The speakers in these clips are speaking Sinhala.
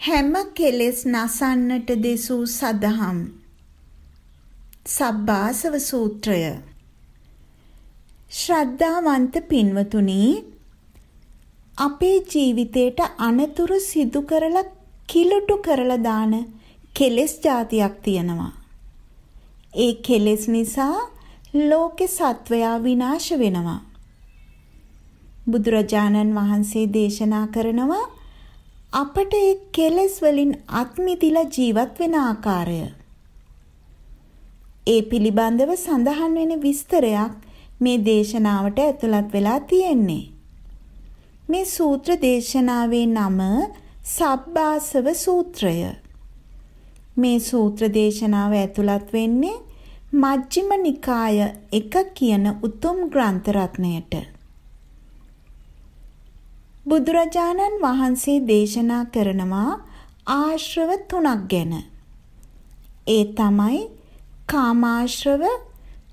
හැම කෙලෙස් නසන්නට දෙසූ සදහම් සබ්බාසව සූත්‍රය ශ්‍රද්ධාවන්ත පින්වතුනි අපේ ජීවිතේට අනතුරු සිදු කරලා කිලුටු කරලා දාන කෙලෙස් జాතියක් තියෙනවා. ඒ කෙලෙස් නිසා ලෝකේ සත්වයා විනාශ වෙනවා. බුදුරජාණන් වහන්සේ දේශනා කරනවා අපට ඒ කෙලෙස් වලින් අත්මිදිලා ජීවත් වෙන ආකාරය ඒ පිළිබඳව සඳහන් වෙන විස්තරයක් මේ දේශනාවට ඇතුළත් වෙලා තියෙන්නේ. මේ සූත්‍ර දේශනාවේ නම සබ්බාසව සූත්‍රය. මේ සූත්‍ර දේශනාව ඇතුළත් වෙන්නේ මජ්ක්‍ධිම නිකාය එක කියන උතුම් ග්‍රන්ථ රත්නයට. බුදුරජාණන් වහන්සේ දේශනා කරනවා ආශ්‍රව තුනක් ගැන. ඒ තමයි කාමාශ්‍රව,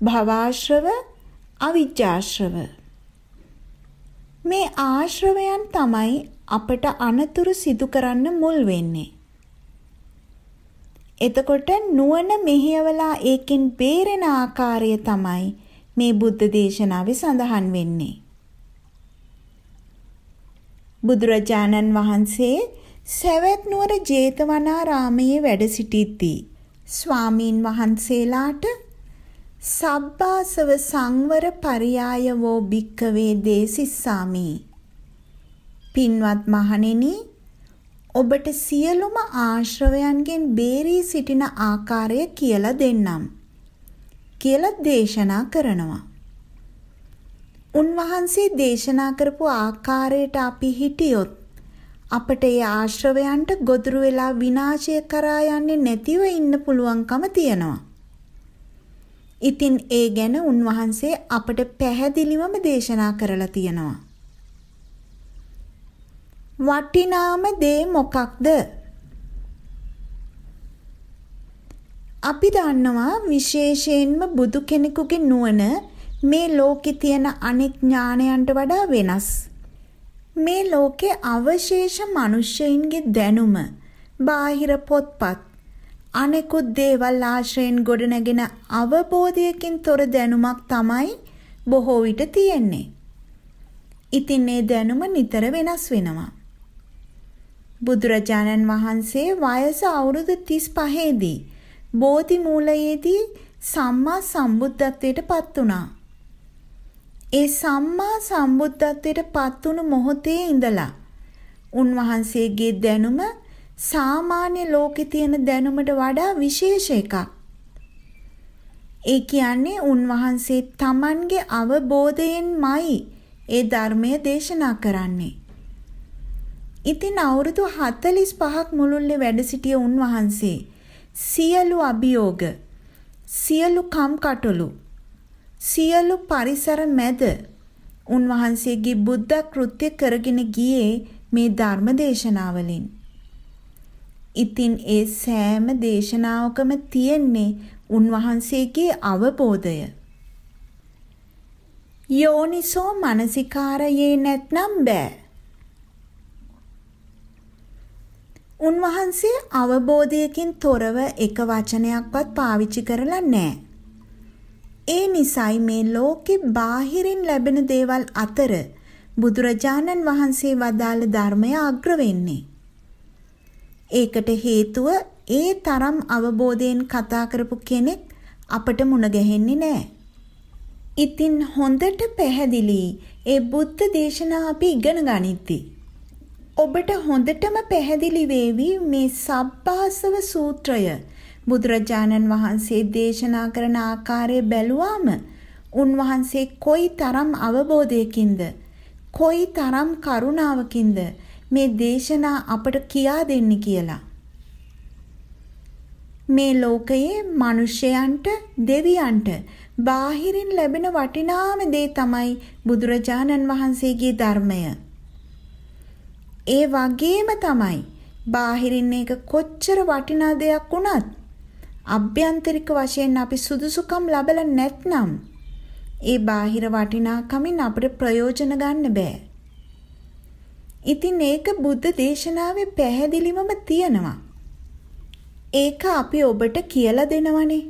භවආශ්‍රව, අවිජ්ජාශ්‍රව. මේ ආශ්‍රවයන් තමයි අපට අනතුරු සිදු කරන්න මුල් වෙන්නේ. එතකොට නුවණ මෙහෙයවලා ඒකෙන් බේරෙන ආකාරය තමයි මේ බුද්ධ දේශනාවේ සඳහන් වෙන්නේ. බුදුරජාණන් වහන්සේ සවැත් නුවර ජේතවනාරාමයේ වැඩ සිටිද්දී ස්වාමීන් වහන්සේලාට සබ්බාසව සංවර පරියායවෝ භික්කවේ දේසිස්සාමි. පින්වත් මහණෙනි ඔබට සියලුම ආශ්‍රවයන්ගෙන් බේරී සිටින ආකාරය කියලා දෙන්නම්. කියලා දේශනා කරනවා. උන්වහන්සේ දේශනා කරපු ආකාරයට අපි හිටියොත් අපට ඒ ආශ්‍රවයන්ට ගොදුරු වෙලා විනාශය කරා යන්නේ නැතිව ඉන්න පුළුවන්කම තියෙනවා. ඉතින් ඒ ගැන උන්වහන්සේ අපට පැහැදිලිවම දේශනා කරලා තියෙනවා. වටිනාම දේ මොකක්ද? අපි දන්නවා විශේෂයෙන්ම බුදු කෙනෙකුගේ නුවණ මේ ලෝකේ තියෙන අනෙක් ඥානයන්ට වඩා වෙනස්. මේ ලෝකේ අවශේෂ මිනිස්සුන්ගේ දැනුම, බාහිර පොත්පත්, අනෙකුත් දේවල් ආශ්‍රයෙන් ගොඩනගෙන අවබෝධයකින් තොර දැනුමක් තමයි බොහෝ විට තියෙන්නේ. ඉතින් මේ දැනුම නිතර වෙනස් වෙනවා. බුදුරජාණන් වහන්සේ වයස අවුරුදු 35 දී බෝධි මූලයේදී සම්මා සම්බුද්ධත්වයට පත් වුණා. ඒ සම්මා සම්බුද්ධත්වයට පත් වුණු මොහොතේ ඉඳලා උන්වහන්සේගේ දැනුම සාමාන්‍ය ලෝකේ තියෙන දැනුමට වඩා විශේෂ එකක්. ඒ කියන්නේ උන්වහන්සේ Tamanගේ අවබෝධයෙන්මයි ඒ ධර්මය දේශනා කරන්නේ. ඉතින් අවුරුදු 45ක් මුළුල්ලේ වැඩ සිටිය උන්වහන්සේ සියලු අභියෝග සියලු කම්කටොළු සියලු පරිසර මැද උන්වහන්සේගේ බුද්ධ කෘත්‍ය කරගෙන ගියේ මේ ධර්ම දේශනාවලින්. ඉතින් ඒ සෑම දේශනාවකම තියෙන්නේ උන්වහන්සේගේ අවබෝධය. යෝනිසෝ මනසිකාරයේ නැත්නම් බෑ. උන්වහන්සේ අවබෝධයකින් තොරව එක වචනයක්වත් පාවිච්චි කරලා නැහැ. ඒ නිසයි මේ ලෝකේ බාහිරින් ලැබෙන දේවල් අතර බුදුරජාණන් වහන්සේ වදාළ ධර්මය අග්‍ර වෙන්නේ. ඒකට හේතුව ඒ තරම් අවබෝධයෙන් කතා කරපු කෙනෙක් අපට මුණ ගැහෙන්නේ නැහැ. ඉතින් හොඳට පැහැදිලි ඒ බුද්ධ දේශනා අපි ඉගෙන ගනිද්දී ඔබට හොඳටම පැහැදිලි වේවි මේ සබ්බාසව සූත්‍රය බුදුරජාණන් වහන්සේ දේශනා කරන ආකාරය බැලුවාම උන්වහන්සේ කොයි තරම් අවබෝධයකින්ද කොයි තරම් කරුණාවකින්ද මේ දේශනා අපට කියා දෙන්නේ කියලා. මේ ලෝකයේ මිනිසයන්ට දෙවියන්ට බාහිරින් ලැබෙන වටිනාම දේ තමයි බුදුරජාණන් වහන්සේගේ ධර්මය. ඒ වගේම තමයි බාහිරින් එක කොච්චර වටිනා දෙයක් වුණත් අභ්‍යන්තරික වශයෙන් අපි සුදුසුකම් ලබලා නැත්නම් ඒ බාහිර වටිනාකමින් අපිට ප්‍රයෝජන ගන්න බෑ. ඉතින් ඒක බුද්ධ දේශනාවේ පැහැදිලිවම තියෙනවා. ඒක අපි ඔබට කියලා දෙනවනේ.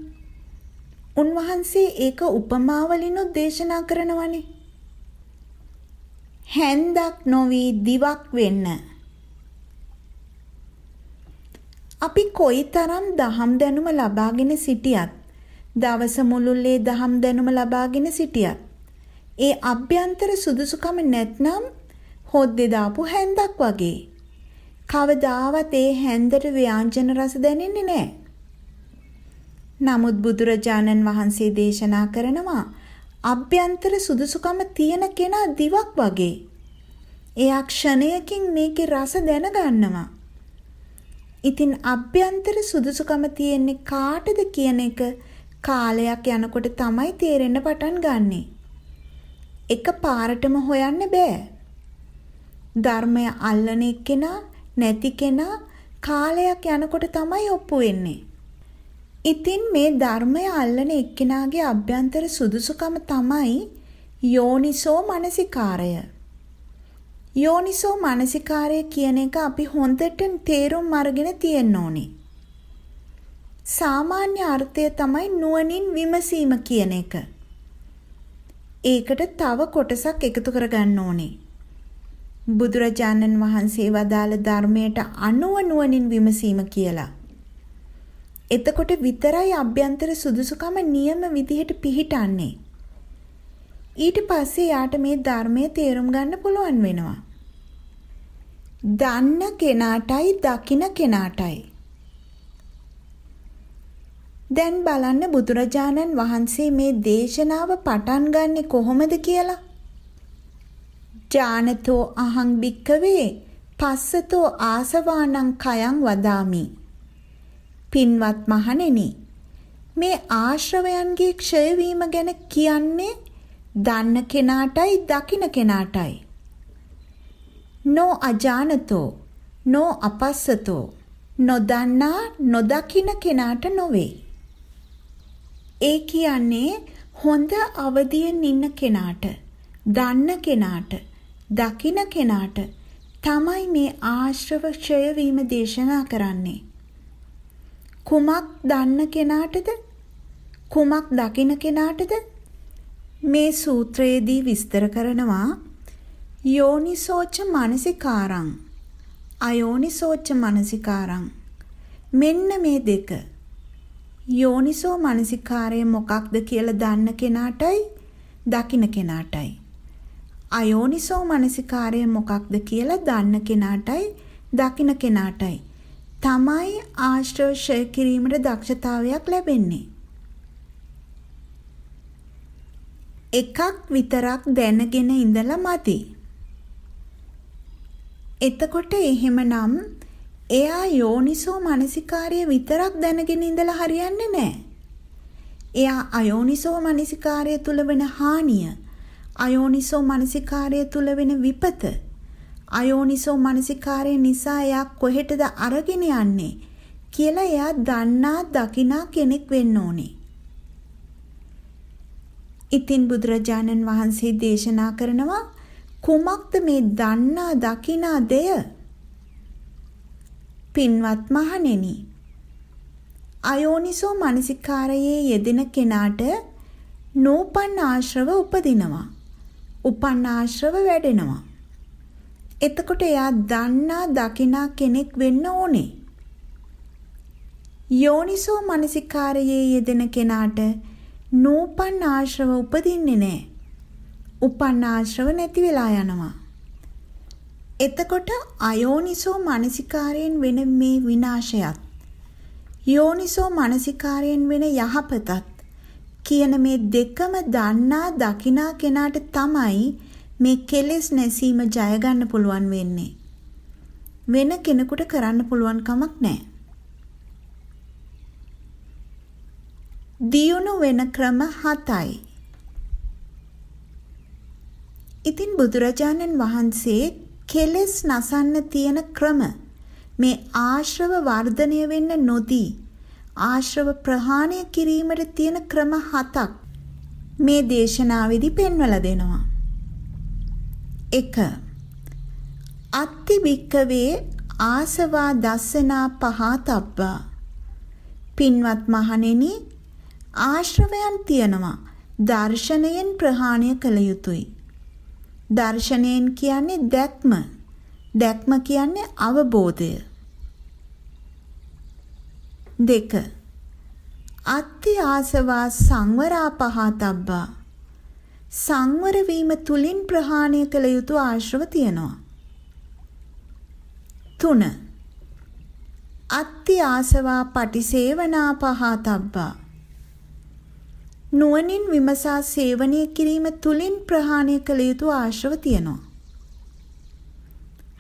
උන්වහන්සේ ඒක උපමාවලිනුත් දේශනා කරනවනේ. හැන්දක් නොවි දිවක් වෙන්න. අපි කොයිතරම් දහම් දැනුම ලබාගෙන සිටියත් දවස මුළුල්ලේ දහම් දැනුම ලබාගෙන සිටියත් ඒ අභ්‍යන්තර සුදුසුකම නැත්නම් හොද්දේ දාපු හැන්දක් වගේ. කවදාවත් ඒ හැන්දට ව්‍යංජන රස දැනෙන්නේ නැහැ. නමුත් බුදුරජාණන් වහන්සේ දේශනා කරනවා අභ්‍යන්තර සුදුසුකම තියෙන කෙනා දිවක් වගේ. එයා ක්ෂණයකින් මේකේ රස දැනගන්නවා. ඉතින් අභ්‍යන්තර සුදුසුකම තියෙන්නේ කාටද කියන එක කාලයක් යනකොට තමයි තේරෙන්න පටන් ගන්නෙ. එක පාරටම හොයන්න බෑ. ධර්මය අල්ලන එක්කෙනා නැති කෙනා කාලයක් යනකොට තමයි ඔප්පු වෙන්නේ. ඉතින් මේ ධර්මය අල්ලන එක්කෙනාගේ අභ්‍යන්තර සුදුසුකම තමයි යෝනිසෝ මනසිකාරය. යෝනිසෝ මනසිකාරය කියන එක අපි හොඳට තේරුම් අරගෙන තියෙන්න ඕනේ. සාමාන්‍ය අර්ථය තමයි නුවණින් විමසීම කියන එක. ඒකට තව කොටසක් එකතු කරගන්න ඕනේ. බුදුරජාණන් වහන්සේ වදාළ ධර්මයට අනුව නුවණින් විමසීම කියලා. එතකොට විතරයි අභ්‍යන්තර සුදුසුකම නියම විදිහට පිහිටන්නේ. ඊට පස්සේ යාට මේ ධර්මය තේරුම් ගන්න පුළුවන් වෙනවා. දන්න කෙනාටයි දකින කෙනාටයි. දැන් බලන්න බුදුරජාණන් වහන්සේ මේ දේශනාව පටන් ගන්නෙ කොහොමද කියලා. ජානතෝ අහං භික්කවේ පස්සතෝ ආසවානං කයං වදාමි පින්වත් මහණෙනි මේ ආශ්‍රවයන්ගේ ක්ෂය වීම ගැන කියන්නේ දන්න කෙනාටයි දකින කෙනාටයි නෝ අජානතෝ නෝ අපස්සතෝ නොදන්නා නොදකින කෙනාට නොවේ. ඒ කියන්නේ හොඳ අවදියෙන් ඉන්න කෙනාට දන්න කෙනාට දකින කෙනාට තමයි මේ ආශ්‍රව ක්ෂය වීම දේශනා කරන්නේ. කුමක් දන්න කෙනාටද? කුමක් දකින කෙනාටද? මේ සූත්‍රයේදී විස්තර කරනවා යෝනිසෝච මනසිකාරං. අයෝනිසෝච මනසිකාරං. මෙන්න මේ දෙක. යෝනිසෝ මනසිකාරය මොකක්ද කියලා දන්න කෙනාටයි දකින කෙනාටයි. අයෝනිසෝ මනසිකාරය මොකක්ද කියලා දන්න කෙනාටයි දකින කෙනාටයි. තමයි ආශ්‍රව ක්ෂය කිරීමට දක්ෂතාවයක් ලැබෙන්නේ. එකක් විතරක් දැනගෙන ඉඳලා මදි. එතකොට එහෙමනම් එයා යෝනිසෝ මනසිකාර්ය විතරක් දැනගෙන ඉඳලා හරියන්නේ නැහැ. එයා අයෝනිසෝ මනසිකාර්ය තුල වෙන හානිය, අයෝනිසෝ මනසිකාර්ය තුල වෙන විපත අයෝනිසෝ මනසිකාරය නිසා එයා කොහෙටද අරගෙන යන්නේ කියලා එයා දන්නා දකිනා කෙනෙක් වෙන්න ඕනේ. ඉතින් බුදුරජාණන් වහන්සේ දේශනා කරනවා කුමක්ද මේ දන්නා දකිනා දෙය? පින්වත් මහණෙනි අයෝනිසෝ මනසිකාරයේ යෙදෙන කෙනාට නූපන් ආශ්‍රව උපදිනවා. උපන් ආශ්‍රව වැඩෙනවා. එතකොට එයා දන්නා දකිනා කෙනෙක් වෙන්න ඕනේ. යෝනිසෝ මනසිකාරයේ යෙදෙන කෙනාට නූපන් ආශ්‍රව උපදින්නේ නැහැ. උපන් ආශ්‍රව නැති වෙලා යනවා. එතකොට අයෝනිසෝ මනසිකාරයෙන් වෙන මේ විනාශයත් යෝනිසෝ මනසිකාරයෙන් වෙන යහපතත් කියන මේ දෙකම දන්නා දකිනා කෙනාට තමයි මේ කෙලෙස් නැසීම ජය ගන්න පුළුවන් වෙන්නේ. වෙන කෙනෙකුට කරන්න පුළුවන් කමක් නැහැ. දියුණු වෙන ක්‍රම 7යි. ඉතින් බුදුරජාණන් වහන්සේ කෙලෙස් නසන්න තියෙන ක්‍රම මේ ආශ්‍රව වර්ධනය වෙන්න නොදී ආශ්‍රව ප්‍රහාණය කිරීමට තියෙන ක්‍රම හතක් මේ දේශනාවේදී පෙන්වලා දෙනවා. 1. අත්ති භික්කවේ ආසවා දස්සනා පහතබ්බා පින්වත් මහණෙනි ආශ්‍රවයන් තියනවා දර්ශනයෙන් ප්‍රහාණය කළ යුතුය දර්ශනයෙන් කියන්නේ දැක්ම. දැක්ම කියන්නේ අවබෝධය. දෙක. අත්ති ආසවා සංවරා පහතබ්බා සංවර වීම තුලින් ප්‍රහාණය කළ යුතු ආශ්‍රව තියෙනවා. 3. අත්ති ආසවා පටිසේවනා පහතබ්බා නුවණින් විමසා සේවනය කිරීම තුලින් ප්‍රහාණය කළ යුතු ආශ්‍රව තියෙනවා.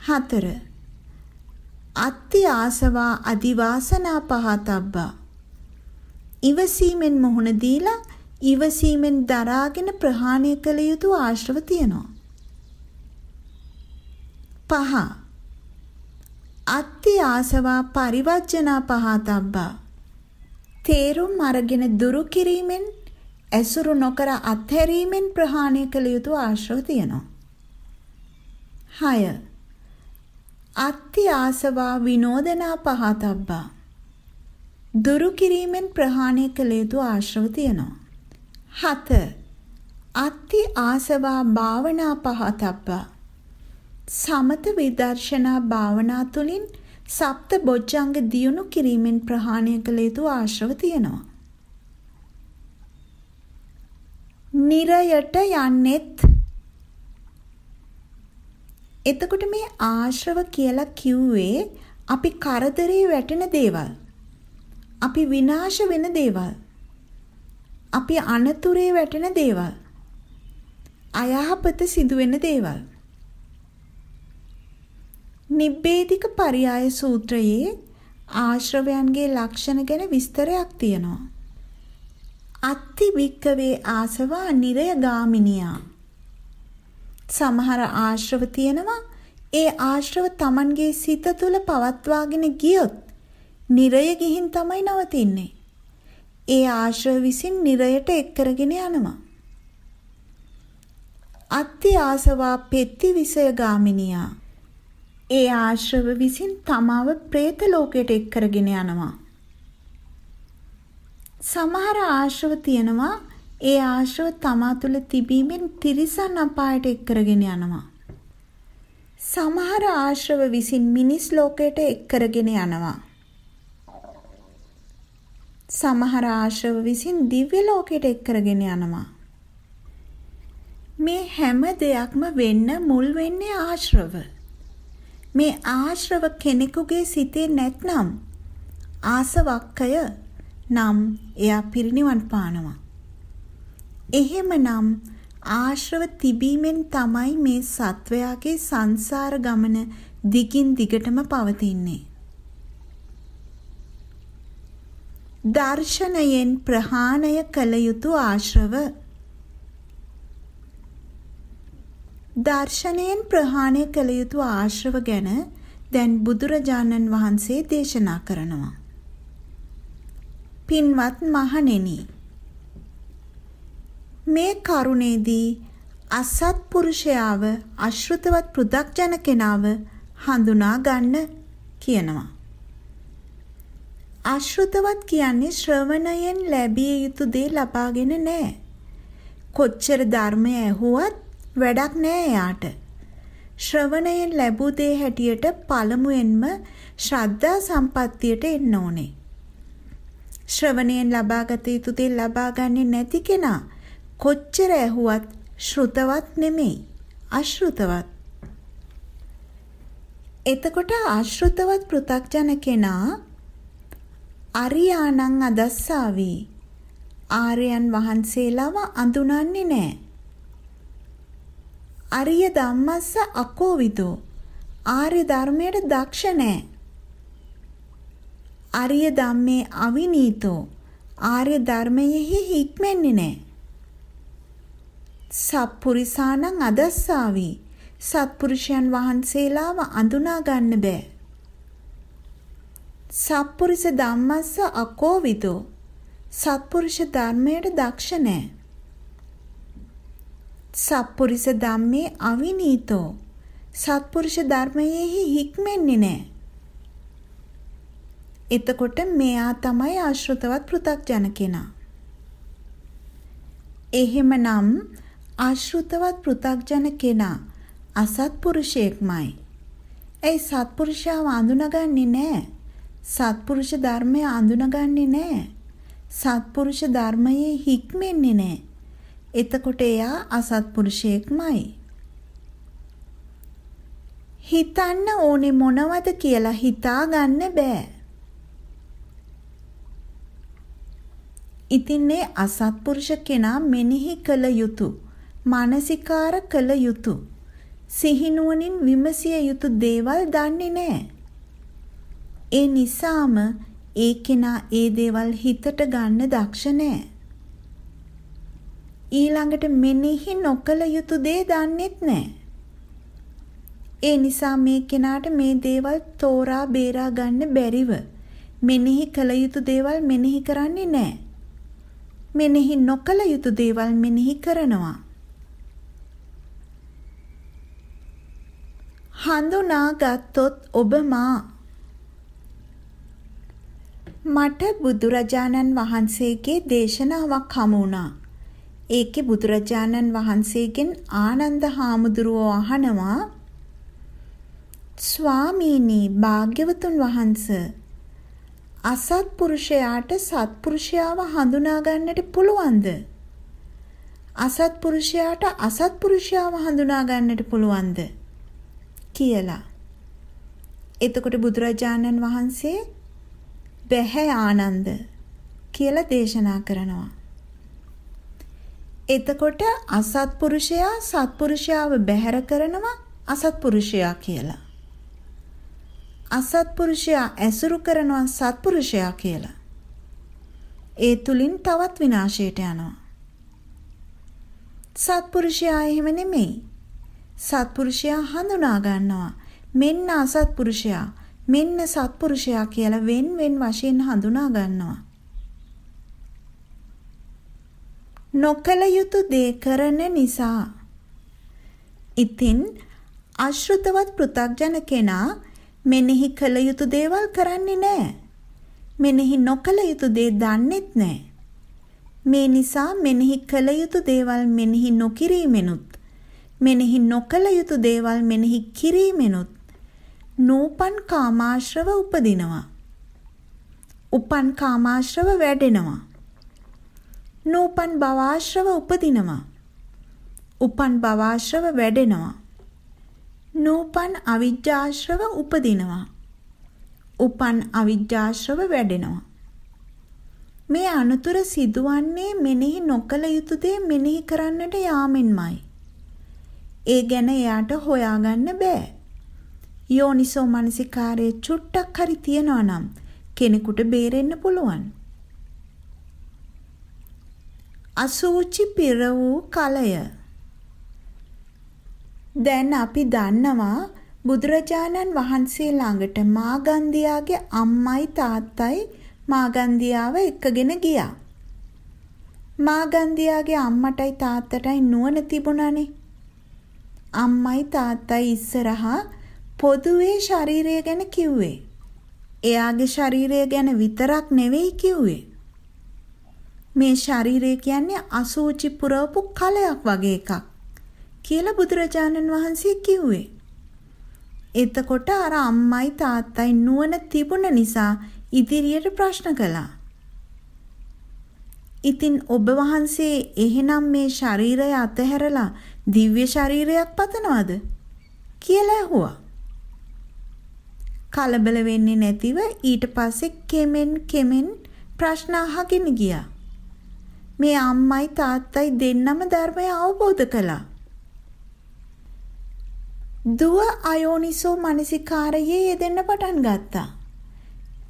4. අත්ති ආසවා අදිවාසනා පහතබ්බා ඉවසීමෙන් මුහුණ දීලා ඉවසීමෙන් දරාගෙන ප්‍රහාණය කළ යුතු ආශ්‍රව තියෙනවා. පහ අත්ති ආසවා පරිවර්ජනා පහතබ්බා තේරුම් අරගෙන දුරු කිරීමෙන් ඇසුරු නොකර අත්හැරීමෙන් ප්‍රහාණය කළ යුතු ආශ්‍රව තියෙනවා. 6. අත්ති ආසවා විනෝදනා පහතබ්බා දුරු කිරීමෙන් ප්‍රහාණය කළ යුතු ආශ්‍රව තියෙනවා. 7. අත්ති ආසවා භාවනා පහතබ්බා සමත විදර්ශනා භාවනා තුළින් සප්ත බොජ්ජංග දියුණු කිරීමෙන් ප්‍රහාණය කළ යුතු ආශ්‍රව තියෙනවා. නිරයට යන්නෙත් එතකොට මේ ආශ්‍රව කියලා කිව්වේ අපි කරදරේ වැටෙන දේවල්. අපි විනාශ වෙන දේවල්. අපි අනතුරේ වැටෙන දේවල්. අයහපත සිදුවෙන දේවල්. නිබ්බේධික පරියාය සූත්‍රයේ ආශ්‍රවයන්ගේ ලක්ෂණ ගැන විස්තරයක් තියෙනවා. අත්ති වික්කවේ ආසවා නිරය ගාමිනියා. සමහර ආශ්‍රව තියෙනවා ඒ ආශ්‍රව Tamanගේ සිත තුළ පවත්වාගෙන ගියොත් නිරය ගිහින් තමයි නවතින්නේ. ඒ ආශ්‍රව විසින් නිරයට එක් කරගෙන යනවා. අත්ති ආසවා පෙත්ති විසය ගාමිනියා. ඒ ආශ්‍රව විසින් තමාව പ്രേත ලෝකයට එක් කරගෙන යනවා. සමහර ආශ්‍රව තියෙනවා ඒ ආශ්‍රව තමා තුළ තිබීමෙන් තිරිසන් අපායට එක් කරගෙන යනවා. සමහර ආශ්‍රව විසින් මිනිස් ලෝකයට එක් කරගෙන යනවා. සමහර ආශ්‍රව විසින් දිව්‍ය ලෝකයට එක් කරගෙන යනවා. මේ හැම දෙයක්ම වෙන්න මුල් වෙන්නේ ආශ්‍රව. මේ ආශ්‍රව කෙනෙකුගේ සිතේ නැත්නම් ආසවක්කය නම් එයා පිරිනිවන් පානවා. එහෙමනම් ආශ්‍රව තිබීමෙන් තමයි මේ සත්වයාගේ සංසාර ගමන දිගින් දිගටම පවතින්නේ. දර්ශනයෙන් ප්‍රහාණය කළ යුතු ආශ්‍රව දර්ශනයෙන් ප්‍රහාණය කළ යුතු ආශ්‍රව ගැන දැන් බුදුරජාණන් වහන්සේ දේශනා කරනවා. පින්වත් මහණෙනි මේ කරුණේදී අසත්පුරුෂයාව අශෘතවත් පෘදක්ජන කෙනාව හඳුනා ගන්න කියනවා. අශෘතවත් කියන්නේ ශ්‍රවණයෙන් ලැබිය යුතු දේ ලබාගෙන නැහැ. කොච්චර ධර්මය ඇහුවත් වැඩක් නැහැ එයාට. ශ්‍රවණයෙන් ලැබූ දේ හැටියට පළමුවෙන්ම ශ්‍රද්ධා සම්පත්තියට එන්න ඕනේ. ශ්‍රවණයෙන් ලබාගත යුතු දේ ලබා ගන්නේ නැති කෙනා කොච්චර ඇහුවත් ශ්‍රුතවත් නෙමෙයි අශෘතවත්. එතකොට අශෘතවත් පෘ탁ජන කෙනා අරියානං අදස්සාවි. ආර්යයන් වහන්සේලාව අඳුනන්නේ නැහැ. අරිය ධම්මස්ස අකෝවිදෝ. ආර්ය ධර්මයට දක්ෂ නැහැ. ආර්ය ධම්මේ අවිනීතෝ. ආර්ය ධර්මයෙහි හික්මෙන්නේ නැහැ. සත්පුරිසානං අදස්සාවි. සත්පුරුෂයන් වහන්සේලාව අඳුනා ගන්න බෑ. සත්පුරුෂ ධම්මස්ස අකෝවිදෝ සත්පුරුෂ ධර්මයට දක්ෂ නැහැ. සත්පුරුෂ ධම්මේ අවිනීතෝ සත්පුරුෂ ධර්මයේහි හික්මෙන්නේ නැහැ. එතකොට මෙයා තමයි ආශ්‍රිතවත් පෘ탁ජන කෙනා. එහෙමනම් ආශ්‍රිතවත් පෘ탁ජන කෙනා අසත්පුරුෂයෙක්මයි. ඒ සත්පුරුෂයාව අඳුනගන්නේ නැහැ. සත්පුරුෂ ධර්මය අඳුනගන්නේ නැහැ. සත්පුරුෂ ධර්මයේ හික්මෙන්නේ නැහැ. එතකොට එයා අසත්පුරුෂයෙක්මයි. හිතන්න ඕනේ මොනවද කියලා හිතා ගන්න බෑ. ඉතින් මේ අසත්පුරුෂ කෙනා මෙනෙහි කළ යුතු මානසිකාර කළ යුතු සිහිනුවණින් විමසිය යුතු දේවල් දන්නේ නැහැ. ඒ නිසාම ඒ කෙනා ඒ දේවල් හිතට ගන්න දක්ෂ නැහැ. ඊළඟට මෙනෙහි නොකළ යුතු දේ දන්නේත් නැහැ. ඒ නිසා මේ කෙනාට මේ දේවල් තෝරා බේරා ගන්න බැරිව මෙනෙහි කළ යුතු දේවල් මෙනෙහි කරන්නේ නැහැ. මෙනෙහි නොකළ යුතු දේවල් මෙනෙහි කරනවා. හඳුනා ගත්තොත් ඔබ මා මට බුදුරජාණන් වහන්සේගේ දේශනාවක් හමු වුණා. ඒකේ බුදුරජාණන් වහන්සේගෙන් ආනන්ද හාමුදුරුවෝ අහනවා ස්වාමීනි භාග්‍යවතුන් වහන්සේ අසත්පුරුෂයාට සත්පුරුෂයාව හඳුනා ගන්නට පුළුවන්ද? අසත්පුරුෂයාට අසත්පුරුෂයාව හඳුනා ගන්නට පුළුවන්ද? කියලා. එතකොට බුදුරජාණන් වහන්සේ බැහැ ආනන්ද කියලා දේශනා කරනවා. එතකොට අසත්පුරුෂයා සත්පුරුෂයාව බැහැර කරනවා අසත්පුරුෂයා කියලා. අසත්පුරුෂයා ඇසුරු කරනවා සත්පුරුෂයා කියලා. ඒ තුලින් තවත් විනාශයට යනවා. සත්පුරුෂයා එහෙම නෙමෙයි. සත්පුරුෂයා හඳුනා ගන්නවා. මෙන්න අසත්පුරුෂයා, මෙන්න සත්පුරුෂයා කියලා wen wen වශයෙන් හඳුනා ගන්නවා. නොකල යුතු දේ කරන නිසා ඉතින් අශෘතවත් පෘථග්ජන කෙනා මෙනෙහි කළ යුතු දේවල් කරන්නේ නැහැ. මෙනෙහි නොකළ යුතු දේ දන්නෙත් නැහැ. මේ නිසා මෙනෙහි කළ යුතු දේවල් මෙනෙහි නොකිරීමෙනුත් මෙනෙහි නොකළ යුතු දේවල් මෙනෙහි කිරීමෙනුත් නූපන් කාමාශ්‍රව උපදිනවා. උපන් කාමාශ්‍රව වැඩෙනවා. නූපන් භවආශ්‍රව උපදිනවා. උපන් භවආශ්‍රව වැඩෙනවා. නූපන් අවිජ්ජාශ්‍රව උපදිනවා. උපන් අවිජ්ජාශ්‍රව වැඩෙනවා. මේ අනුතුර සිදුවන්නේ මෙනෙහි නොකළ යුතු දේ මෙනෙහි කරන්නට යාමෙන්මයි. ඒ ගැන එයාට හොයාගන්න බෑ. යෝනිසෝ මනසිකාරයේ චුට්ටක් හරි තියනවා නම් කෙනෙකුට බේරෙන්න පුළුවන්. අසූචි පිර වූ කලය දැන් අපි දන්නවා බුදුරජාණන් වහන්සේ ළඟට මාගන්දියාගේ අම්මයි තාත්තයි මාගන්දියාව එක්කගෙන ගියා. මාගන්දියාගේ අම්මටයි තාත්තටයි නුවණ තිබුණානේ. අම්මයි තාත්තයි ඉස්සරහා පොදුවේ ශරීරය ගැන කිව්වේ. එයාගේ ශරීරය ගැන විතරක් නෙවෙයි කිව්වේ. මේ ශරීරය කියන්නේ අසූචි පුරවපු කලයක් වගේ එකක්. කියලා බුදුරජාණන් වහන්සේ කිව්වේ. එතකොට අර අම්මයි තාත්තයි නුවණ තිබුණ නිසා ඉදිරියට ප්‍රශ්න කළා. ඉතින් ඔබ වහන්සේ එහෙනම් මේ ශරීරය අතහැරලා දිව්‍ය ශරීරයක් පතනවද කියලා ඇහුවා. කලබල වෙන්නේ නැතිව ඊට පස්සේ කෙමෙන් කෙමෙන් ප්‍රශ්න අහගෙන ගියා. මේ අම්මයි තාත්තයි දෙන්නම ධර්මය අවබෝධ කළා. දුව අයෝනිසෝ මනසිකාරයේ යෙදෙන්න පටන් ගත්තා.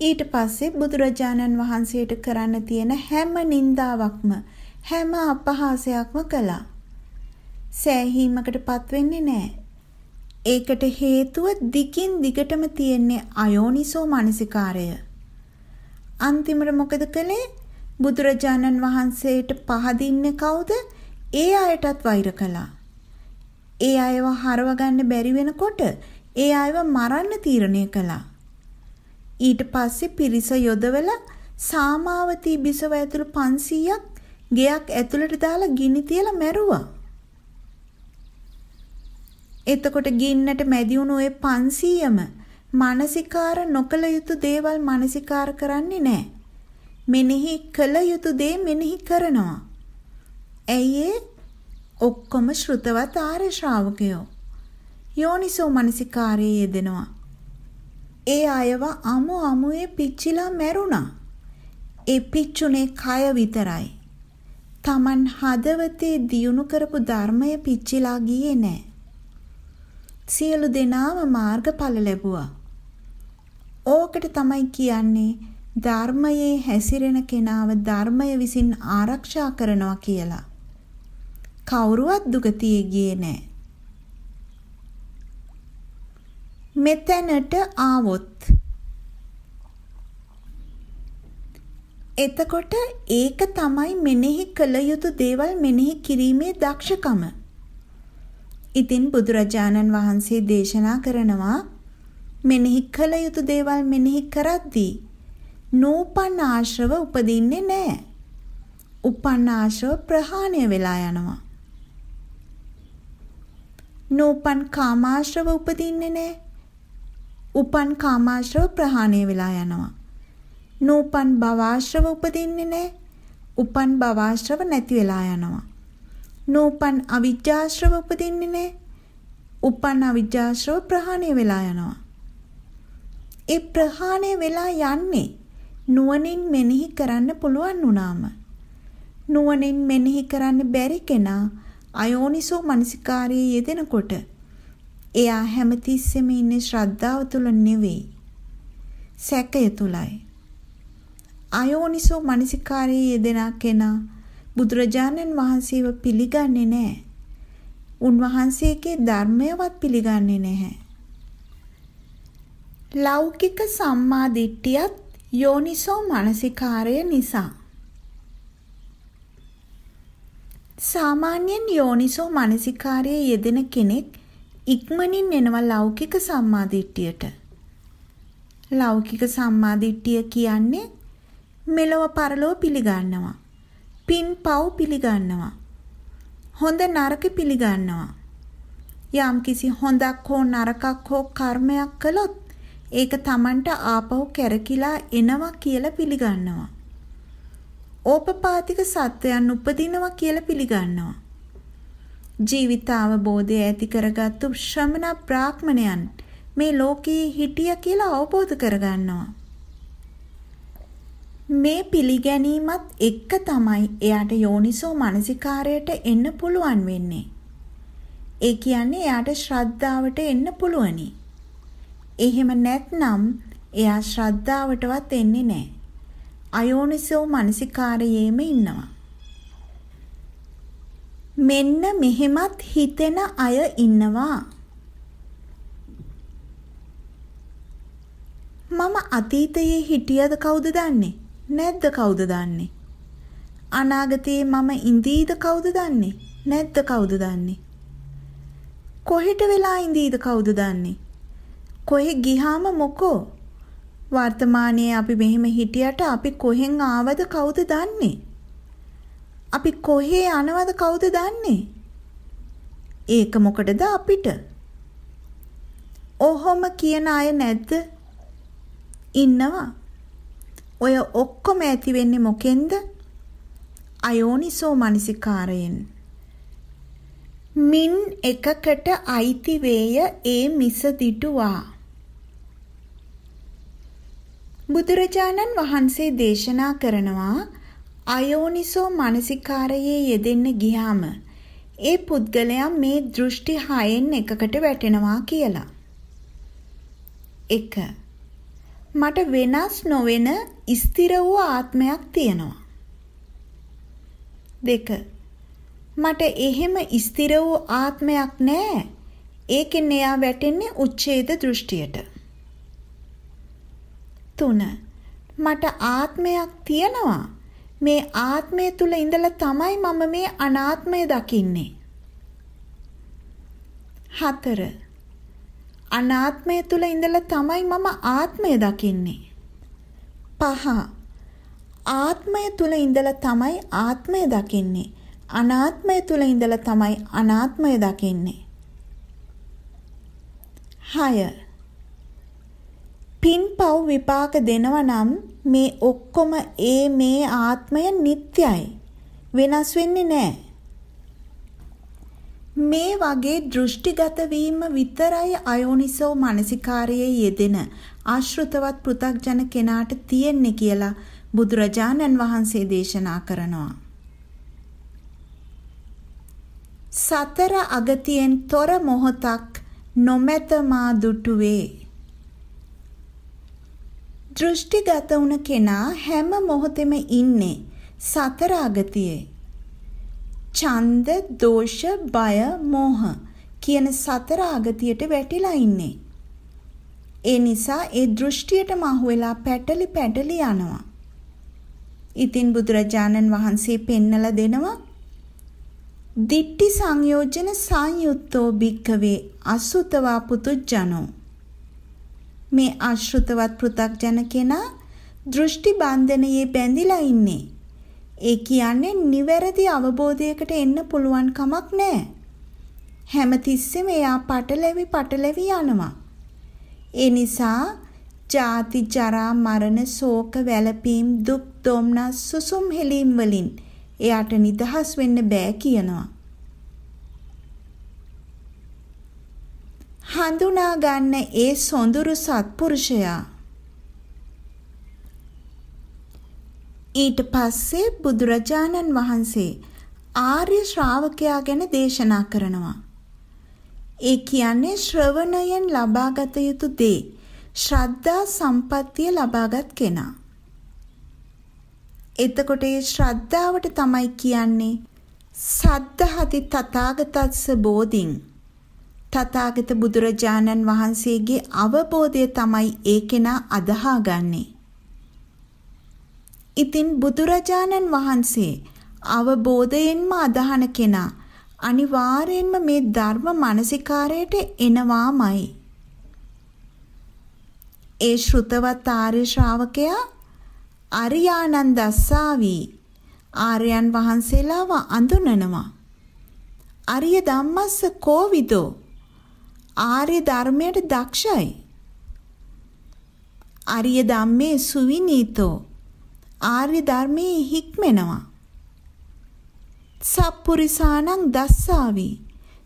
ඊට පස්සේ බුදුරජාණන් වහන්සේට කරන්න තියෙන හැම නින්දාවක්ම හැම අපහාසයක්ම කළා. සෑහීමකටපත් වෙන්නේ නැහැ. ඒකට හේතුව දිගින් දිගටම තියෙන්නේ අයෝනිසෝ මනසිකාරය. අන්තිමට මොකද කළේ? බුදුරජාණන් වහන්සේට පහදින්නේ කවුද? ඒ අයටත් වෛර කළා. ඒ අයව හරව ගන්න බැරි වෙනකොට ඒ අයව මරන්න තීරණය කළා. ඊට පස්සේ පිරිස යොදවලා සාමාවතී බිසව ඇතුළු 500ක් ගෙයක් ඇතුළට දාලා ගිනි තියලා මැරුවා. එතකොට ගින්නට මැදි වුණු ඒ 500ම මානසිකාර නොකල යුතු දේවල් මානසිකාර කරන්නේ නැහැ. මෙනෙහි කළ යුතු දේ මෙනෙහි කරනවා. ඇයි ඔක්කොම ශ්‍රුතවත් ආර්ය ශ්‍රාවකයෝ. යෝනිසෝ මනසිකාරයේ යෙදෙනවා. ඒ අයව අමු අමුවේ පිච්චිලා මැරුණා. ඒ පිච්චුනේ කය විතරයි. Taman හදවතේ දියුණු කරපු ධර්මය පිච්චිලා ගියේ නෑ. සියලු දෙනාම මාර්ගඵල ලැබුවා. ඕකට තමයි කියන්නේ ධර්මයේ හැසිරෙන කෙනාව ධර්මය විසින් ආරක්ෂා කරනවා කියලා. කවුරුවත් දුගතියේ ගියේ නෑ. මෙතැනට ආවොත් එතකොට ඒක තමයි මෙනෙහි කළ යුතු දේවල් මෙනෙහි කිරීමේ දක්ෂකම. ඉතින් බුදුරජාණන් වහන්සේ දේශනා කරනවා මෙනෙහි කළ යුතු දේවල් මෙනෙහි කරද්දී නූපන් ආශ්‍රව උපදින්නේ නැහැ. උපන් ආශ්‍රව ප්‍රහාණය වෙලා යනවා. නූපන් කාමාශ්‍රව උපදින්නේ නැහැ. උපන් කාමාශ්‍රව ප්‍රහාණය වෙලා යනවා. නූපන් භවආශ්‍රව උපදින්නේ නැහැ. උපන් භවආශ්‍රව නැති වෙලා යනවා. නූපන් අවිජ්ජාශ්‍රව උපදින්නේ නැහැ. උපන් අවිජ්ජාශ්‍රව ප්‍රහාණය වෙලා යනවා. ඒ ප්‍රහාණය වෙලා යන්නේ නුවණින් මෙනෙහි කරන්න පුළුවන් වුණාම. නුවණින් මෙනෙහි කරන්න බැරි කෙනා අයෝනිසෝ මනසිකාරයේ යෙදෙනකොට එයා හැමතිස්සෙම ඉන්නේ ශ්‍රද්ධාව තුල නෙවෙයි. සැකය තුලයි. අයෝනිසෝ මනසිකාරයේ යෙදෙන කෙනා බුදුරජාණන් වහන්සේව පිළිගන්නේ නැහැ. උන්වහන්සේගේ ධර්මයවත් පිළිගන්නේ නැහැ. ලෞකික සම්මා දිට්ඨියත් යෝනිසෝ මනසිකාරය නිසා සාමාන්‍යයෙන් යෝනිසෝ මනසිකාරයේ යෙදෙන කෙනෙක් ඉක්මනින් එනවා ලෞකික සම්මාදිට්ඨියට. ලෞකික සම්මාදිට්ඨිය කියන්නේ මෙලොව පරලොව පිළිගන්නවා. පින් පව් පිළිගන්නවා. හොඳ නරක පිළිගන්නවා. යම්කිසි හොඳක් හෝ නරකක් හෝ කර්මයක් කළොත් ඒක Tamanට ආපහු කැරකිලා එනවා කියලා පිළිගන්නවා. ඕපපාතික සත්වයන් උපදිනවා කියලා පිළිගන්නවා. ජීවිතාවබෝධය ඇති කරගත්තු ශ්‍රමණ බ්‍රාහ්මණයන් මේ ලෝකයේ හිටිය කියලා අවබෝධ කරගන්නවා. මේ පිළිගැනීමත් එක්ක තමයි එයාට යෝනිසෝ මනසිකාරයට එන්න පුළුවන් වෙන්නේ. ඒ කියන්නේ එයාට ශ්‍රද්ධාවට එන්න පුළුවනි. එහෙම නැත්නම් එයා ශ්‍රද්ධාවටවත් එන්නේ නැහැ. අයෝනිසෝ මනසිකාරයේම ඉන්නවා. මෙන්න මෙහෙමත් හිතෙන අය ඉන්නවා. මම අතීතයේ හිටියද කවුද දන්නේ? නැද්ද කවුද දන්නේ? අනාගතයේ මම ඉඳීද කවුද දන්නේ? නැද්ද කවුද දන්නේ? කොහෙට වෙලා ඉඳීද කවුද දන්නේ? කොහෙ ගිහාම මොකෝ? වර්තමානයේ අපි මෙහෙම හිටියට අපි කොහෙන් ආවද කවුද දන්නේ? අපි කොහේ යනවද කවුද දන්නේ? ඒක මොකටද අපිට? ඔහොම කියන අය නැද්ද? ඉන්නවා. ඔය ඔක්කොම ඇති වෙන්නේ මොකෙන්ද? අයෝනිසෝ මනසිකාරයෙන්. මින් එකකට අයිති වේය ඒ මිස දිටුවා. බුදුරජාණන් වහන්සේ දේශනා කරනවා අයෝනිසෝ මානසිකාරයේ යෙදෙන්න ගියාම ඒ පුද්ගලයා මේ දෘෂ්ටි හයෙන් එකකට වැටෙනවා කියලා. 1. මට වෙනස් නොවන ස්ථිර වූ ආත්මයක් තියෙනවා. 2. මට එහෙම ස්ථිර වූ ආත්මයක් නැහැ. ඒකෙන් එයා වැටෙන්නේ උච්ඡේද දෘෂ්ටියට. 3. මට ආත්මයක් තියෙනවා. මේ ආත්මය තුල ඉඳලා තමයි මම මේ අනාත්මය දකින්නේ. 4 අනාත්මය තුල ඉඳලා තමයි මම ආත්මය දකින්නේ. 5 ආත්මය තුල ඉඳලා තමයි ආත්මය දකින්නේ. අනාත්මය තුල ඉඳලා තමයි අනාත්මය දකින්නේ. 6 පින්පව් විපාක දෙනවා නම් මේ ඔක්කොම ඒ මේ ආත්මය නිට්ටයයි. වෙනස් වෙන්නේ නැහැ. මේ වගේ දෘෂ්ටිගත වීම විතරයි අයෝනිසෝ මානසිකාරයේ යෙදෙන ආශ්‍රිතවත් පෘ탁ජන කෙනාට තියෙන්නේ කියලා බුදුරජාණන් වහන්සේ දේශනා කරනවා. සතර අගතියෙන් තොර මොහොතක් නොමැත මා දුටුවේ. දෘෂ්ටිගත වුණ කෙනා හැම මොහොතෙම ඉන්නේ සතර අගතියේ. ඡන්ද, දෝෂ, බය, මෝහ කියන සතර ආගතියට වැටිලා ඉන්නේ. ඒ නිසා ඒ දෘෂ්ටියටම අහු වෙලා පැටලි පැටලි යනවා. ඉතින් බුදුරජාණන් වහන්සේ පෙන්නලා දෙනවා දිට්ටි සංයෝජන සංයුත්තෝ භික්කවේ අසුතවා පුතුජනෝ මේ අශෘතවත් පෘ탁ජන කෙනා දෘෂ්ටි බන්ධනයේ බැඳිලා ඉන්නේ ඒ කියන්නේ නිවැරදි අවබෝධයකට එන්න පුළුවන් කමක් නැහැ. හැමතිස්සෙම එයා පටලැවි පටලැවි යනවා. ඒ නිසා ජාති ජරා මරණ ශෝක වැළපීම් දුක් දොම්නස් සුසුම් හෙලීම් වලින් එයාට නිදහස් වෙන්න බෑ කියනවා. හඳුනා ගන්න ඒ සොඳුරු සත්පුරුෂයා ඊට පස්සේ බුදුරජාණන් වහන්සේ ආර්ය ශ්‍රාවකයා ගැන දේශනා කරනවා. ඒ කියන්නේ ශ්‍රවණයෙන් ලබාගත යුතු දේ ශ්‍රද්ධා සම්පත්තිය ලබාගත් කෙනා. එතකොට ඒ ශ්‍රද්ධාවට තමයි කියන්නේ සද්ධහති තථාගතස්ස බෝධින් තථාගත බුදුරජාණන් වහන්සේගේ අවබෝධය තමයි ඒ කෙනා අදහාගන්නේ. ඉතින් බුදුරජාණන් වහන්සේ අවබෝධයෙන්ම අදහන කෙනා අනිවාර්යෙන්ම මේ ධර්ම මානසිකාරයට එනවාමයි. ඒ ශ්‍රුතවත් ආර්ය ශ්‍රාවකයා අරියානන්දස්සාවි ආර්යයන් වහන්සේලාව අඳුනනවා. අරිය ධම්මස්ස කෝවිදෝ ආර්ය ධර්මයට දක්ෂයි. අරිය ධම්මේ සුවිනීතෝ ආර්ය ධර්මයේ හික්මෙනවා. සත්පුරිසානං දස්සාවි.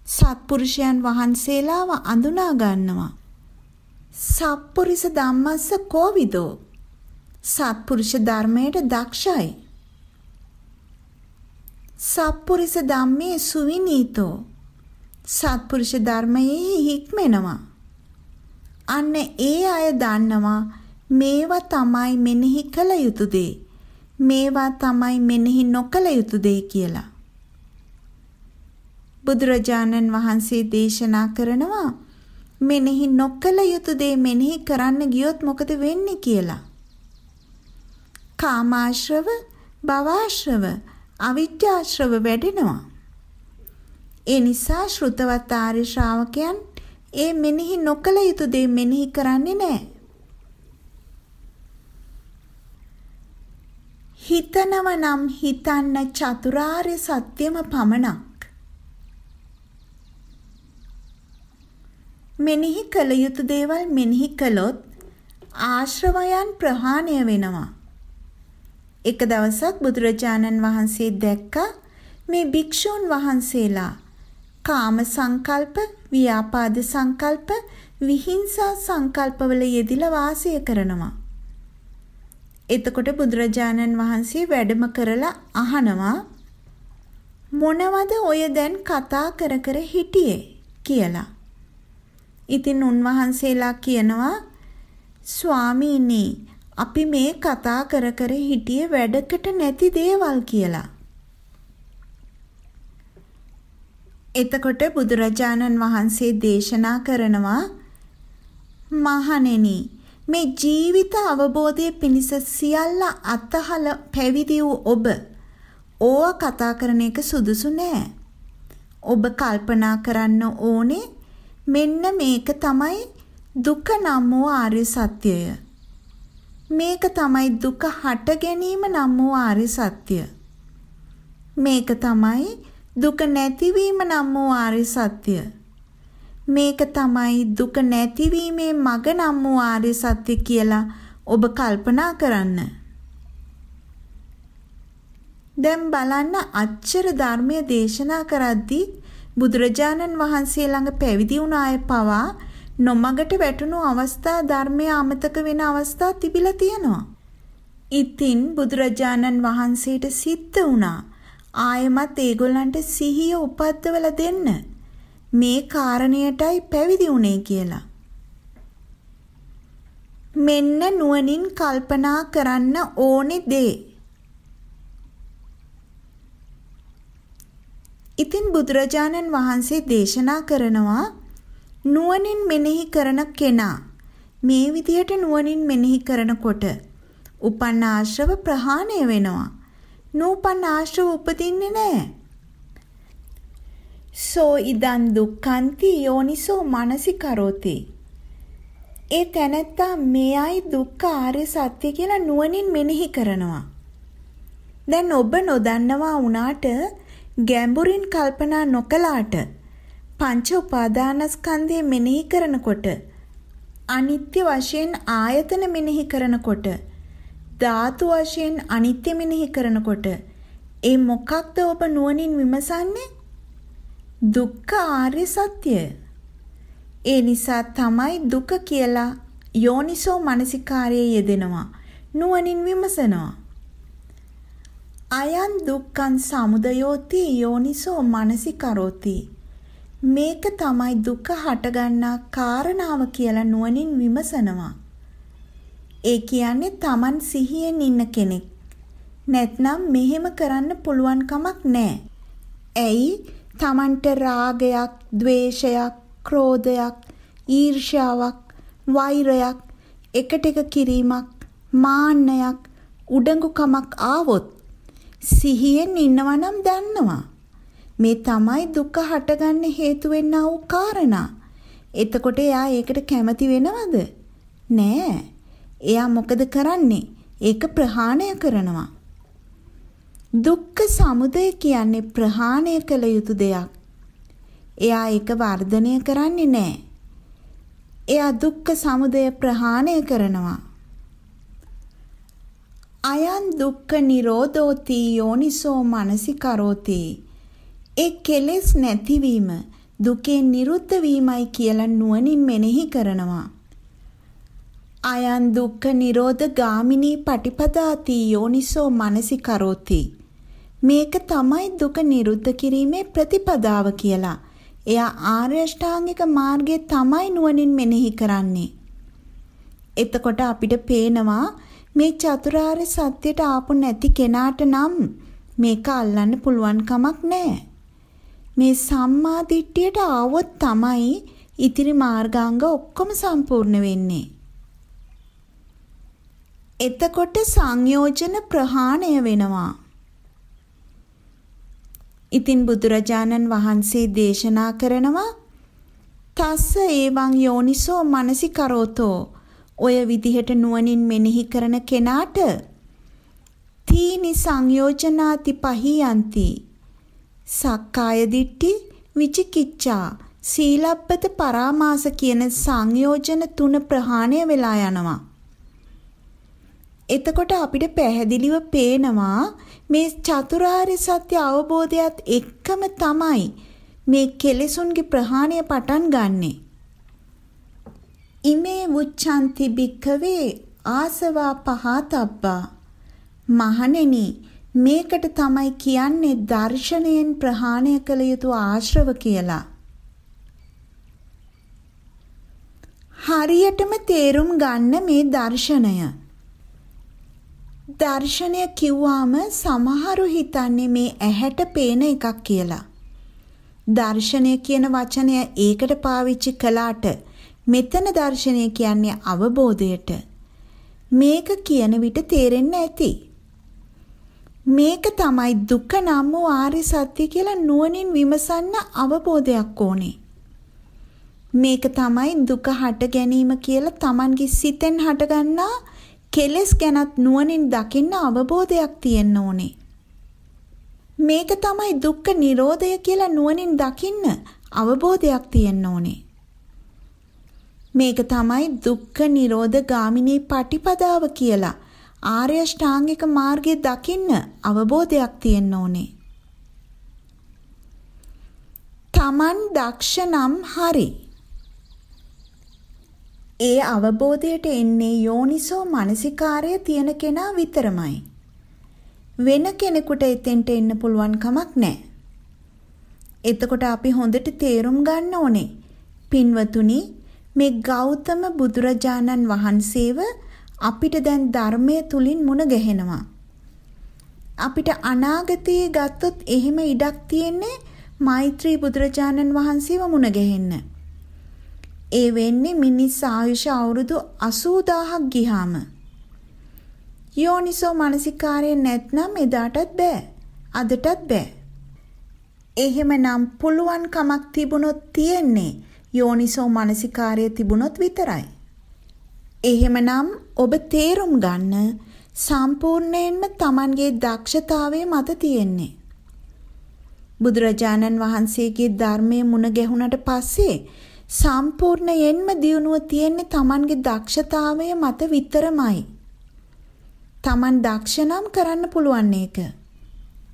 සත්පුරුෂයන් වහන්සේලාව අඳුනා ගන්නවා. සත්පුරිස ධම්මස්ස කෝවිදෝ. සත්පුරුෂ ධර්මයට දක්ෂයි. සත්පුරිස ධම්මේ සුවිනීතෝ. සත්පුරුෂ ධර්මයේ හික්මෙනවා. අන්න ඒ අය දන්නවා මේවා තමයි මෙනෙහි කළ යුතු දේ. මේවා තමයි මෙනෙහි නොකළ යුතු දේ කියලා. බුදුරජාණන් වහන්සේ දේශනා කරනවා මෙනෙහි නොකළ යුතු දේ මෙනෙහි කරන්න ගියොත් මොකද වෙන්නේ කියලා. කාමාශ්‍රව, භවආශ්‍රව, අවිද්‍යාශ්‍රව වැඩෙනවා. ඒ නිසා ශ්‍රුතවත් ආර්ය ශ්‍රාවකයන් ඒ මෙනෙහි නොකළ යුතු දේ මෙනෙහි කරන්නේ නැහැ. හිතනව නම් හිතන්න චතුරාර්ය සත්‍යම පමණක්. මෙනෙහි කළ යුතු දේවල් මෙනෙහි කළොත් ආශ්‍රවයන් ප්‍රහාණය වෙනවා. එක දවසක් බුදුරජාණන් වහන්සේ දැක්කා මේ භික්ෂූන් වහන්සේලා කාම සංකල්ප, ව්‍යාපාද සංකල්ප, විහිංසා සංකල්පවල යෙදිලා වාසය කරනවා. එතකොට බුදුරජාණන් වහන්සේ වැඩම කරලා අහනවා මොනවද ඔය දැන් කතා කර කර හිටියේ කියලා. ඉතින් උන්වහන්සේලා කියනවා ස්වාමීනි අපි මේ කතා කර කර හිටියේ වැඩකට නැති දේවල් කියලා. එතකොට බුදුරජාණන් වහන්සේ දේශනා කරනවා මහණෙනි මේ ජීවිත අවබෝධය පිණිස සියල්ල අතහල පැවිදි වූ ඔබ ඕවා කතා කරන එක සුදුසු නෑ. ඔබ කල්පනා කරන්න ඕනේ මෙන්න මේක තමයි දුක නම් වූ ආර්ය සත්‍යය. මේක තමයි දුක හට ගැනීම නම් වූ ආර්ය සත්‍ය. මේක තමයි දුක නැතිවීම නම් වූ ආර්ය සත්‍ය. මේක තමයි දුක නැතිවීමේ මඟ නම් වූ ආර්ය සත්‍ය කියලා ඔබ කල්පනා කරන්න. දැන් බලන්න අච්චර ධර්මය දේශනා කරද්දී බුදුරජාණන් වහන්සේ ළඟ පැවිදි වුණ අය පවා නොමගට වැටුණු අවස්ථා ධර්මය අමතක වෙන අවස්ථා තිබිලා තියෙනවා. ඉතින් බුදුරජාණන් වහන්සේට සිද්ධ වුණා ආයමත් ඒගොල්ලන්ට සිහිය උපද්දවලා දෙන්න. මේ කාරණයටයි පැවිදි වුණේ කියලා. මෙන්න නුවණින් කල්පනා කරන්න ඕනේ දේ. ඉතින් බුදුරජාණන් වහන්සේ දේශනා කරනවා නුවණින් මෙනෙහි කරන කෙනා මේ විදියට නුවණින් මෙනෙහි කරනකොට උපන්න ආශ්‍රව ප්‍රහාණය වෙනවා. නූපන්න ආශ්‍රව උපදින්නේ නැහැ. සෝ ඉදන් දුක්ඛන්ති යෝනිසෝ මනසිකරෝති. ඒ තැනැත්තා මෙයයි දුක්ඛ ආර්ය සත්‍ය කියලා නුවණින් මෙනෙහි කරනවා. දැන් ඔබ නොදන්නවා වුණාට ගැඹුරින් කල්පනා නොකලාට පංච උපාදානස්කන්ධය මෙනෙහි කරනකොට අනිත්‍ය වශයෙන් ආයතන මෙනෙහි කරනකොට ධාතු වශයෙන් අනිත්‍ය මෙනෙහි කරනකොට ඒ මොකක්ද ඔබ නුවණින් විමසන්නේ? දුක්ඛ ආර්ය සත්‍යය. ඒ නිසා තමයි දුක කියලා යෝනිසෝ මනසිකාරයේ යෙදෙනවා නුවණින් විමසනවා. අයන් දුක්ඛං සමුදයෝති යෝනිසෝ මනසිකරෝති. මේක තමයි දුක හටගන්නා කාරණාව කියලා නුවණින් විමසනවා. ඒ කියන්නේ Taman සිහියෙන් ඉන්න කෙනෙක් නැත්නම් මෙහෙම කරන්න පුළුවන් කමක් නැහැ ඇයි Tamanට රාගයක් ద్వේෂයක් ක්‍රෝධයක් ඊර්ෂ්‍යාවක් වෛරයක් එකට එක කිරීමක් මාන්නයක් උඩඟුකමක් ආවොත් සිහියෙන් ඉන්නවා නම් දන්නවා. මේ තමයි දුක හටගන්න හේතු වෙන්නා වූ කාරණා. එතකොට එයා ඒකට කැමති වෙනවද? නෑ. එයා මොකද කරන්නේ? ඒක ප්‍රහාණය කරනවා. දුක්ඛ සමුදය කියන්නේ ප්‍රහාණය කළ යුතු දෙයක්. එයා ඒක වර්ධනය කරන්නේ නෑ. එයා දුක්ඛ සමුදය ප්‍රහාණය කරනවා. අයන් දුක්ඛ නිරෝධෝති යෝනිසෝ මනසිකරෝති ඒ කෙලෙස් නැතිවීම දුකේ නිරුද්ධ වීමයි කියලා නුවණින් මෙනෙහි කරනවා අයන් දුක්ඛ නිරෝධ ගාමිනී පටිපදාති යෝනිසෝ මනසිකරෝති මේක තමයි දුක නිරුද්ධ කිරීමේ ප්‍රතිපදාව කියලා එයා ආර්ය අෂ්ටාංගික මාර්ගයේ තමයි නුවණින් මෙනෙහි කරන්නේ එතකොට අපිට පේනවා මේ චතුරාර්ය සත්‍යයට ආපු නැති කෙනාට නම් මේක අල්ලන්න පුළුවන් කමක් නැහැ. මේ සම්මා දිට්ඨියට ආවොත් තමයි ඉතිරි මාර්ගාංග ඔක්කොම සම්පූර්ණ වෙන්නේ. එතකොට සංයෝජන ප්‍රහාණය වෙනවා. ඉතින් බුදුරජාණන් වහන්සේ දේශනා කරනවා තස්ස ඒවං යෝනිසෝ මනසිකරෝතෝ. ඔය විදිහට නුවණින් මෙනෙහි කරන කෙනාට තීනි සංයෝජනාති පහියන්ති. සක්කාය දිට්ඨි විචිකිච්ඡා සීලබ්බත පරාමාස කියන සංයෝජන තුන ප්‍රහාණය වෙලා යනවා. එතකොට අපිට පැහැදිලිව පේනවා මේ චතුරාර්ය සත්‍ය අවබෝධයත් එක්කම තමයි මේ කෙලෙසුන්ගේ ප්‍රහාණය පටන් ගන්නේ ඉමේ වුච්ඡanti භික්ඛවේ ආසවා පහතබ්බා මහණෙනි මේකට තමයි කියන්නේ දර්ශනයෙන් ප්‍රහාණය කළ යුතු ආශ්‍රව කියලා. හරියටම තේරුම් ගන්න මේ දර්ශනය. දර්ශනය කිව්වාම සමහරු හිතන්නේ මේ ඇහැට පේන එකක් කියලා. දර්ශනය කියන වචනය ඒකට පාවිච්චි කළාට මෙතන දර්ශනය කියන්නේ අවබෝධයට. මේක කියන විට තේරෙන්න ඇති. මේක තමයි දුක නම් වූ ආර්ය සත්‍ය කියලා නුවණින් විමසන්න අවබෝධයක් ඕනේ. මේක තමයි දුක හට ගැනීම කියලා Tamanගේ සිතෙන් හටගන්නා කෙලෙස් ගැනත් නුවණින් දකින්න අවබෝධයක් තියෙන්න ඕනේ. මේක තමයි දුක්ඛ නිරෝධය කියලා නුවණින් දකින්න අවබෝධයක් තියෙන්න ඕනේ. මේක තමයි දුක්ඛ නිරෝධ ගාමිනී පටිපදාව කියලා ආර්ය ශ්‍රාංගික මාර්ගයේ දකින්න අවබෝධයක් තියෙන්න ඕනේ. Taman දක්ෂ නම් හරි. ඒ අවබෝධයට එන්නේ යෝනිසෝ මනසිකාරය තියෙන කෙනා විතරමයි. වෙන කෙනෙකුට එතෙන්ට එන්න පුළුවන් කමක් නැහැ. එතකොට අපි හොඳට තේරුම් ගන්න ඕනේ. පින්වතුනි මේ ගෞතම බුදුරජාණන් වහන්සේව අපිට දැන් ධර්මය තුලින් මුණ ගැහෙනවා. අපිට අනාගතයේ ගත්තොත් එහෙම ඉඩක් තියෙන්නේ මෛත්‍රී බුදුරජාණන් වහන්සේව මුණ ගැහෙන්න. ඒ වෙන්නේ මිනිස් ආයුෂ අවුරුදු 80000ක් ගියාම. යෝනිසෝ මනසිකාරය නැත්නම් එදාටත් බෑ. අදටත් බෑ. එහෙමනම් පුළුවන් කමක් තිබුණොත් තියෙන්නේ යෝනිසෝ මනසිකාරය තිබුණොත් විතරයි. එහෙමනම් ඔබ තේරුම් ගන්න සම්පූර්ණයෙන්ම Tamanගේ දක්ෂතාවය මත තියෙන්නේ. බුදුරජාණන් වහන්සේගේ ධර්මයේ මුණ ගැහුණට පස්සේ සම්පූර්ණයෙන්ම දියුණුව තියෙන්නේ Tamanගේ දක්ෂතාවය මත විතරමයි. Taman දක්ෂ නම් කරන්න පුළුවන් ඒක.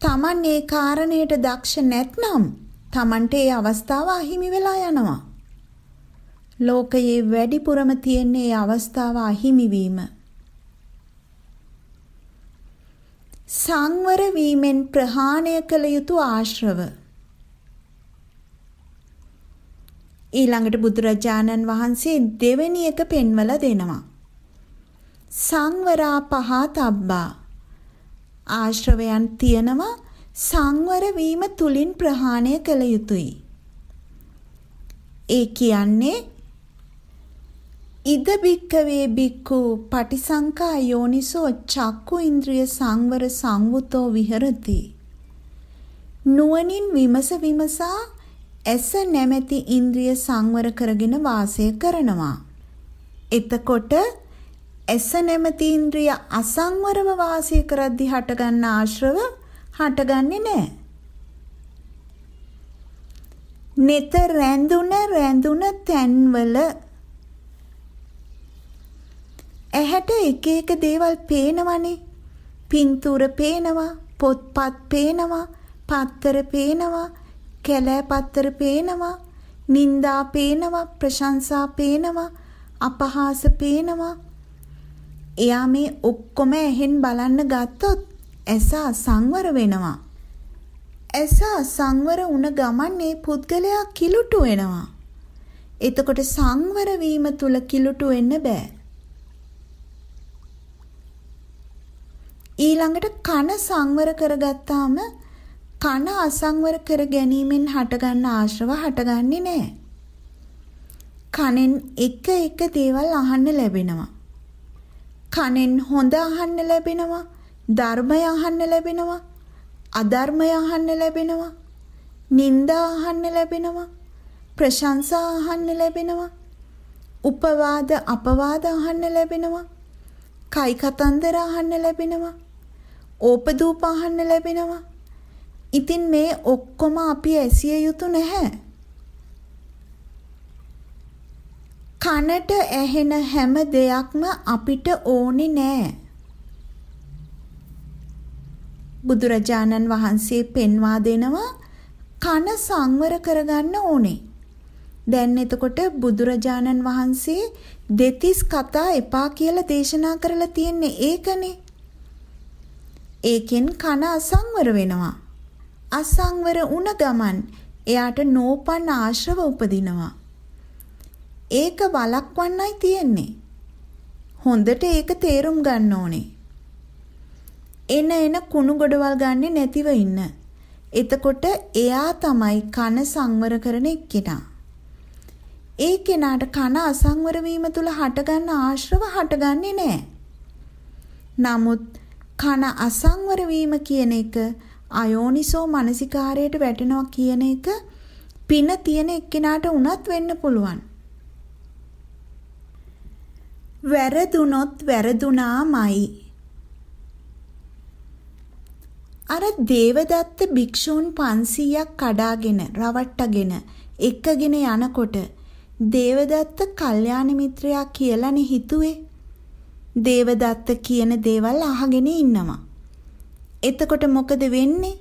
Taman ඒ කාරණයට දක්ෂ නැත්නම් Tamanට ඒ අවස්ථාව අහිමි වෙලා යනවා. ලෝකයේ වැඩිපුරම තියෙන ඒ අවස්ථාව අහිමි වීම. සංවර වීමෙන් ප්‍රහාණය කළ යුතු ආශ්‍රව. ඊළඟට බුදුරජාණන් වහන්සේ දෙවෙනි එක පෙන්වලා දෙනවා. සංවරා පහතබ්බා ආශ්‍රවයන් තියනවා සංවර වීම තුලින් ප්‍රහාණය කළ යුතුය. ඒ කියන්නේ ඉද බික්කවේ බික්කු පටිසංකා යෝනිසෝ චක්කු ඉන්ද්‍රිය සංවර සංවුතෝ විහෙරති. නුවණින් විමස විමසා ඇස නැමැති ඉන්ද්‍රිය සංවර කරගෙන වාසය කරනවා. එතකොට ඇස නැමැති ඉන්ද්‍රිය අසංවරව වාසය කරද්දී හටගන්න ආශ්‍රව හටගන්නේ නැහැ. නෙත රැඳුන රැඳුන තැන්වල ඇහැට එක එක දේවල් පේනවනේ. පින්තූර පේනවා, පොත්පත් පේනවා, පත්තර පේනවා, කැලෑ පත්තර පේනවා, නින්දා පේනවා, ප්‍රශංසා පේනවා, අපහාස පේනවා. එයා මේ ඔක්කොම ඇහෙන් බලන්න ගත්තොත් ඇස අසංවර වෙනවා. ඇස අසංවර වුණ ගමන් මේ පුද්ගලයා කිලුටු වෙනවා. එතකොට සංවර වීම තුල කිලුටු වෙන්න බෑ. ඊළඟට කන සංවර කරගත්තාම කන අසංවර කර ගැනීමෙන් හටගන්න ආශ්‍රව හටගන්නේ නැහැ. කනෙන් එක එක දේවල් අහන්න ලැබෙනවා. කනෙන් හොඳ අහන්න ලැබෙනවා, ධර්මය අහන්න ලැබෙනවා, අධර්මය අහන්න ලැබෙනවා, නිന്ദා අහන්න ලැබෙනවා, ප්‍රශංසා අහන්න ලැබෙනවා, උපවාද අපවාද අහන්න ලැබෙනවා, කයි කතන්දර අහන්න ලැබෙනවා. ඕපදූප අහන්න ලැබෙනවා. ඉතින් මේ ඔක්කොම අපි ඇසිය යුතු නැහැ. කනට ඇහෙන හැම දෙයක්ම අපිට ඕනේ නෑ. බුදුරජාණන් වහන්සේ පෙන්වා දෙනවා කන සංවර කරගන්න ඕනේ. දැන් එතකොට බුදුරජාණන් වහන්සේ දෙතිස් කතා එපා කියලා දේශනා කරලා තියෙන්නේ ඒකනේ. ඒකෙන් කන අසංවර වෙනවා. අසංවර වුණ ගමන් එයාට නෝපන් ආශ්‍රව උපදිනවා. ඒක වළක්වන්නයි තියෙන්නේ. හොඳට ඒක තේරුම් ගන්න ඕනේ. එන එන කුණු ගොඩවල් ගන්නෙ නැතිව ඉන්න. එතකොට එයා තමයි කන සංවර කරන එක්කෙනා. ඒ කෙනාට කන අසංවර වීම තුල හටගන්න ආශ්‍රව හටගන්නේ නැහැ. නමුත් කන අසංවර වීම කියන එක අයෝනිසෝ මනසිකාරයට වැටෙනවා කියන එක පින තියෙන එක්කෙනාට උනත් වෙන්න පුළුවන්. වැරදුනොත් වැරදුනාමයි. අර දේවදත්ත භික්ෂූන් 500ක් කඩාගෙන රවට්ටගෙන එක්කගෙන යනකොට දේවදත්ත කල්යාණ මිත්‍රයා කියලානේ හිතුවේ. දේවදත්ත කියන දේවල් අහගෙන ඉන්නවා. එතකොට මොකද වෙන්නේ?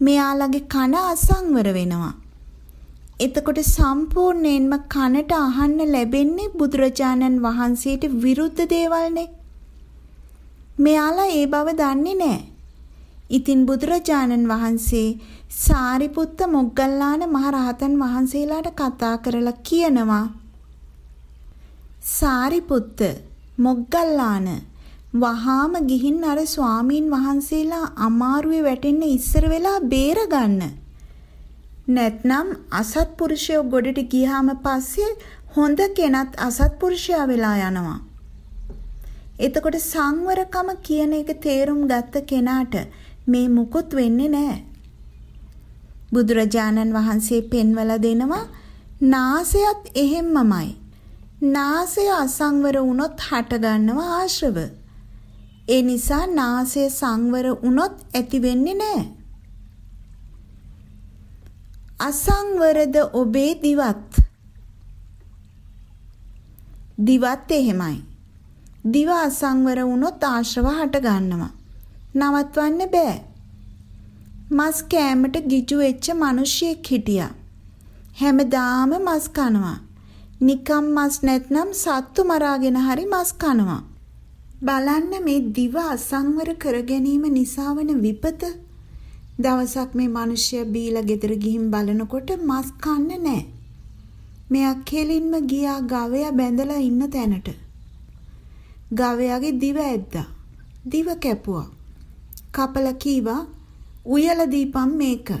මෙයාලගේ කන අසංවර වෙනවා. එතකොට සම්පූර්ණයෙන්ම කනට අහන්න ලැබෙන්නේ බුදුරජාණන් වහන්සේට විරුද්ධ දේවල්නේ. මෙයාලා ඒ බව දන්නේ නැහැ. ඉතින් බුදුරජාණන් වහන්සේ සාරිපුත්ත මොග්ගල්ලාන මහරහතන් වහන්සේලාට කතා කරලා කියනවා සාරිපුත්ත මොග්ගල්ලාන වහාම ගිහින් අර ස්වාමීන් වහන්සේලා අමාරුවේ වැටෙන්න ඉස්සර වෙලා බේරගන්න. නැත්නම් අසත්පුරුෂයෝ ගොඩට ගියාම පස්සේ හොඳ කෙනත් අසත්පුරුෂයා වෙලා යනවා. එතකොට සංවරකම කියන එක තේරුම් ගත්ත කෙනාට මේ මුකුත් වෙන්නේ නැහැ. බුදුරජාණන් වහන්සේ පෙන්වලා දෙනවා නාසයත් එහෙම්මමයි. නාසය අසංවර වුණොත් හටගන්නවා ආශ්‍රව. ඒ නිසා නාසය සංවර වුණොත් ඇති වෙන්නේ නැහැ. අසංවරද ඔබේ දිවත්. දිවත් එහෙමයි. දිව අසංවර වුණොත් ආශ්‍රව හට ගන්නවා. නවත්වන්න බෑ. මස් කෑමට ගිජු වෙච්ච මිනිහෙක් හිටියා. හැමදාම මස් කනවා. නිකම් මස් නැත්නම් සත්තු මරාගෙන හරි මස් කනවා. බලන්න මේ දිව අසංවර කර ගැනීම නිසා වන විපත. දවසක් මේ මිනිහයා බීලා ගෙදර ගිහින් බලනකොට මස් කන්නේ නැහැ. මෙයා කෙලින්ම ගියා ගවයා බැඳලා ඉන්න තැනට. ගවයාගේ දිව ඇද්දා. දිව කැපුවා. කපලා කීවා උයලා දීපම් මේක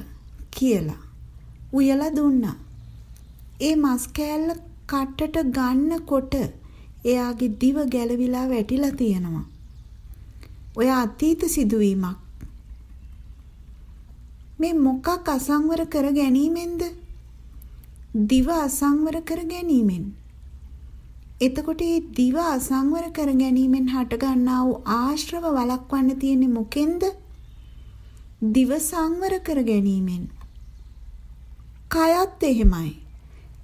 කියලා. උයලා දුන්නා. ඒ මස් කෑල්ල කට්ටට ගන්නකොට එයාගේ දිව ගැලවිලා වැටිලා තියෙනවා. ඔය අතීත සිදුවීමක්. මේ මොකක් අසංවර කර ගැනීමෙන්ද? දිව අසංවර කර ගැනීමෙන්. එතකොට මේ දිව අසංවර කර ගැනීමෙන් හටගන්නා වූ ආශ්‍රව වළක්වන්න තියෙන්නේ මොකෙන්ද? දිව සංවර කර ගැනීමෙන්. කයත් එහෙමයි.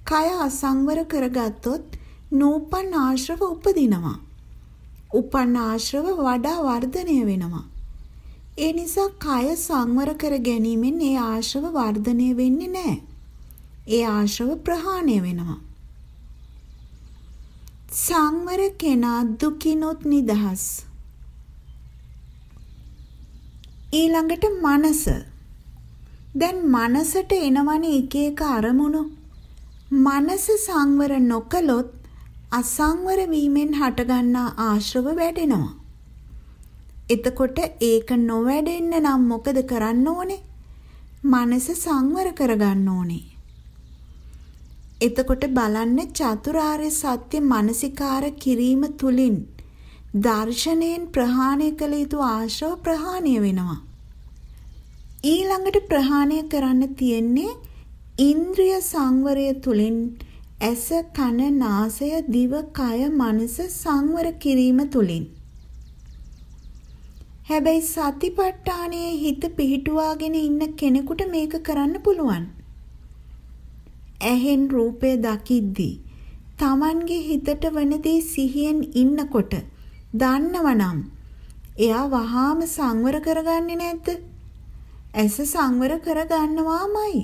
කය අසංවර කරගත්තොත් නූපන් ආශ්‍රව උපදිනවා. උපන් ආශ්‍රව වඩා වර්ධනය වෙනවා. ඒ නිසා කය සංවර කර ගැනීමෙන් ඒ ආශ්‍රව වර්ධනය වෙන්නේ නැහැ. ඒ ආශ්‍රව ප්‍රහාණය වෙනවා. සංවර කෙනා දුකිනුත් නිදහස්. ඊළඟට මනස. දැන් මනසට එනවනේ එක එක අරමුණු. මනස සංවර නොකළොත් අසංවර වීමෙන් හටගන්නා ආශ්‍රව වැඩෙනවා. එතකොට ඒක නොවැඩෙන්න නම් මොකද කරන්න ඕනේ? මනස සංවර කරගන්න ඕනේ. එතකොට බලන්න චතුරාර්ය සත්‍ය මානසිකාර කිරීම තුලින් දර්ශනයෙන් ප්‍රහාණය කළ යුතු ආශ්‍රව ප්‍රහාණය වෙනවා. ඊළඟට ප්‍රහාණය කරන්න තියෙන්නේ ඉන්ද්‍රිය සංවරය තුලින් ඇස කන නාසය දිව කය මනස සංවර කිරීම තුලින් හැබැයි සතිපට්ඨානයේ හිත පිහිටුවාගෙන ඉන්න කෙනෙකුට මේක කරන්න පුළුවන්. ඇහෙන් රූපය දකිද්දී Tamanගේ හිතට වන දේ සිහියෙන් ඉන්නකොට දන්නවනම් එයා වහාම සංවර කරගන්නේ නැද්ද? ඇස සංවර කරගන්නවාමයි.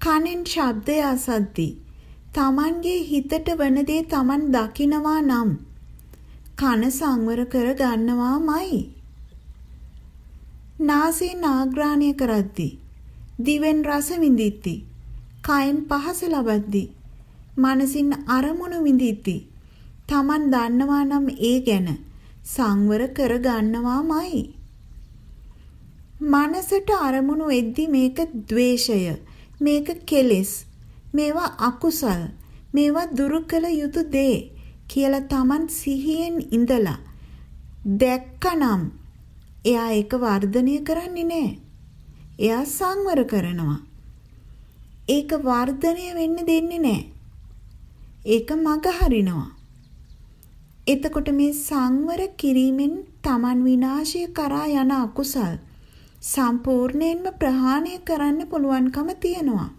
කනෙන් ශබ්දය අසද්දී Tamanගේ හිතට වන දේ Taman දකිනවා නම් කන සංවර කරගන්නවාමයි. නාසයෙන් ආග්‍රාණය කරද්දී දිවෙන් රස විඳිද්දී කයෙන් පහස ලබද්දී මනසින් අරමුණු විඳිද්දී Taman දන්නවා නම් ඒ ගැන සංවර කර ගන්නවාමයි. මනසට අරමුණු එද්දි මේක द्वේෂය, මේක කෙලෙස්, මේවා අකුසල්, මේවා දුරු කළ යුතු දේ කියලා Taman සිහියෙන් ඉඳලා දැක්කනම් එයා ඒක වර්ධනය කරන්නේ නැහැ. එයා සංවර කරනවා. ඒක වර්ධනය වෙන්න දෙන්නේ නැහැ. ඒක මග හරිනවා. එතකොට මේ සංවර කිරීමෙන් Taman විනාශය කරා යන අකුසල් සම්පූර්ණයෙන්ම ප්‍රහාණය කරන්න පුළුවන්කම තියෙනවා.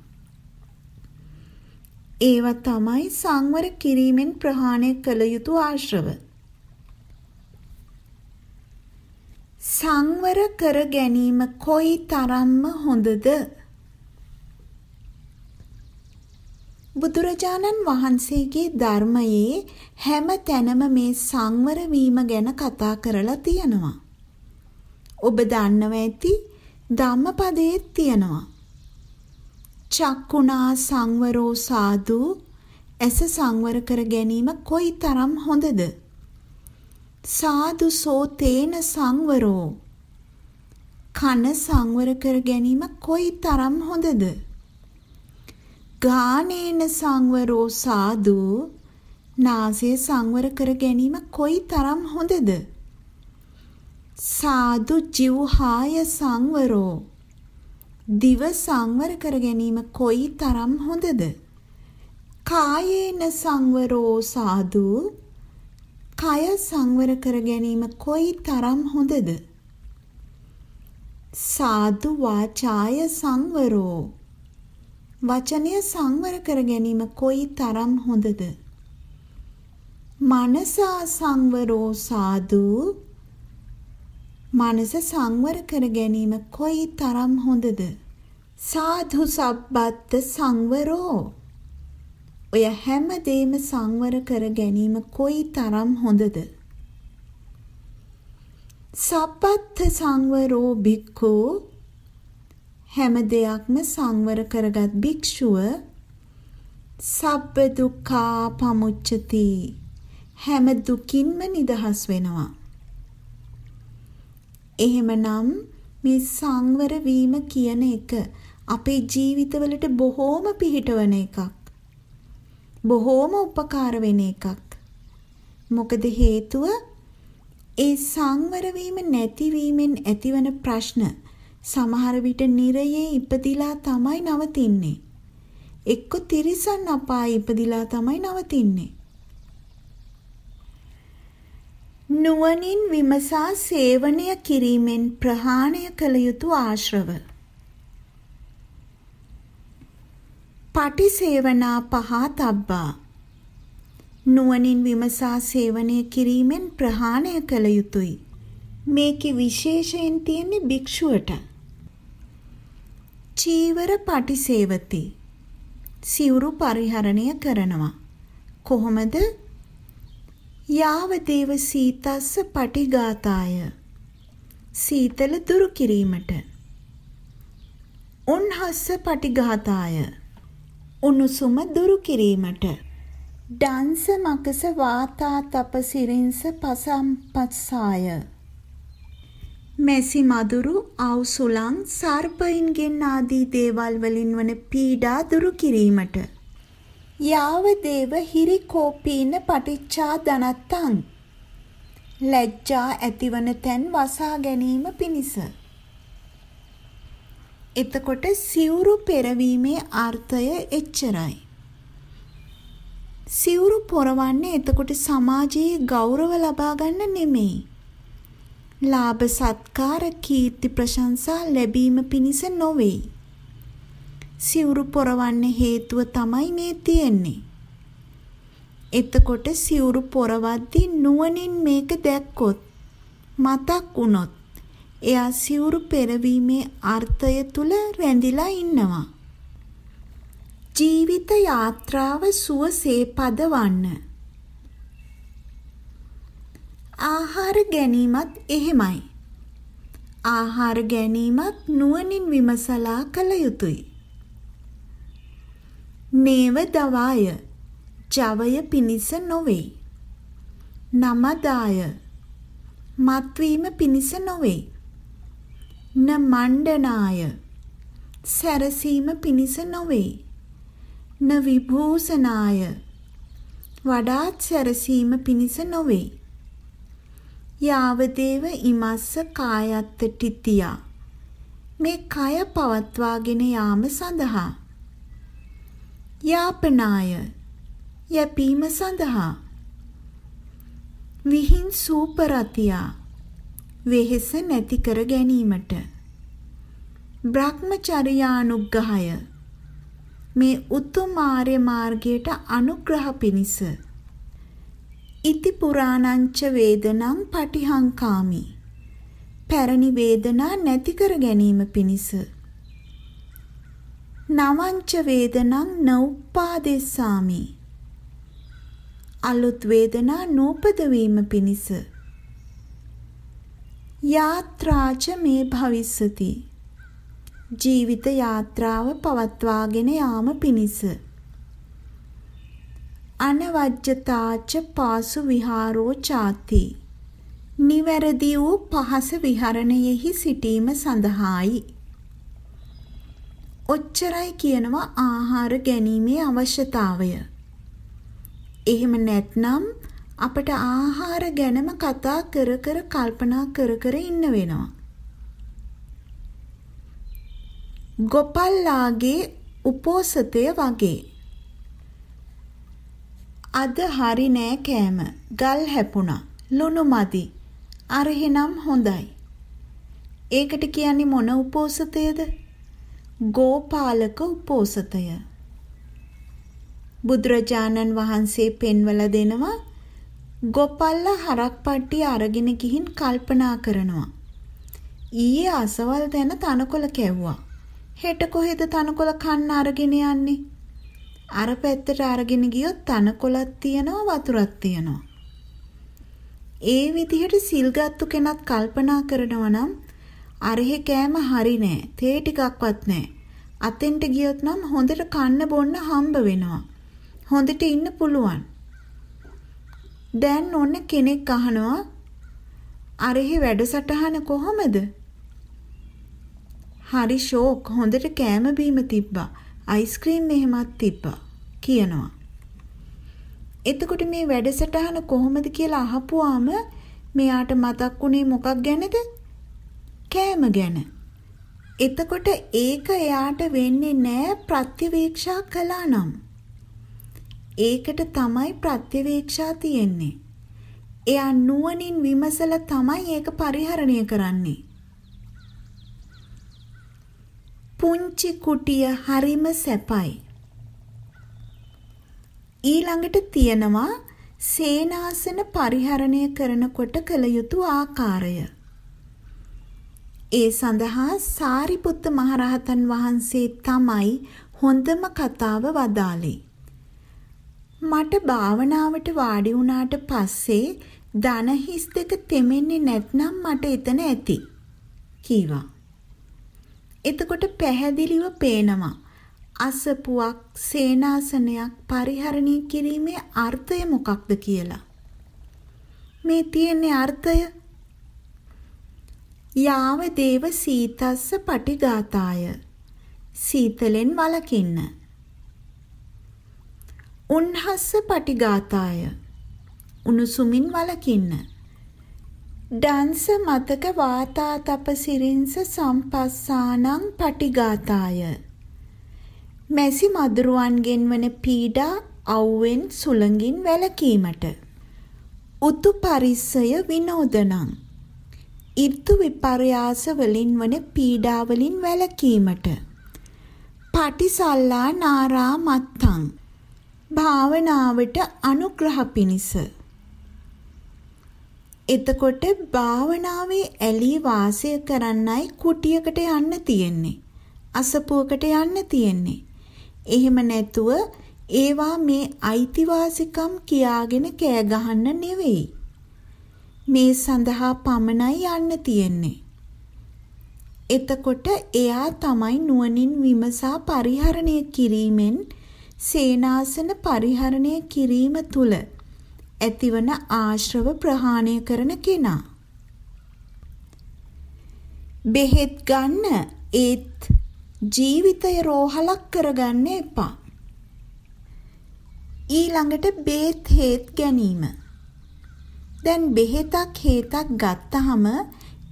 ඒවා තමයි සංවර කිරීමෙන් ප්‍රහාණය කළ යුතු ආශ්‍රව. සංවර කර ගැනීම කොයි තරම්ම හොඳද? බුදුරජාණන් වහන්සේගේ ධර්මයේ හැම තැනම මේ සංවර වීම ගැන කතා කරලා තියෙනවා. ඔබ දන්නව ඇති ධම්මපදයේ තියෙනවා. චක්කුණා සංවරෝ සාදු ඇස සංවර කර ගැනීම කොයි තරම් හොඳද? සාදු සෝ තේන සංවරෝ කන සංවර කර ගැනීම කොයි තරම් හොඳද? ගානේන සංවරෝ සාදු නාසය සංවර කර ගැනීම කොයි තරම් හොඳද සාදු ජීවහාය සංවරෝ. දිව සංවර කර ගැනීම කොයි තරම් හොඳද? කායේන සංවරෝ සාදු. කය සංවර කර ගැනීම කොයි තරම් හොඳද? සාදු වාචාය සංවරෝ. වචනය සංවර කර ගැනීම කොයි තරම් හොඳද? මනසා සංවරෝ සාදු. මනස සංවර කර ගැනීම කොයි තරම් හොඳද? සාධු සබ්බත් සංවරෝ ඔය හැම දෙයක්ම සංවර කර ගැනීම කොයි තරම් හොඳද? සබ්බත් සංවරෝ බික්ඛෝ හැම දෙයක්ම සංවර කරගත් භික්ෂුව සබ්බ දුක්ඛා පමුච්චති හැම දුකින්ම නිදහස් වෙනවා. එහෙමනම් මේ සංවර වීම කියන එක අපේ ජීවිතවලට බොහෝම පිහිටවන එකක්. බොහෝම උපකාර වෙන එකක්. මොකද හේතුව ඒ සංවර වීම නැතිවීමෙන් ඇතිවන ප්‍රශ්න සමහර විට නිරයේ ඉපදිලා තමයි නවතින්නේ. එක්ක තිරිසන් අපායේ ඉපදිලා තමයි නවතින්නේ. නුවණින් විමසා සේවනය කිරීමෙන් ප්‍රහාණය කළ යුතු ආශ්‍රව. පටිසේවනා පහතබ්බා නුවණින් විමසා සේවනය කිරීමෙන් ප්‍රහාණය කළ යුතුය. මේකේ විශේෂයෙන් තියෙන්නේ භික්ෂුවට. චීවර පටිසේවති සිවුරු පරිහරණය කරනවා කොහොමද යාව දේව සීතස්ස පටිඝාතාය. සීතල දුරු කිරීමට. උන්හස්ස පටිඝාතාය. උණුසුම දුරු කිරීමට. ඩංස මකස වාතා තපසිරින්ස පසම්පස්සාය මැසි මදුරු, අවුසුලන්, සර්පයින්ගෙන් ආදී දේවල් වලින් වන පීඩා දුරු කිරීමට. යාව දේව හිරි කෝපීන පටිච්චා දනත්තං. ලැජ්ජා ඇතිවන තැන් වසා ගැනීම පිණිස. එතකොට සිවුරු පෙරවීමේ අර්ථය එච්චරයි. සිවුරු පොරවන්නේ එතකොට සමාජයේ ගෞරව ලබා ගන්න නෙමෙයි. ලාභ සත්කාර කීර්ති ප්‍රශංසා ලැබීම පිණිස නොවේ. සිවුරු පොරවන්න හේතුව තමයි මේ තියෙන්නේ. එතකොට සිවුරු පොරවද්දී නුවණින් මේක දැක්කොත් මතක් වුණොත් එයා සිවුරු පෙරවීමේ අර්ථය තුල රැඳිලා ඉන්නවා. ජීවිත යාත්‍රාව සුවසේ පදවන්න ආහාර ගැනීමත් එහෙමයි. ආහාර ගැනීමත් නුවණින් විමසලා කළ යුතුය. නේව දවාය ජවය පිනිස නොවේ. නමදාය මත්වීම පිනිස නොවේ. න මණ්ඩනාය සැරසීම පිනිස නොවේ. න විභූෂනාය වඩාත් සැරසීම පිනිස නොවේ. යාවදේව ඉමස්ස කායත්ත ටිතියා මේ කය පවත්වාගෙන යාම සඳහා යාපනාය. යැපීම සඳහා. විහිං සූපරතියා. වෙහෙස නැති කර ගැනීමට. බ්‍රහ්මචර්යානුග්‍රහය. මේ උතුම් ආර්ය මාර්ගයට අනුග්‍රහ පිණිස. ඉති පුරාණංච වේදනං පටිහංකාමි පැරණි වේදනා නැති කර ගැනීම පිණිස. නවංච වේදනං නෞප්පාදෙස්සාමි අලුත් වේදනා නූපද වීම පිණිස. යාත්‍රාච මේ භවිස්සති. ජීවිත යාත්‍රාව පවත්වාගෙන යාම පිණිස. අනවජ්‍යතාච පාසු විහාරෝ ചാති නිවැරදි වූ පහස විහරණයෙහි සිටීම සඳහායි. ඔච්චරයි කියනවා ආහාර ගැනීමේ අවශ්‍යතාවය එහෙම නැත්නම් අපට ආහාර ගැනම කතා කර කර කල්පනා කර කර ඉන්න වෙනවා. ගොපල්ලාගේ උපෝසතය වගේ. අද හරි නෑ කෑම. ගල් හැපුණා. ලුණු මදි. අරහෙනම් හොඳයි. ඒකට කියන්නේ මොන උපෝසතයද? ගෝපාලක උපෝසතය. බුදුරජාණන් වහන්සේ පෙන්වලා දෙනවා ගොපල්ලා හරක් පට්ටිය අරගෙන ගිහින් කල්පනා කරනවා. ඊයේ අසවල් දැන තනකොළ කැව්වා. හෙට කොහෙද තනකොළ කන්න අරගෙන යන්නේ? අර පැත්තට අරගෙන ගියොත් තනකොළක් තියනවා වතුරක් තියනවා. ඒ විදිහට සිල්ගත්තු කෙනත් කල්පනා කරනවා නම් අරහෙ කෑම හරි නෑ. තේ ටිකක්වත් නෑ. අතෙන්ට ගියොත් නම් හොඳට කන්න බොන්න හම්බ වෙනවා. හොඳට ඉන්න පුළුවන්. දැන් ඔන්න කෙනෙක් අහනවා අරෙහි වැඩසටහන කොහොමද? හරි ෂෝක් හොඳට කෑම බීම තිබ්බා. අයිස්ක්‍රීම් එහෙමත් තිබ්බා කියනවා. එතකොට මේ වැඩසටහන කොහොමද කියලා අහපුවාම මෙයාට මතක් වුණේ මොකක් ගැනද? කෑම ගැන. එතකොට ඒක එයාට වෙන්නේ නෑ ප්‍රතිවීක්ෂා කළා නම්. ඒකට තමයි ප්‍රත්‍යවේක්ෂා තියෙන්නේ. එයා නුවණින් විමසලා තමයි ඒක පරිහරණය කරන්නේ. පුංචි කුටිය හරිම සැපයි. ඊළඟට තියෙනවා සේනාසන පරිහරණය කරනකොට කළ යුතු ආකාරය. ඒ සඳහා සාරිපුත්ත මහරහතන් වහන්සේ තමයි හොඳම කතාව වදාළේ. මට භාවනාවට වාඩි වුණාට පස්සේ දන හිස් දෙක තෙමෙන්නේ නැත්නම් මට එතන ඇති කීවා. එතකොට පැහැදිලිව පේනවා අසපුවක් සේනාසනයක් පරිහරණය කිරීමේ අර්ථය මොකක්ද කියලා. මේ තියෙන්නේ අර්ථය යාව දේව සීතස්ස පටිගාතාය සීතලෙන් වලකින්න උන්හස්ස පටිගාතාය උණුසුමින් වලකින්න ඩන්ස මතක වාතා තපසිරින්ස සම්පස්සානං පටිගාතාය මැසි මදුරුවන්ගෙන් වන පීඩා අවුවෙන් සුළඟින් වැළකීමට. උතු පරිස්සය විනෝදනං. ඍතු විපර්යාස වලින් වන පීඩාවලින් වැළකීමට පටිසල්ලා නාරා මත්තං භාවනාවට අනුග්‍රහ පිණිස එතකොට භාවනාවේ ඇලී වාසය කරන්නයි කුටියකට යන්න තියෙන්නේ. අසපුවකට යන්න තියෙන්නේ. එහෙම නැතුව ඒවා මේ අයිතිවාසිකම් කියාගෙන කෑ ගහන්න නෙවෙයි. මේ සඳහා පමණයි යන්න තියෙන්නේ. එතකොට එයා තමයි නුවණින් විමසා පරිහරණය කිරීමෙන් සේනාසන පරිහරණය කිරීම තුල ඇතිවන ආශ්‍රව ප්‍රහාණය කරන කෙනා. බෙහෙත් ගන්න ඒත් ජීවිතය රෝහලක් කරගන්න එපා. ඊළඟට බේත් හේත් ගැනීම. දැන් බෙහෙතක් හේතක් ගත්තහම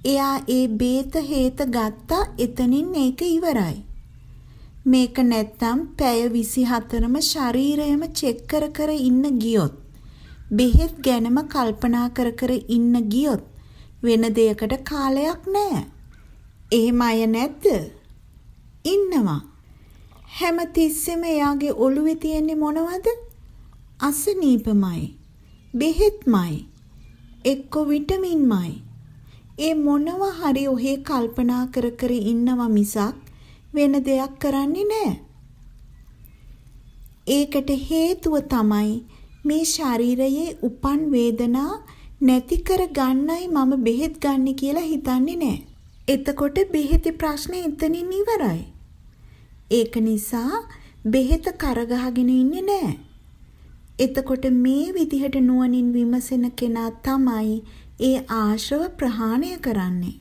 එයා ඒ බේත හේත ගත්තා එතනින් ඒක ඉවරයි. මේක නැත්තම් පැය 24ම ශරීරයම චෙක් කර කර ඉන්න ගියොත් බෙහෙත් ගැනම කල්පනා කර කර ඉන්න ගියොත් වෙන දෙයකට කාලයක් නැහැ. එහෙම අය නැද්ද? ඉන්නවා. හැම තිස්සෙම එයාගේ ඔළුවේ තියෙන්නේ මොනවද? අසනීපමයි. බෙහෙත්මයි. එක්ක විටමින්මයි. ඒ මොනවා හරි ඔහේ කල්පනා කර කර ඉන්නවා මිසක් වෙන දෙයක් කරන්නේ නැහැ. ඒකට හේතුව තමයි මේ ශරීරයේ උපන් වේදනා නැති කර ගන්නයි මම බෙහෙත් ගන්න කියලා හිතන්නේ නැහැ. එතකොට බෙහෙතේ ප්‍රශ්නේ එතනින් ඉවරයි. ඒක නිසා බෙහෙත කරගහගෙන ඉන්නේ නැහැ. එතකොට මේ විදිහට නුවණින් විමසෙන කෙනා තමයි ඒ ආශ්‍රව ප්‍රහාණය කරන්නේ.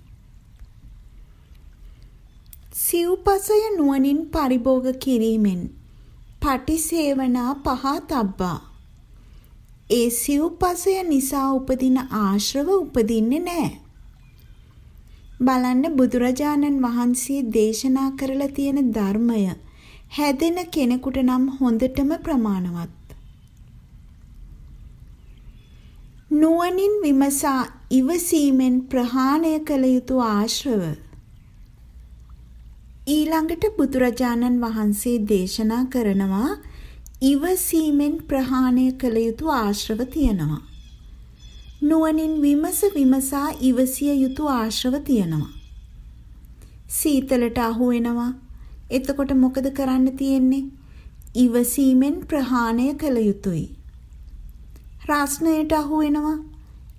සිව්පසය නුවණින් පරිභෝග කිරීමෙන් පටිසේවනා පහතබ්බා ඒ සිව්පසය නිසා උපදින ආශ්‍රව උපදින්නේ නැහැ. බලන්න බුදුරජාණන් වහන්සේ දේශනා කරලා තියෙන ධර්මය හැදෙන කෙනෙකුට නම් හොඳටම ප්‍රමාණවත්. නුවණින් විමසා ඉවසීමෙන් ප්‍රහාණය කළ යුතු ආශ්‍රව ඊළඟට බුදුරජාණන් වහන්සේ දේශනා කරනවා ඉවසීමෙන් ප්‍රහාණය කළ යුතු ආශ්‍රව තියෙනවා. නුවණින් විමස විමසා ඉවසිය යුතු ආශ්‍රව තියෙනවා. සීතලට අහු වෙනවා. එතකොට මොකද කරන්න තියෙන්නේ? ඉවසීමෙන් ප්‍රහාණය කළ යුතුයි. රස්නයට අහු වෙනවා.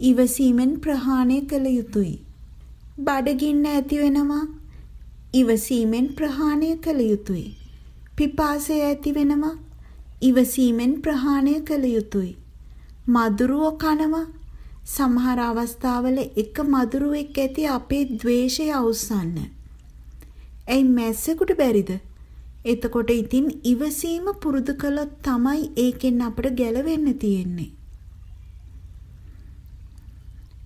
ඉවසීමෙන් ප්‍රහාණය කළ යුතුයි. බඩගින්න ඇති වෙනවා. ඉවසීමෙන් ප්‍රහාණය කළ යුතුයි. පිපාසය ඇති වෙනවා. ඉවසීමෙන් ප්‍රහාණය කළ යුතුය. මදුරුව කනවා සමහර අවස්ථාවල එක මදුරුවෙක් ඇති අපේ द्वේෂය අවසන්න. ඇයි මැස්සෙකුට බැරිද? එතකොට ඉතින් ඉවසීම පුරුදු කළොත් තමයි ඒකෙන් අපට ගැලවෙන්න තියෙන්නේ.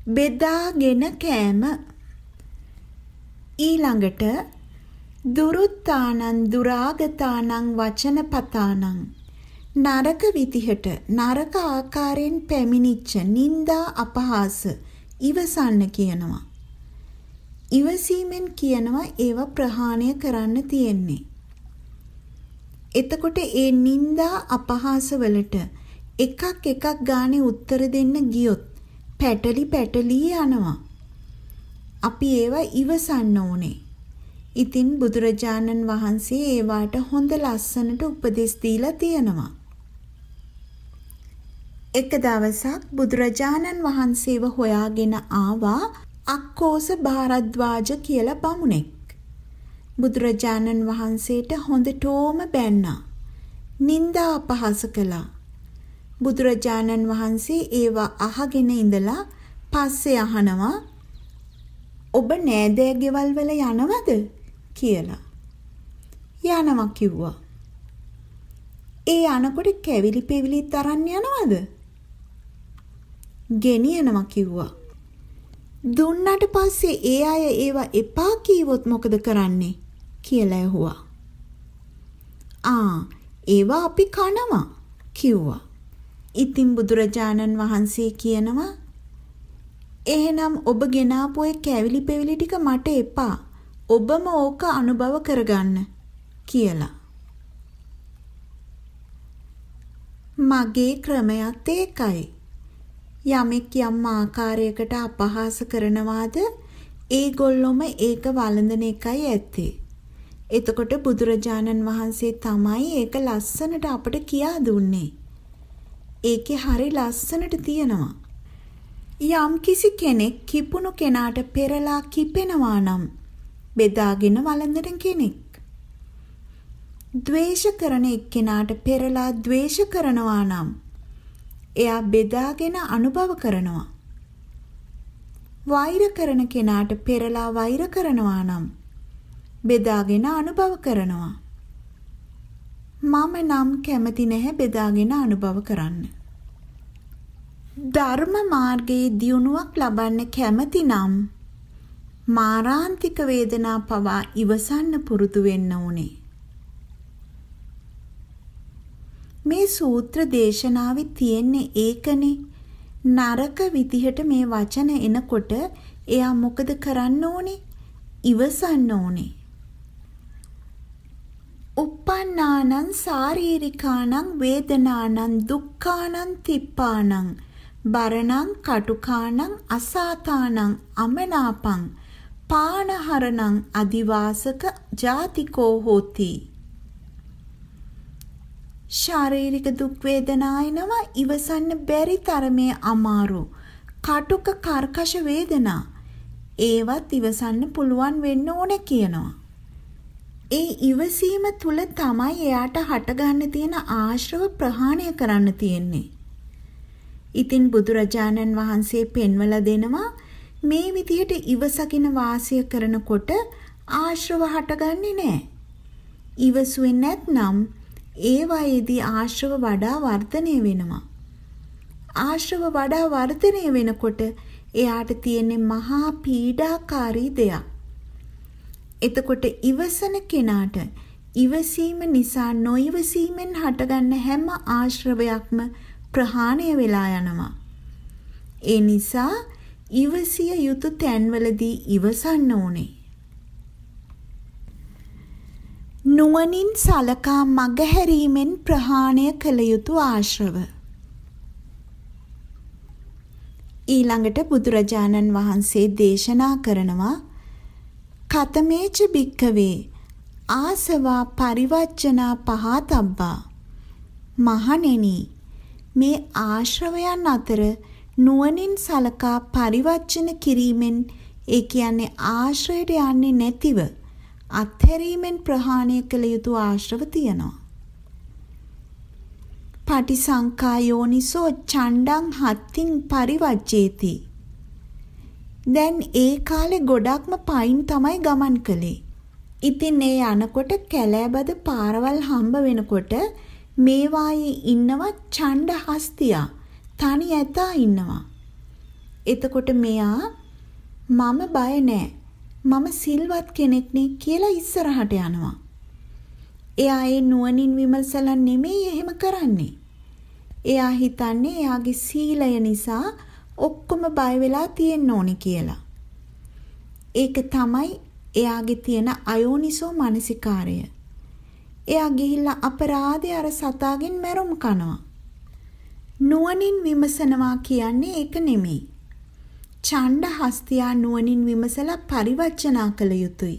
බෙදාගෙන කෑම. ඊළඟට දුරුත්තානං දුරාගතානං වචනපතානං. නරක විදිහට නරක ආකාරයෙන් පැමිණිච්ච නිന്ദා අපහාස ඉවසන්න කියනවා. ඉවසීමෙන් කියනවා ඒව ප්‍රහාණය කරන්න තියෙන්නේ. එතකොට ඒ නිന്ദා අපහාස වලට එකක් එකක් ගානේ උත්තර දෙන්න ගියොත් පැටලි පැටලි යනවා. අපි ඒවා ඉවසන්න ඕනේ. ඉතින් බුදුරජාණන් වහන්සේ ඒවාට හොඳ ලස්සනට උපදෙස් දීලා තියෙනවා. එක දවසක් බුදුරජාණන් වහන්සේව හොයාගෙන ආවා අක්කෝස භාරද්වාජ කියලා බමුණෙක්. බුදුරජාණන් වහන්සේට හොඳටෝම බැන්නා. නිന്ദා අපහාස කළා. බුදුරජාණන් වහන්සේ ඒවා අහගෙන ඉඳලා පස්සේ අහනවා ඔබ නෑදෑ ගෙවල් වල යනවද කියලා. යනවා කිව්වා. ඒ අනකොට කැවිලි පෙවිලිත් අරන් යනවද? ගෙනියනවා කිව්වා. දුන්නට පස්සේ ඒ අය ඒවා එපා කීවොත් මොකද කරන්නේ කියලා ඇහුවා. ආ ඒවා අපි කනවා කිව්වා. ඉතින් බුදුරජාණන් වහන්සේ කියනවා එහෙනම් ඔබ ගෙනාපු ඒ කැවිලි පෙවිලි ටික මට එපා. ඔබම ඕක අනුභව කරගන්න කියලා. මගේ ක්‍රමයත් ඒකයි. යමෙක් යම් ආකාරයකට අපහාස කරනවාද ඒගොල්ලොම ඒක වළඳන එකයි ඇත්තේ. එතකොට බුදුරජාණන් වහන්සේ තමයි ඒක ලස්සනට අපට කියා දුන්නේ. ඒකේ හරි ලස්සනට තියෙනවා. යම් කිසි කෙනෙක් කිපුණු කෙනාට පෙරලා කිපෙනවා නම් බෙදාගෙන වළඳන කෙනෙක්. ද්වේෂ කරන එක්කෙනාට පෙරලා ද්වේෂ කරනවා නම් එයා බෙදාගෙන අනුභව කරනවා. වෛර කරන කෙනාට පෙරලා වෛර කරනවා නම් බෙදාගෙන අනුභව කරනවා. මම නම් කැමති නැහැ බෙදාගෙන අනුභව කරන්න. ධර්ම මාර්ගයේ දියුණුවක් ලබන්න කැමති නම් මාරාන්තික වේදනා පවා ඉවසන්න පුරුදු වෙන්න ඕනේ. මේ සූත්‍ර දේශනාවේ තියෙන්නේ ඒකනේ. නරක විදිහට මේ වචන එනකොට එයා මොකද කරන්න ඕනේ? ඉවසන්න ඕනේ. Uppannānaං sāරීරිකානං වේදනානං දුක්ඛානං තිප්පානං බරණං කටුකානං අසාතානං අමනාපං පානහරණං අදිවාසක ජාතිකෝ හෝති. ශාරීරික දුක් වේදනා එනවා ඉවසන්න බැරි තරමේ අමාරු. කටුක කර්කශ වේදනා. ඒවත් ඉවසන්න පුළුවන් වෙන්න ඕනේ කියනවා. ඒ ඉවසීම තුල තමයි එයාට හටගන්න තියෙන ආශ්‍රව ප්‍රහාණය කරන්න තියෙන්නේ. ඉතින් බුදුරජාණන් වහන්සේ පෙන්වලා දෙනවා මේ විදිහට ඉවසකින වාසය කරනකොට ආශ්‍රව හටගන්නේ නැහැ. ඉවසුවේ නැත්නම් ඒවායේදී ආශ්‍රව වඩා වර්ධනය වෙනවා. ආශ්‍රව වඩා වර්ධනය වෙනකොට එයාට තියෙන්නේ මහා පීඩාකාරී දෙයක්. එතකොට ඉවසන කෙනාට ඉවසීම නිසා නොඉවසීමෙන් හටගන්න හැම ආශ්‍රවයක්ම ප්‍රහාණය වෙලා යනවා. ඒ නිසා ඉවසිය යුතු තැන්වලදී ඉවසන්න ඕනේ. නුවණින් සලකා මගහැරීමෙන් ප්‍රහාණය කළ යුතු ආශ්‍රව. ඊළඟට බුදුරජාණන් වහන්සේ දේශනා කරනවා කතමේච භික්කවේ ආසවා පරිවර්ජනා පහතබ්බා මහණෙනි මේ ආශ්‍රවයන් අතර නුවණින් සලකා පරිවර්ජන කිරීමෙන් ඒ කියන්නේ ආශ්‍රයට යන්නේ නැතිව අත්හැරීමෙන් ප්‍රහාණය කළ යුතු ආශ්‍රව තියෙනවා. පටිසංකා යෝනිසෝ චණ්ඩං හත්තිං පරිවර්ජේති දැන් ඒ කාලේ ගොඩක්ම පයින් තමයි ගමන් කළේ. ඉතින් ඒ යනකොට කැලෑබද පාරවල් හම්බ වෙනකොට මේ වායේ ඉන්නවා ඡණ්ඩ හස්තියා. තනි ඇතා ඉන්නවා. එතකොට මෙයා මම බය නෑ. මම සිල්වත් කෙනෙක් නේ කියලා ඉස්සරහට යනවා. එයා ඒ නුවණින් විමසලා නෙමෙයි එහෙම කරන්නේ. එයා හිතන්නේ එයාගේ සීලය නිසා ඔක්කොම බය වෙලා තියෙන්න ඕනි කියලා. ඒක තමයි එයාගේ තියෙන අයෝනිසෝ මානසිකාරය. එයා ගිහිල්ලා අපරාධය අර සතාගෙන් මැරුම් කනවා. නුවණින් විමසනවා කියන්නේ ඒක නෙමෙයි. ඡණ්ඩ හස්තියා නුවණින් විමසලා පරිවර්ජනා කළ යුතුයි.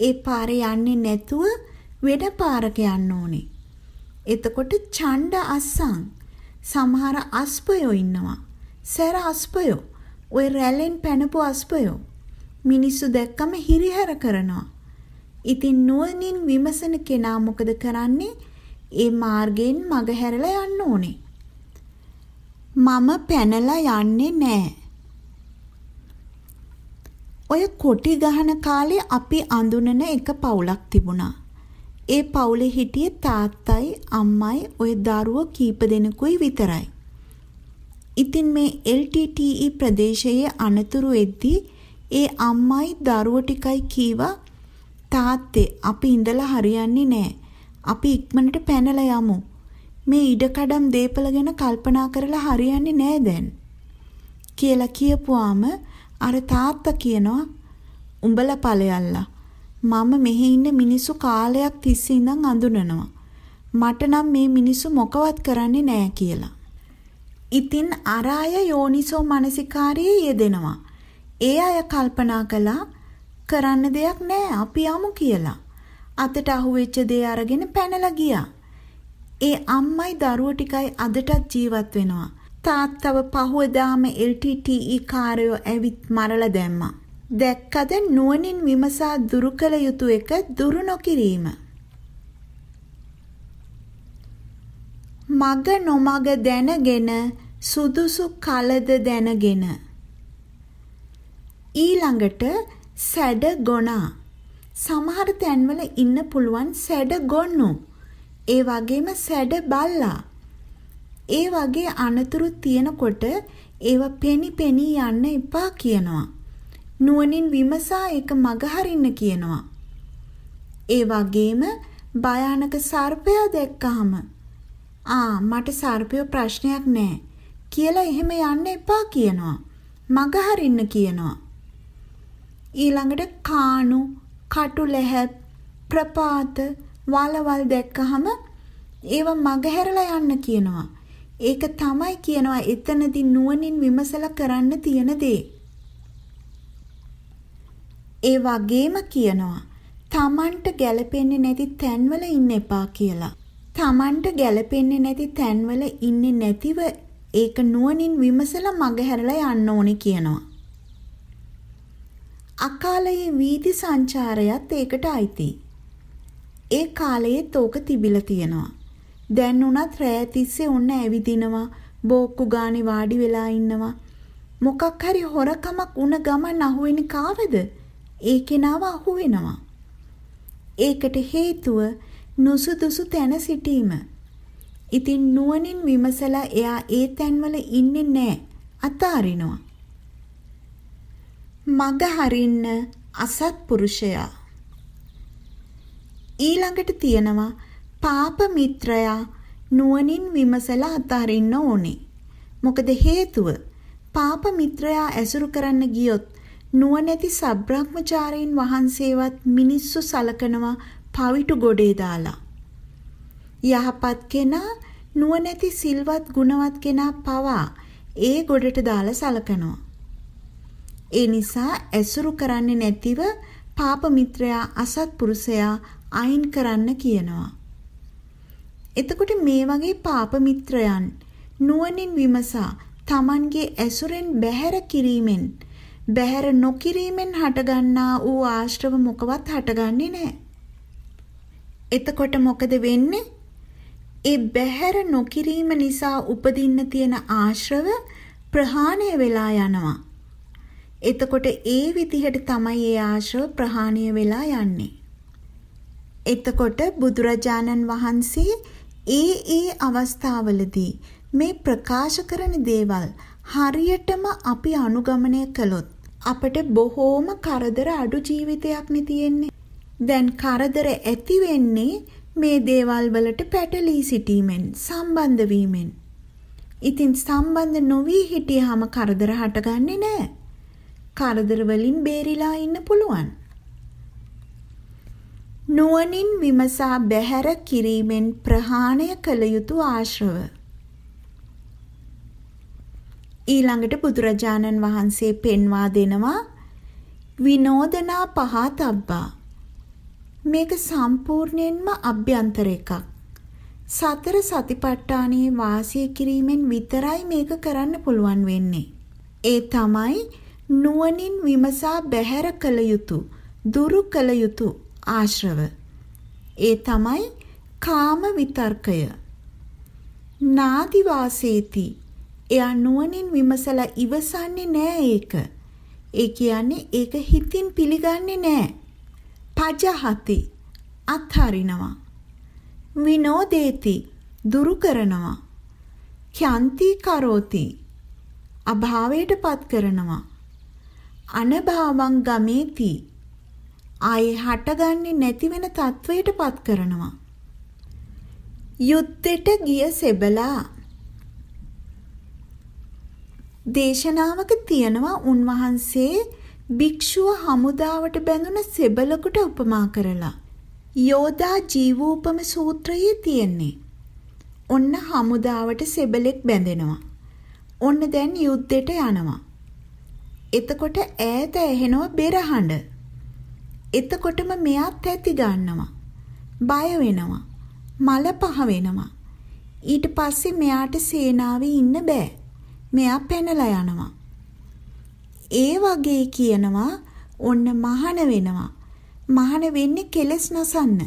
ඒ පාරේ යන්නේ නැතුව වෙන පාරක යන්න ඕනේ. එතකොට ඡණ්ඩ අස්සං සමහර අස්පයෝ ඉන්නවා. සැර අස්පයෝ ඔය රැලෙන් පැනපු අස්පයෝ මිනිස්සු දැක්කම හිරිහැර කරනවා. ඉතින් නුවණින් විමසන කෙනා මොකද කරන්නේ? ඒ මාර්ගයෙන් මග හැරලා යන්න ඕනේ. මම පැනලා යන්නේ නෑ. ඔය කොටි ගහන කාලේ අපි අඳුනන එක පවුලක් තිබුණා. ඒ පවුලේ හිටියේ තාත්තයි අම්මයි ඔය දරුවෝ කීප දෙනෙකුයි විතරයි. ඉතින් මේ LTTE ප්‍රදේශයේ අනතුරු එද්දී ඒ අම්මයි දරුවෝ ටිකයි කීවා තාත්තේ අපි ඉඳලා හරියන්නේ නෑ. අපි ඉක්මනට පැනලා යමු. මේ ඉඩකඩම් දීපල ගැන කල්පනා කරලා හරියන්නේ නෑ දැන්. කියලා කියපුවාම අර තාත්තා කියනවා උඹලා ඵලයල්ලා. මම මෙහි ඉන්න මිනිස්සු කාලයක් තිස්සේ ඉඳන් අඳුනනවා. මට නම් මේ මිනිස්සු මොකවත් කරන්නේ නෑ කියලා. ඉතින් අර අය යෝනිසෝ මනසිකාරයේ යෙදෙනවා. ඒ අය කල්පනා කළා කරන්න දෙයක් නෑ අපි යමු කියලා. අතට අහුවෙච්ච දේ අරගෙන පැනලා ගියා. ඒ අම්මයි දරුවෝ ටිකයි අදටත් ජීවත් වෙනවා. තාත්තව පහුවදාම LTTE කාර්යෝ ඇවිත් මරලා දැම්මා. දැක්කද නුවණින් විමසා දුරු කළ යුතු එක දුරු නොකිරීම. මග නොමග දැනගෙන සුදුසු කලද දැනගෙන. ඊළඟට සැඩ ගොනා. සමහර තැන්වල ඉන්න පුළුවන් සැඩ ගොන්නු. ඒ වගේම සැඩ බල්ලා. ඒ වගේ අනතුරු තියෙනකොට ඒව පෙනි පෙනී යන්න එපා කියනවා. නුවණින් විමසා ඒක මගහරින්න කියනවා. ඒ වගේම භයානක සර්පයා දැක්කහම ආ මට සර්පය ප්‍රශ්නයක් නෑ කියලා එහෙම යන්න එපා කියනවා. මග හරින්න කියනවා. ඊළඟට කාණු, කටුලැහැත්, ප්‍රපාත, වලවල් දැක්කහම ඒව මගහැරලා යන්න කියනවා. ඒක තමයි කියනවා එතනදී නුවණින් විමසලා කරන්න තියෙන දේ. ඒ වගේම කියනවා තමන්ට ගැළපෙන්නේ නැති තැන්වල ඉන්න එපා කියලා. තමන්ට ගැළපෙන්නේ නැති තැන්වල ඉන්නේ නැතිව ඒක නුවණින් විමසලා මගහැරලා යන්න ඕනේ කියනවා. අකාලයේ වීදි සංචාරයත් ඒකට අයිති. ඒ කාලයේත් ඕක තිබිලා තියෙනවා. දැන් උනත් රෑ තිස්සේ ඔන්න ඇවිදිනවා, බෝක්කු ගානේ වාඩි වෙලා ඉන්නවා. මොකක් හරි හොරකමක් උන ගමන් අහුවෙන්නේ කාවද? ඒ කෙනාව අහුවෙනවා. ඒකට හේතුව නුසුදුසු තැන සිටීම. ඉතින් නුවණින් විමසලා එයා ඒ තැන්වල ඉන්නේ නැහැ. අතාරිනවා. මග හරින්න අසත්පුරුෂයා. ඊළඟට තියෙනවා පාප මිත්‍රයා නුවණින් විමසලා අතහරින්න ඕනේ. මොකද හේතුව පාප මිත්‍රයා ඇසුරු කරන්න ගියොත් නුවණැති සබ්‍රහ්මචාරීන් වහන්සේවත් මිනිස්සු සලකනවා පවිටු ගොඩේ දාලා. යහපත් කෙනා නුවණැති සිල්වත් ගුණවත් කෙනා පවා ඒ ගොඩට දාලා සලකනවා. ඒ නිසා ඇසුරු කරන්නේ නැතිව පාප මිත්‍රයා අසත්පුරුෂයා අයින් කරන්න කියනවා. එතකොට මේ වගේ පාප මිත්‍රයන් නුවණින් විමසා Tamanගේ ඇසුරෙන් බැහැර කිරීමෙන් බැහැර නොකිරීමෙන් හටගන්නා වූ ආශ්‍රව මොකවත් හටගන්නේ නැහැ. එතකොට මොකද වෙන්නේ? ඒ බැහැර නොකිරීම නිසා උපදින්න තියෙන ආශ්‍රව ප්‍රහාණය වෙලා යනවා. එතකොට ඒ විදිහට තමයි ඒ ආශ්‍රව ප්‍රහාණය වෙලා යන්නේ. එතකොට බුදුරජාණන් වහන්සේ ඒ ඒ අවස්ථාවලදී මේ ප්‍රකාශ කරන දේවල් හරියටම අපි අනුගමනය කළොත් අපට බොහෝම කරදර අඩු ජීවිතයක් නේ තියෙන්නේ. දැන් කරදර ඇති වෙන්නේ මේ දේවල් වලට පැටලී සිටීමෙන් සම්බන්ධ වීමෙන්. ඉතින් සම්බන්ධ නොවි හිටියාම කරදර හටගන්නේ නැහැ. කරදර වලින් බේරිලා ඉන්න පුළුවන්. නුවණින් විමසා බැහැර කිරීමෙන් ප්‍රහාණය කළ යුතු ආශ්‍රව ඊළඟට බුදුරජාණන් වහන්සේ පෙන්වා දෙනවා විනෝදනා පහතබ්බා මේක සම්පූර්ණයෙන්ම අභ්‍යන්තර එකක්. සතර සතිපට්ඨානයේ වාසය කිරීමෙන් විතරයි මේක කරන්න පුළුවන් වෙන්නේ. ඒ තමයි නුවණින් විමසා බැහැර කළ යුතු දුරු කළ යුතු ආශ්‍රව. ඒ තමයි කාම විතර්කය. නාදි වාසේති. එයා නුවණින් විමසලා ඉවසන්නේ නෑ ඒක. ඒ කියන්නේ ඒක හිතින් පිළිගන්නේ නෑ. පජහති අත්හරිනවා. විනෝදේති දුරු කරනවා. ඛ්‍යන්ති කරෝති අභාවයටපත් කරනවා. අනභාවං ගමේති ආයේ හටගන්නේ නැති වෙන තත්වයටපත් කරනවා. යුද්ධෙට ගිය සෙබලා දේශනාවක තියෙනවා උන්වහන්සේ භික්ෂුව හමුදාවට බැඳුන සෙබලකට උපමා කරලා. යෝධා ජීවූපම සූත්‍රයේ තියෙන්නේ. ඔන්න හමුදාවට සෙබලෙක් බැඳෙනවා. ඔන්න දැන් යුද්ධෙට යනවා. එතකොට ඈත ඇහෙනවා බෙරහඬ. එතකොටම මෙයා තැති ගන්නවා. බය වෙනවා. මල පහ වෙනවා. ඊට පස්සේ මෙයාට සේනාවේ ඉන්න බෑ. මෙයා පැනලා යනවා. ඒ වගේ කියනවා ඔන්න මහාන වෙනවා. මහාන වෙන්නේ කෙලස් නසන්න.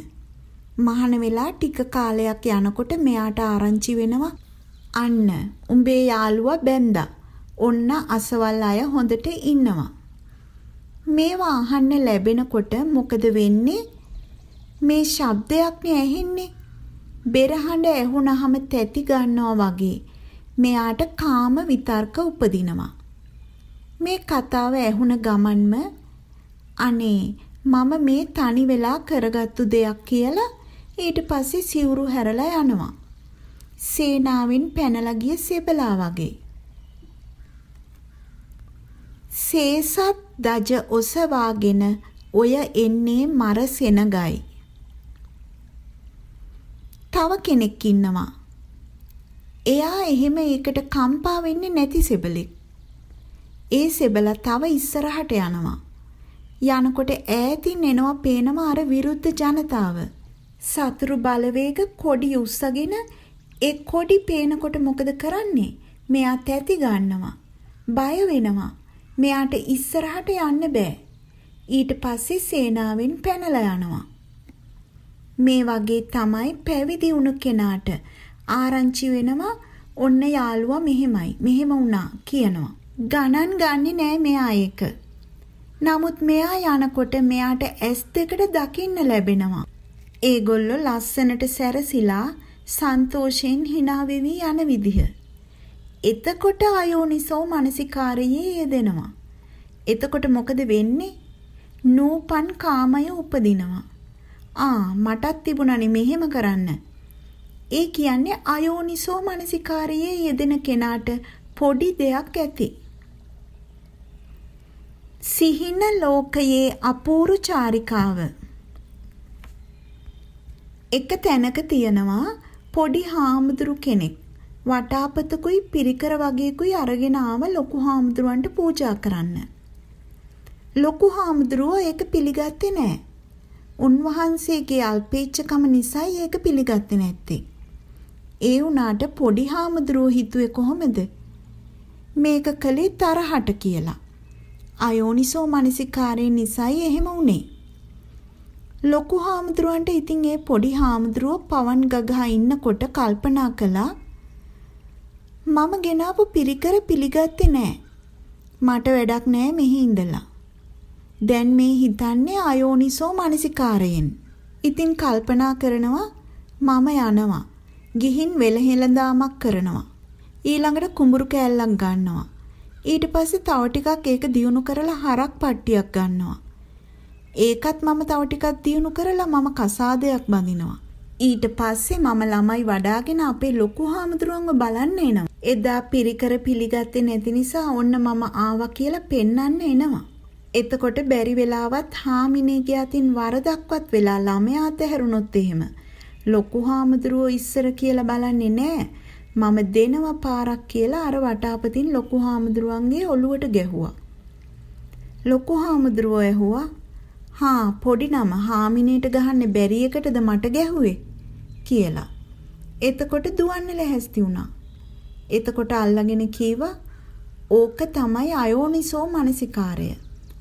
මහාන වෙලා ටික කාලයක් යනකොට මෙයාට ආරංචි වෙනවා අන්න උඹේ යාළුවා බැන්දා. ඔන්න අසවල් අය හොඳට ඉන්නවා. මේවා අහන්න ලැබෙනකොට මොකද වෙන්නේ? මේ ශබ්දයක්නේ ඇහෙන්නේ. බෙරහඬ ඇහුනහම තැති ගන්නවා වගේ මෙයාට කාම විතර්ක උපදිනවා. මේ කතාව ඇහුණ ගමන්ම අනේ මම මේ තනි වෙලා කරගත්තු දෙයක් කියලා ඊට පස්සේ සිවුරු හැරලා යනවා. සේනාවෙන් පැනලා ගිය සෙබලා වගේ. සේසත් දජ ඔසවාගෙන ඔය එන්නේ මර සෙනගයි. තව කෙනෙක් ඉන්නවා. එයා එහෙම ඒකට කම්පා වෙන්නේ නැති සෙබලෙක්. ඒ සෙබලා තව ඉස්සරහට යනවා. යනකොට ඈතින් එනවා පේනවා අර විරුද්ධ ජනතාව. සතුරු බලවේග කොඩි උස්සගෙන ඒ කොඩි පේනකොට මොකද කරන්නේ? මෙයා තැති ගන්නවා. බය වෙනවා. මෙයාට ඉස්සරහට යන්න බෑ. ඊට පස්සේ සේනාවෙන් පැනලා යනවා. මේ වගේ තමයි පැවිදි වුණු කෙනාට ආරංචි වෙනවා ඔන්න යාළුවා මෙහෙමයි මෙහෙම වුණා කියනවා. ගණන් ගන්නේ නෑ මෙයා ඒක. නමුත් මෙයා යනකොට මෙයාට ඇස් දෙකට දකින්න ලැබෙනවා. ඒගොල්ලෝ ලස්සනට සැරසිලා සන්තෝෂයෙන් hina වෙවි යන විදිහ. එතකොට අයෝනිසෝ මනසිකාරයේ යෙදෙනවා. එතකොට මොකද වෙන්නේ? නූපන් කාමය උපදිනවා. ආ මටත් තිබුණනේ මෙහෙම කරන්න. ඒ කියන්නේ අයෝනිසෝ මනසිකාරයේ යෙදෙන කෙනාට පොඩි දෙයක් ඇති. සිහින ලෝකයේ අපූරු චාරිකාව එක තැනක තියනවා පොඩි හාමුදුරු කෙනෙක් වටාපතකුයි පිරිකර වගේකුයි අරගෙන ආව ලොකු හාමුදුරුවන්ට පූජා කරන්න. ලොකු හාමුදුරුවෝ ඒක පිළිගත්තේ නෑ. උන්වහන්සේගේ අල්පේච්ඡකම නිසායි ඒක පිළිගත්තේ නැත්තේ. ඒ වුණාට පොඩි හාමුදුරුවෝ හිතුවේ කොහොමද? මේක කලේ තරහට කියලා. අයෝනිසෝ මනසිකාරයෙන් නිසායි එහෙම වුනේ. ලොකු හාමුදුරුවන්ට ඉතින් ඒ පොඩි හාමුදුරුව පවන් ගගහා ඉන්නකොට කල්පනා කළා මම ගෙනාපු පිරිකර පිළිගත්තේ නෑ. මට වැඩක් නෑ මෙහි ඉඳලා. දැන් මේ හිතන්නේ අයෝනිසෝ මනසිකාරයෙන්. ඉතින් කල්පනා කරනවා මම යනවා. ගිහින් වෙලහෙළඳාමක් කරනවා. ඊළඟට කුඹුරු කෑල්ලක් ගන්නවා. ඊට පස්සේ තව ටිකක් ඒක දියුණු කරලා හරක් පට්ටියක් ගන්නවා. ඒකත් මම තව ටිකක් දියුණු කරලා මම කසාදයක් බඳිනවා. ඊට පස්සේ මම ළමයි වඩාගෙන අපේ ලොකු හාමුදුරුවන්ව බලන්න එනවා. එදා පිරිකර පිළිගත්තේ නැති නිසා ඔන්න මම ආවා කියලා පෙන්වන්න එනවා. එතකොට බැරි වෙලාවත් හාමිනේගේ අතින් වරදක්වත් වෙලා ළමයා අතහැරුණොත් එහෙම ලොකු හාමුදුරුවෝ ඉස්සර කියලා බලන්නේ නැහැ. මම දෙනව පාරක් කියලා අර වටාපතින් ලොකු හාමුදුරුවන්ගේ ඔළුවට ගැහුවා. ලොකු හාමුදුරුවෝ ඇහුවා හා පොඩි නම හාමිනේට ගහන්න බැරි එකටද මට ගැහුවේ කියලා. එතකොට දුවන්න ලැහැස්ති වුණා. එතකොට අල්ලගෙන කීවා ඕක තමයි අයෝනිසෝ මනසිකාරය.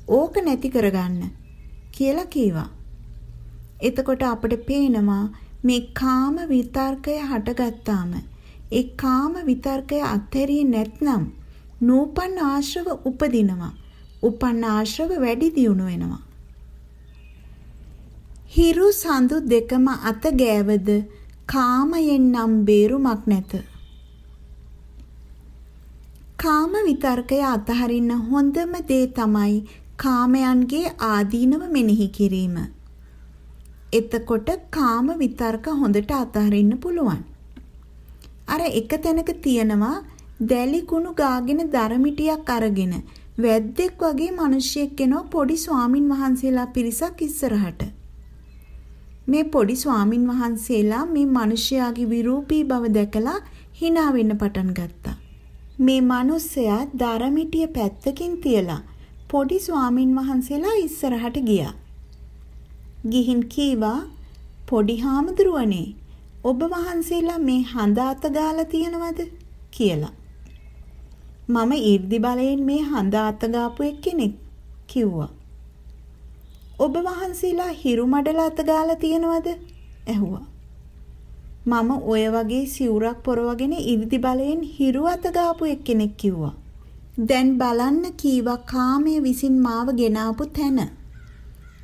ඕක නැති කරගන්න කියලා කීවා. එතකොට අපිට පේනවා මේ කාම විතර්කය හටගත්තාම ඒ කාම විතර්කය අත්හැරියේ නැත්නම් නූපන් ආශ්‍රව උපදිනවා. උපන්න ආශ්‍රව වැඩි දියුණු වෙනවා. හිරු සඳු දෙකම අත ගෑවද කාමයෙන් නම් බේරුමක් නැත. කාම විතර්කය අතහරින්න හොඳම දේ තමයි කාමයන්ගේ ආදීනව මෙනෙහි කිරීම. එතකොට කාම විතර්ක හොඳට අතහරින්න පුළුවන්. අර එක තැනක තියනවා දැලි කුණු ගාගෙන දරමිටියක් අරගෙන වැද්දෙක් වගේ මිනිහෙක් එනවා පොඩි ස්වාමින් වහන්සේලා පිරිසක් ඉස්සරහට. මේ පොඩි ස්වාමින් වහන්සේලා මේ මිනිහයාගේ විරූපී බව දැකලා hina වෙන්න පටන් ගත්තා. මේ මිනිස්සයා දරමිටිය පැත්තකින් තියලා පොඩි ස්වාමින් වහන්සේලා ඉස්සරහට ගියා. ගිහින් කීවා පොඩි හාමුදුරුවනේ ඔබ වහන්සේලා මේ හඳ අත දාලා තියනවද කියලා. මම ඊර්දි බලයෙන් මේ හඳ අත ගාපු එක්කෙනෙක් කිව්වා. ඔබ වහන්සේලා හිරු මඩල අත ගාලා තියනවද? ඇහුවා. මම ඔය වගේ සිවුරක් පොරවගෙන ඊර්දි බලයෙන් හිරු අත ගාපු එක්කෙනෙක් කිව්වා. දැන් බලන්න කීවා කාමයේ විසින් මාව ගෙනාපු තැන.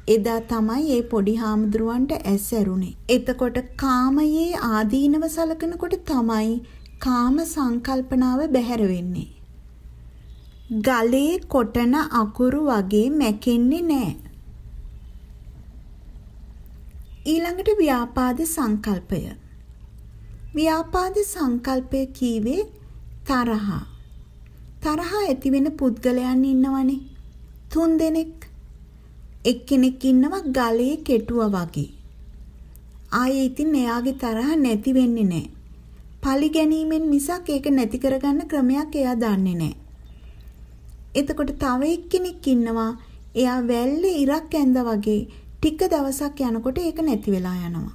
එදා තමයි ඒ පොඩි හාමුදුරුවන්ට ඇස් ඇරුණේ. එතකොට කාමයේ ආදීනව සලකනකොට තමයි කාම සංකල්පනාව බැහැර වෙන්නේ. ගලේ කොටන අකුරු වගේ මැකෙන්නේ නැහැ. ඊළඟට ව්‍යාපාද සංකල්පය. ව්‍යාපාද සංකල්පය කීවේ තරහ. තරහ ඇති වෙන පුද්ගලයන් ඉන්නවනේ. තුන් දෙනෙක්. එක්කෙනෙක් ඉන්නවා ගලේ කෙටුවා වගේ. ආයේ ඉතින් එයාගේ තරහ නැති වෙන්නේ නැහැ. පලි ගැනීමෙන් මිසක් ඒක නැති කරගන්න ක්‍රමයක් එයා දන්නේ නැහැ. එතකොට තව එක්කෙනෙක් ඉන්නවා එයා වැල්ලේ ඉරක් ඇඳ වගේ ටික දවසක් යනකොට ඒක නැති වෙලා යනවා.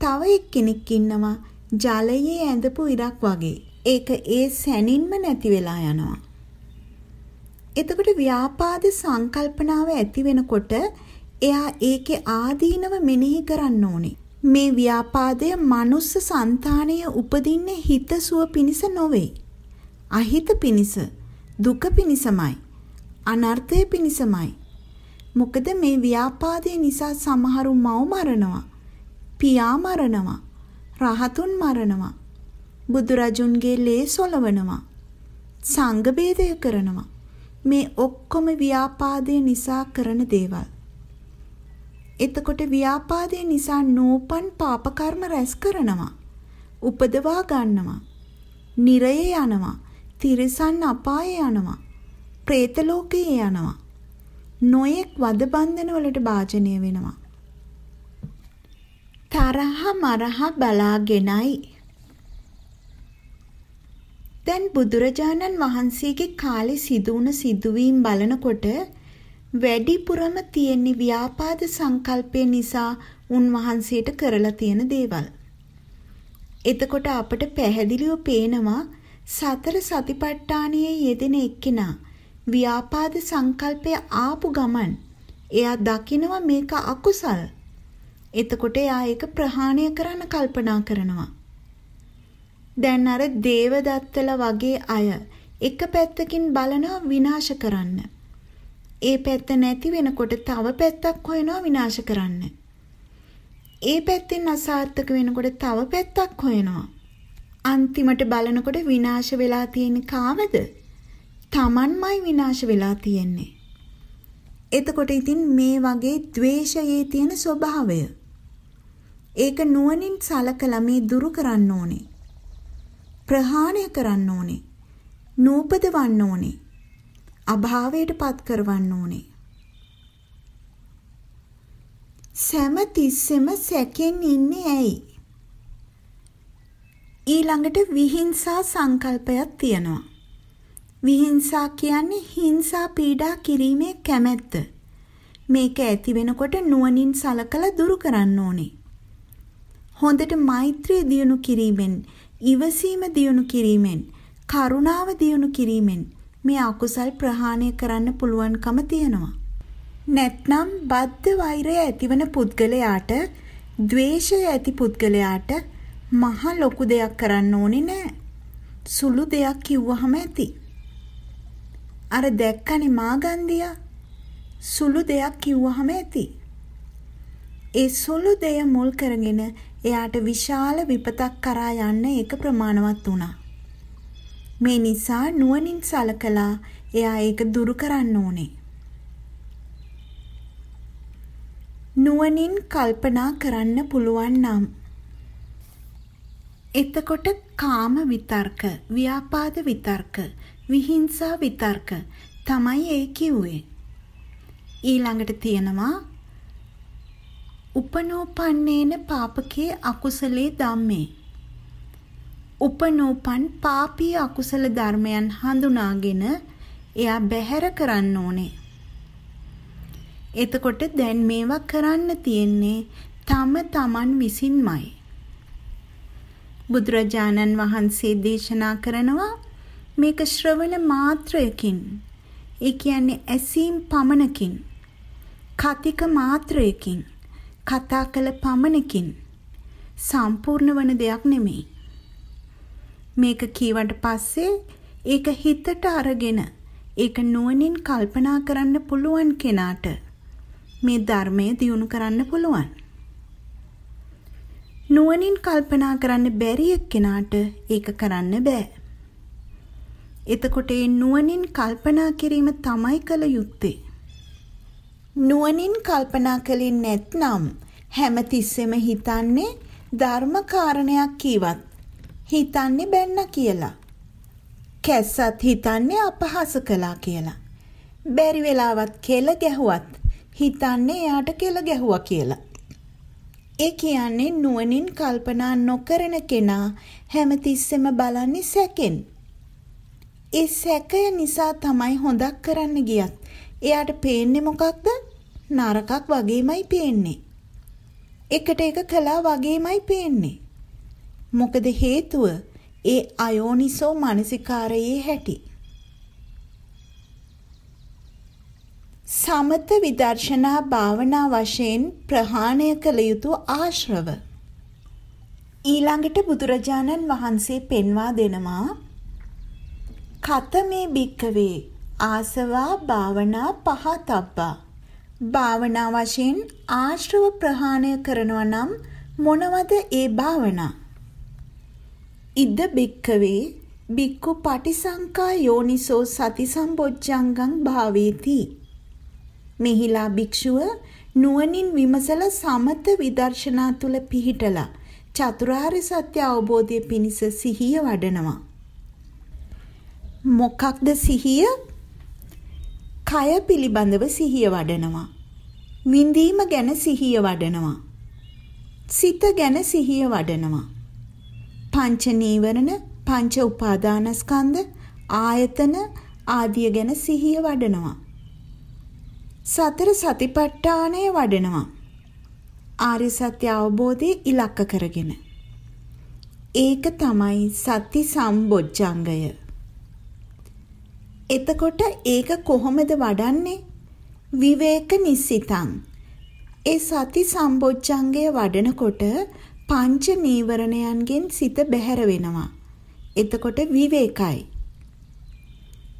තව එක්කෙනෙක් ඉන්නවා ජලයේ ඇඳපු ඉරක් වගේ. ඒක ඒ සැනින්ම නැති වෙලා යනවා. එතකොට ව්‍යාපාද සංකල්පනාව ඇති වෙනකොට එයා ඒකේ ආදීනව මෙනෙහි කරන්න ඕනේ. මේ ව්‍යාපාදය මනුස්ස సంతානය උපදින්නේ හිතසුව පිණිස නොවේ. අහිත පිණිස දුක පිණිසමයි. අනර්ථය පිණිසමයි. මොකද මේ ව්‍යාපාදය නිසා සමහරු මව් මරනවා. පියා මරනවා. රහතුන් මරනවා. බුදුරජුන්ගේ ලේ සොලවනවා. සංඝ බේදය කරනවා. මේ ඔක්කොම ව්‍යාපාදය නිසා කරන දේවල්. එතකොට ව්‍යාපාදය නිසා නූපන් පාප කර්ම රැස් කරනවා. උපදවා ගන්නවා. නිරයේ යනවා. තිරිසන් අපායේ යනවා. പ്രേත ලෝකයේ යනවා. නොයෙක් වද බන්ධන වලට භාජනය වෙනවා. තරහ මරහ බලාගෙනයි. දැන් බුදුරජාණන් වහන්සේගේ කාලේ සිදුවුණ සිදුවීම් බලනකොට වැඩිපුරම තියෙන ව්‍යාපාද සංකල්පය නිසා උන්වහන්සේට කරලා තියෙන දේවල්. එතකොට අපට පැහැදිලිව පේනවා සතර සතිපට්ඨානයේ යෙදෙන එක්කෙනා ව්‍යාපාද සංකල්පය ආපු ගමන් එයා දකිනවා මේක අකුසල්. එතකොට එයා ඒක ප්‍රහාණය කරන්න කල්පනා කරනවා. දැන් අර දේවදත්තල වගේ අය එක පැත්තකින් බලනවා විනාශ කරන්න. ඒ පැත්ත නැති වෙනකොට තව පැත්තක් හොයනවා විනාශ කරන්න. ඒ පැත්තෙන් අසාර්ථක වෙනකොට තව පැත්තක් හොයනවා. අන්තිමට බලනකොට විනාශ වෙලා තියෙන කාවද? Tamanමයි විනාශ වෙලා තියෙන්නේ. එතකොට ඉතින් මේ වගේ द्वේෂයේ තියෙන ස්වභාවය ඒක නුවණින් සලකලා මේ දුරු කරන්න ඕනේ. ප්‍රහාණය කරන්න ඕනේ. නූපදවන්න ඕනේ. අභාවයට පත් කරවන්න ඕනේ. සෑම තිස්සෙම සැකෙන් ඉන්නේ ඇයි? ඊළඟට විහිංසා සංකල්පයක් තියෙනවා. විහිංසා කියන්නේ හිංසා පීඩා කිරීමේ කැමැත්ත. මේක ඇති වෙනකොට නුවණින් සලකලා දුරු කරන්න ඕනේ. හොඳට මෛත්‍රිය දියුණු කිරීමෙන්, ඉවසීම දියුණු කිරීමෙන්, කරුණාව දියුණු කිරීමෙන් මේ අකුසල් ප්‍රහාණය කරන්න පුළුවන්කම තියෙනවා. නැත්නම් බද්ධ වෛරය ඇතිවන පුද්ගලයාට, ද්වේෂය ඇති පුද්ගලයාට මහ ලොකු දෙයක් කරන්න ඕනේ නෑ. සුළු දෙයක් කිව්වහම ඇති. අර දැක්කනේ මාගන්දියා සුළු දෙයක් කිව්වහම ඇති. ඒ සුළු දෙය මුල් කරගෙන එයාට විශාල විපතක් කරා යන්න ඒක ප්‍රමාණවත් වුණා. මේ නිසා නුවණින් සලකලා එයා ඒක දුරු කරන්න ඕනේ. නුවණින් කල්පනා කරන්න පුළුවන් නම් එතකොට කාම විතර්ක, ව්‍යාපාද විතර්ක, විහිංසා විතර්ක තමයි ඒ කිව්වේ. ඊළඟට තියෙනවා උපනෝපන්නේන පාපකේ අකුසලේ ධම්මේ. උපනෝපන් පාපී අකුසල ධර්මයන් හඳුනාගෙන එයා බැහැර කරන්න ඕනේ. එතකොට දැන් මේවා කරන්න තියෙන්නේ තම තමන් විසින්මයි. බුදුරජාණන් වහන්සේ දේශනා කරනවා මේක ශ්‍රවණ මාත්‍රයකින් ඒ කියන්නේ ඇසීම් පමණකින් කතික මාත්‍රයකින් කතා කළ පමණකින් සම්පූර්ණ වන දෙයක් නෙමෙයි. මේක කීවට පස්සේ ඒක හිතට අරගෙන ඒක නුවණින් කල්පනා කරන්න පුළුවන් කෙනාට මේ ධර්මය දියුණු කරන්න පුළුවන්. නුවණින් කල්පනා කරන්න බැරි එක්කෙනාට ඒක කරන්න බෑ. එතකොට ඒ නුවණින් කල්පනා කිරීම තමයි කළ යුත්තේ. නුවණින් කල්පනා කළේ නැත්නම් හැමතිස්සෙම හිතන්නේ ධර්ම කාරණයක් කීවත් හිතන්නේ බැන්න කියලා. කැස්සත් හිතන්නේ අපහාස කළා කියලා. බැරි වෙලාවත් කෙල ගැහුවත් හිතන්නේ එයාට කෙල ගැහුවා කියලා. ඒ කියන්නේ නුවණින් කල්පනා නොකරන කෙනා හැමතිස්සෙම බලන්නේ සැකෙන්. ඒ සැකය නිසා තමයි හොඳක් කරන්න ගියත් එයාට පේන්නේ මොකක්ද? නරකක් වගේමයි පේන්නේ. එකට එක කළා වගේමයි පේන්නේ. මොකද හේතුව ඒ අයෝනිසෝ මානසිකාරයේ හැටි. සමත විදර්ශනා භාවනා වශයෙන් ප්‍රහාණය කළ යුතු ආශ්‍රව ඊළඟට බුදුරජාණන් වහන්සේ පෙන්වා දෙනවා කතමේ භික්කවේ ආසවා භාවනා පහතබ්බා භාවනා වශයෙන් ආශ්‍රව ප්‍රහාණය කරනවා නම් මොනවද ඒ භාවනා? ඉද්ද බික්කවේ බික්කු පටිසංකා යෝනිසෝ සති සම්බොජ්ජංගං භාවේති. මෙහිලා භික්ෂුව නුවණින් විමසල සමත විදර්ශනා තුල පිහිටලා චතුරාර්ය සත්‍ය අවබෝධය පිණිස සිහිය වඩනවා. මොකක්ද සිහිය? කය පිළිබඳව සිහිය වඩනවා. විඳීම ගැන සිහිය වඩනවා. සිත ගැන සිහිය වඩනවා. පංච නීවරණ, පංච උපාදානස්කන්ධ, ආයතන ආදිය ගැන සිහිය වඩනවා. සතර සතිපට්ඨානය වඩනවා. ආර්ය සත්‍ය අවබෝධය ඉලක්ක කරගෙන. ඒක තමයි සති සම්බොජ්ජංගය. එතකොට ඒක කොහොමද වඩන්නේ? විවේක නිස්සිතං. ඒ සති සම්බොජ්ජංගය වඩනකොට පංච නීවරණයන්ගෙන් සිත බැහැර වෙනවා. එතකොට විවේකයි.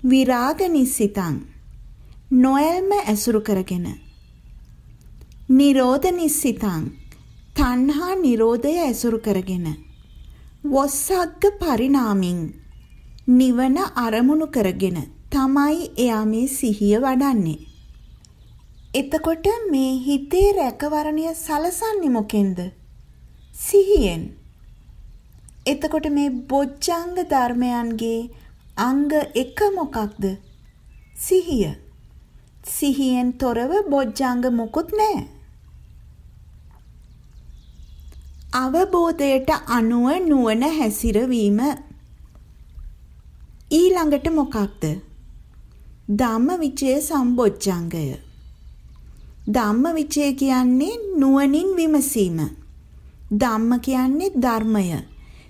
විරාග නිස්සිතං. නොයල්ම ඇසුරු කරගෙන. නිරෝධ නිස්සිතං. තණ්හා නිරෝධය ඇසුරු කරගෙන. වොස්සග්ග පරිණාමින් නිවන අරමුණු කරගෙන තමයි එයා මේ සිහිය වඩන්නේ. එතකොට මේ හිතේ රැකවරණය සලසන්නේ මොකෙන්ද? සිහියෙන්. එතකොට මේ බොජ්ජංග ධර්මයන්ගේ අංග එක මොකක්ද? සිහිය. සිහියෙන් තොරව බොජ්ජංග මොකුත් නැහැ. අවබෝධයට අනුව නුවණ හැසිරවීම ඊළඟට මොකක්ද? ධම්මවිචය සම්බොජ්ජංගය. ධම්මවිචය කියන්නේ නුවණින් විමසීම. ධම්ම කියන්නේ ධර්මය.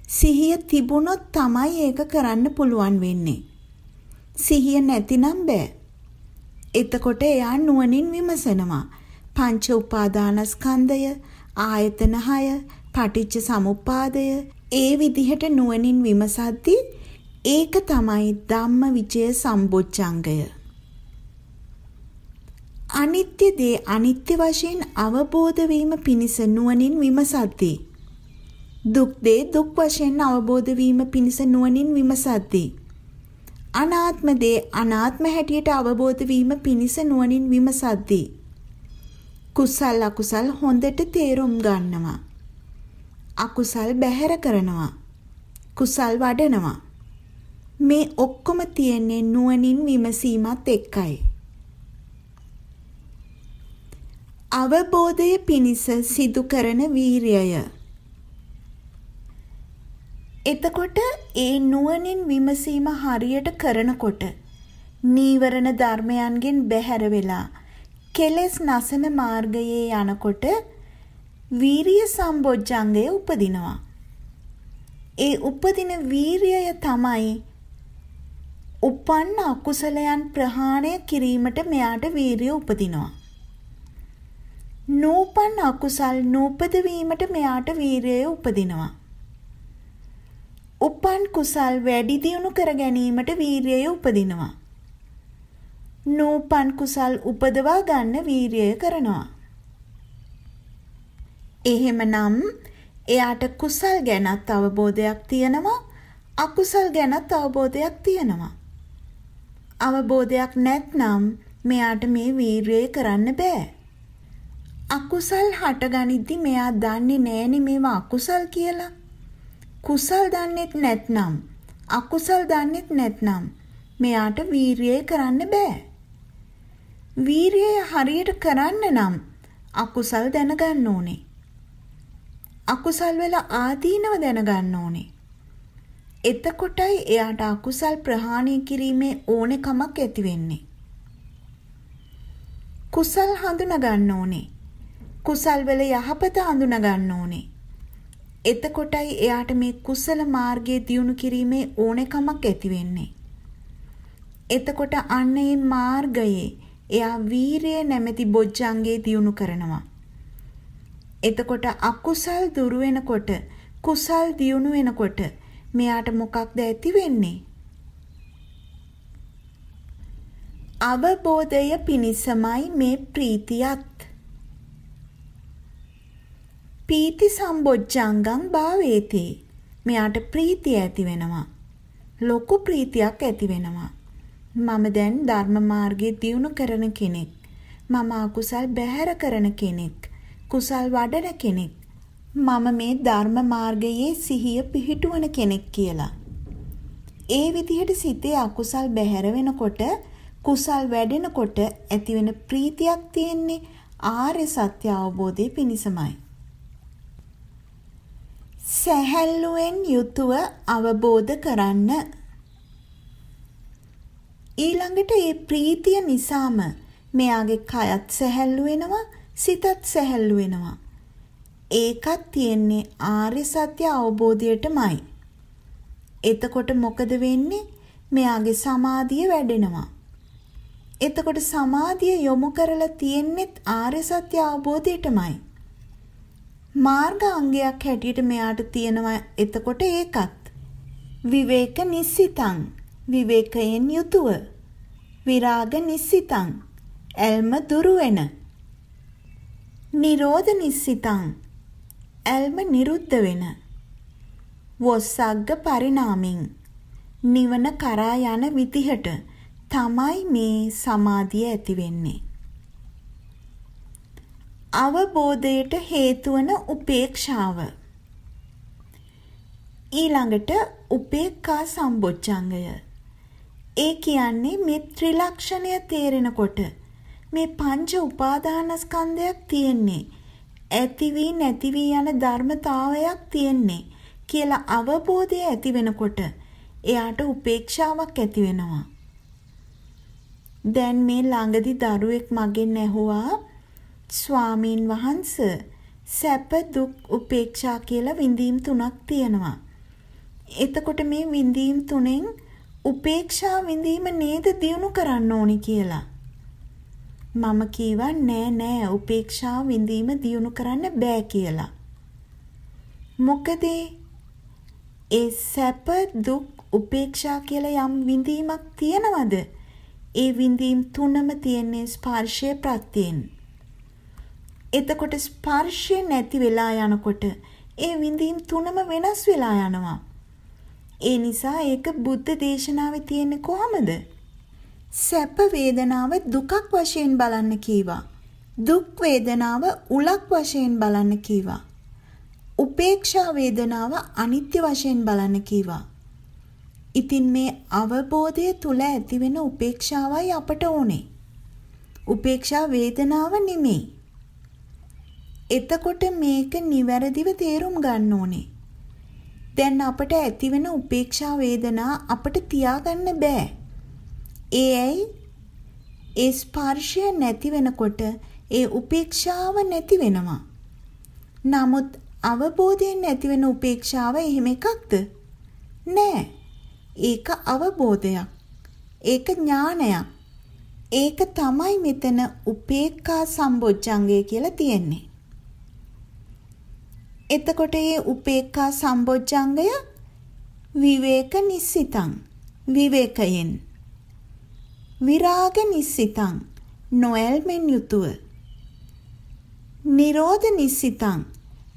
සිහිය තිබුණොත් තමයි ඒක කරන්න පුළුවන් වෙන්නේ. සිහිය නැතිනම් බෑ. එතකොට එයා නුවණින් විමසනවා. පංච උපාදානස්කන්ධය, ආයතන 6, පටිච්ච සමුප්පාදය ඒ විදිහට නුවණින් විමසද්දී ඒක තමයි ධම්ම විජය සම්බොච්චංගය. අනිත්‍ය දේ අනිත්‍ය වශයෙන් අවබෝධ වීම පිණිස නුවණින් විමසද්දී. දුක් දේ දුක් වශයෙන් අවබෝධ වීම පිණිස නුවණින් විමසද්දී. අනාත්ම දේ අනාත්ම හැටියට අවබෝධ වීම පිණිස නුවණින් විමසද්දී. කුසල් අකුසල් හොඳට තේරුම් ගන්නවා. අකුසල් බැහැර කරනවා. කුසල් වඩනවා. මේ ඔක්කොම තියෙන්නේ නුවණින් විමසීමත් එක්කයි. අවබෝධය පිණිස සිදු කරන වීරයය. එතකොට ඒ නුවණින් විමසීම හරියට කරනකොට නීවරණ ධර්මයන්ගෙන් බැහැර වෙලා කෙලෙස් නසන මාර්ගයේ යනකොට වීරිය සම්බොජ්ජංගය උපදිනවා. ඒ උපදින වීරියය තමයි උපන්න අකුසලයන් ප්‍රහාණය කිරීමට මෙයාට වීරිය උපදිනවා. නූපන් අකුසල් නූපද වීමට මෙයාට වීරිය උපදිනවා. උපන් කුසල් වැඩි දියුණු කර ගැනීමට වීරිය උපදිනවා. නූපන් කුසල් උපදවා ගන්න වීරිය කරනවා. එහෙමනම් එයාට කුසල් ගැනත් අවබෝධයක් තියෙනවා අකුසල් ගැනත් අවබෝධයක් තියෙනවා. අවබෝධයක් නැත්නම් මෙයාට මේ වීරිය කරන්න බෑ. අකුසල් හටගනිද්දි මෙයා දන්නේ නෑනේ මේවා අකුසල් කියලා. කුසල් දන්නෙත් නැත්නම් අකුසල් දන්නෙත් නැත්නම් මෙයාට වීරිය කරන්න බෑ. වීරිය හරියට කරන්න නම් අකුසල් දැනගන්න ඕනේ. අකුසල් වල ආදීනව දැනගන්න ඕනේ. එතකොටයි එයාට අකුසල් ප්‍රහාණය කිරීමේ ඕනෙකමක් ඇති වෙන්නේ. කුසල් හඳුනා ගන්න ඕනේ. කුසල් වල යහපත හඳුනා ගන්න ඕනේ. එතකොටයි එයාට මේ කුසල මාර්ගයේ දියුණු කිරීමේ ඕනෙකමක් ඇති වෙන්නේ. එතකොට අන්න ඒ මාර්ගයේ එයා වීරිය නැමැති බොජ්ජංගේ දියුණු කරනවා. එතකොට අකුසල් දුරු වෙනකොට කුසල් දියුණු වෙනකොට මෙයාට මොකක්ද ඇති වෙන්නේ? අවබෝධය පිණිසමයි මේ ප්‍රීතියත්. පීති සම්බොජ්ජංගං භාවේති. මෙයාට ප්‍රීතිය ඇති වෙනවා. ලොකු ප්‍රීතියක් ඇති වෙනවා. මම දැන් ධර්ම මාර්ගයේ දියුණු කරන කෙනෙක්. මම අකුසල් බැහැර කරන කෙනෙක්. කුසල් වඩන කෙනෙක්. මම මේ ධර්ම මාර්ගයේ සිහිය පිහිටුවන කෙනෙක් කියලා. ඒ විදිහට සිතේ අකුසල් බැහැර වෙනකොට කුසල් වැඩෙනකොට ඇතිවෙන ප්‍රීතියක් තියෙන්නේ ආර්ය සත්‍ය අවබෝධයේ පිණිසමයි. සැහැල්ලුවෙන් යුතුව අවබෝධ කරන්න ඊළඟට ඒ ප්‍රීතිය නිසාම මෙයාගේ කයත් සැහැල්ලු වෙනවා සිතත් සැහැල්ලු වෙනවා. ඒකත් තියෙන්නේ ආර්ය සත්‍ය අවබෝධයටමයි. එතකොට මොකද වෙන්නේ? මෙයාගේ සමාධිය වැඩෙනවා. එතකොට සමාධිය යොමු කරලා තියෙන්නේත් ආර්ය සත්‍ය අවබෝධයටමයි. මාර්ග අංගයක් හැටියට මෙයාට තියෙනවා එතකොට ඒකත් විවේක නිස්සිතං විවේකයෙන් යුතුව විරාග නිස්සිතං ඇල්ම දුරු වෙන නිරෝධ නිස්සිතං ඇල්ම නිරුද්ධ වෙන. වොස්සග්ග පරිණාමින් නිවන කරා යන විදිහට තමයි මේ සමාධිය ඇති වෙන්නේ. අවබෝධයට හේතු වන උපේක්ෂාව. ඊළඟට උපේක්ඛා සම්බොච්චංගය ඒ කියන්නේ මේ ත්‍රිලක්ෂණය තේරෙනකොට මේ පංච උපාදානස්කන්ධයක් තියෙන්නේ ඇති වී නැති වී යන ධර්මතාවයක් තියෙන්නේ කියලා අවබෝධය ඇති වෙනකොට එයාට උපේක්ෂාවක් ඇති වෙනවා. දැන් මේ ළඟදි දරුවෙක් මගෙන් ඇහුවා ස්වාමීන් වහන්ස සැප දුක් උපේක්ෂා කියලා විඳීම් තුනක් තියෙනවා. එතකොට මේ විඳීම් තුනෙන් උපේක්ෂා විඳීම නේද දියුණු කරන්න ඕනි කියලා. මම කීවා නෑ නෑ උපේක්ෂා විඳීම දියුණු කරන්න බෑ කියලා. මොකද ඒ සැප දුක් උපේක්ෂා කියලා යම් විඳීමක් තියනවද? ඒ විඳීම් තුනම තියෙන්නේ ස්පර්ශය ප්‍රත්‍යයෙන්. එතකොට ස්පර්ශය නැති වෙලා යනකොට ඒ විඳීම් තුනම වෙනස් වෙලා යනවා. ඒ නිසා ඒක බුද්ධ දේශනාවේ තියෙන්නේ කොහමද? සැප වේදනාව දුකක් වශයෙන් බලන්න කීවා. දුක් වේදනාව උලක් වශයෙන් බලන්න කීවා. උපේක්ෂා වේදනාව අනිත්‍ය වශයෙන් බලන්න කීවා. ඉතින් මේ අවබෝධය තුල ඇතිවෙන උපේක්ෂාවයි අපට ඕනේ. උපේක්ෂා වේදනාව නෙමෙයි. එතකොට මේක නිවැරදිව තේරුම් ගන්න ඕනේ. දැන් අපට ඇතිවෙන උපේක්ෂා වේදනා අපට තියාගන්න බෑ. ඒ ඇයි? ඒ ස්පර්ශය නැති වෙනකොට ඒ උපේක්ෂාව නැති වෙනවා. නමුත් අවබෝධයෙන් නැතිවෙන උපේක්ෂාව එහෙම එකක්ද? නෑ. ඒක අවබෝධයක්. ඒක ඥානයක්. ඒක තමයි මෙතන උපේක්ඛා සම්බොජ්ජංගය කියලා තියෙන්නේ. එතකොට මේ උපේක්ඛා සම්බොජ්ජංගය විවේක නිස්සිතං විවේකයෙන් විරාග නිස්සිතං. නොඇල්මෙන් යුතුව නිරෝධ නිස්සිතං.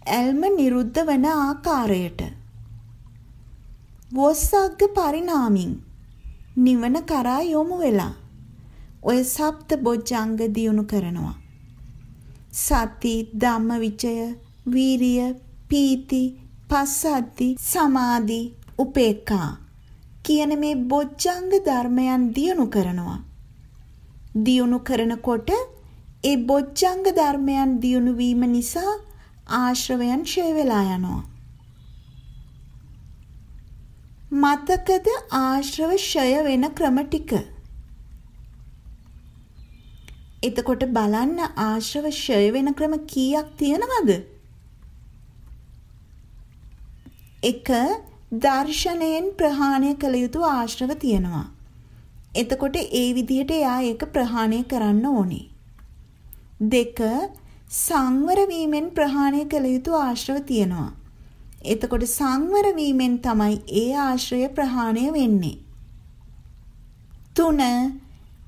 ඇල්ම නිරුද්ධ වන ආකාරයට. වොස්සග්ග පරිණාමින් නිවන කරා යොමු වෙලා ඔය සප්ත බොජ්ජංග දියුණු කරනවා. සති, ධම්මවිචය, වීරිය, පීති, පස්සද්ධි, සමාධි, උපේක්ඛා. කියන මේ බොජ්ජංග ධර්මයන් දියුණු කරනවා. දියුණු කරනකොට ඒ බොජ්ජංග ධර්මයන් දියුණු වීම නිසා ආශ්‍රවයන් ඡය වෙලා යනවා. මතකද ආශ්‍රව ඡය වෙන ක්‍රම ටික. එතකොට බලන්න ආශ්‍රව ඡය වෙන ක්‍රම කීයක් තියෙනවද? එක දර්ශනයෙන් ප්‍රහාණය කළ යුතු ආශ්‍රව තියෙනවා. එතකොට ඒ විදිහට එයා ඒක ප්‍රහාණය කරන්න ඕනේ. දෙක සංවර වීමෙන් ප්‍රහාණය කළ යුතු ආශ්‍රව තියෙනවා. එතකොට සංවර වීමෙන් තමයි ඒ ආශ්‍රය ප්‍රහාණය වෙන්නේ. 3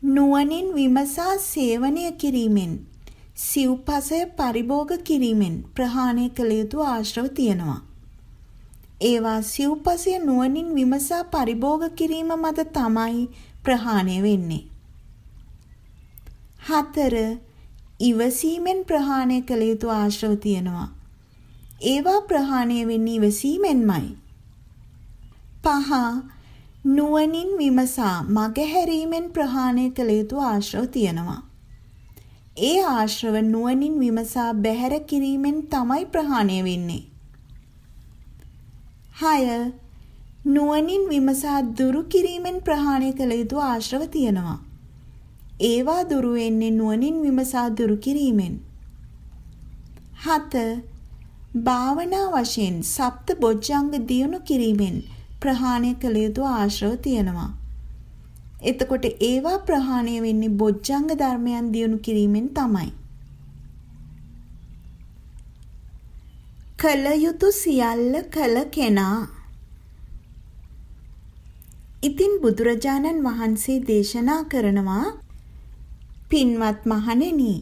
නුවණින් විමසා සේවනය කිරීමෙන් සිව්පසය පරිභෝග කිරීමෙන් ප්‍රහාණය කළ යුතු ආශ්‍රව තියෙනවා. ඒවා සිව්පසය නුවණින් විමසා පරිභෝග කිරීම මත තමයි ප්‍රහාණය වෙන්නේ. 4 ඉවසීමෙන් ප්‍රහාණය කළ යුතු ආශ්‍රව තියෙනවා. ඒවා ප්‍රහාණය වෙන්නේ ඉවසීමෙන්මයි. පහ නුවණින් විමසා මගහැරීමෙන් ප්‍රහාණය කළ යුතු ආශ්‍රව තියෙනවා. ඒ ආශ්‍රව නුවණින් විමසා බැහැර කිරීමෙන් තමයි ප්‍රහාණය වෙන්නේ. 6 නුවණින් විමසා දුරු කිරීමෙන් ප්‍රහාණය කළ යුතු ආශ්‍රව තියෙනවා. ඒවා දුරු වෙන්නේ නුවණින් විමසා දුරු කිරීමෙන්. 7. භාවනා වශයෙන් සප්ත බොජ්ජංග දියුණු කිරීමෙන් ප්‍රහාණය කළ යුතු ආශ්‍රව තියෙනවා. එතකොට ඒවා ප්‍රහාණය වෙන්නේ බොජ්ජංග ධර්මයන් දියුණු කිරීමෙන් තමයි. කල යුතු සියල්ල කල කෙනා. ඉතින් බුදුරජාණන් වහන්සේ දේශනා කරනවා පින්වත් මහණෙනි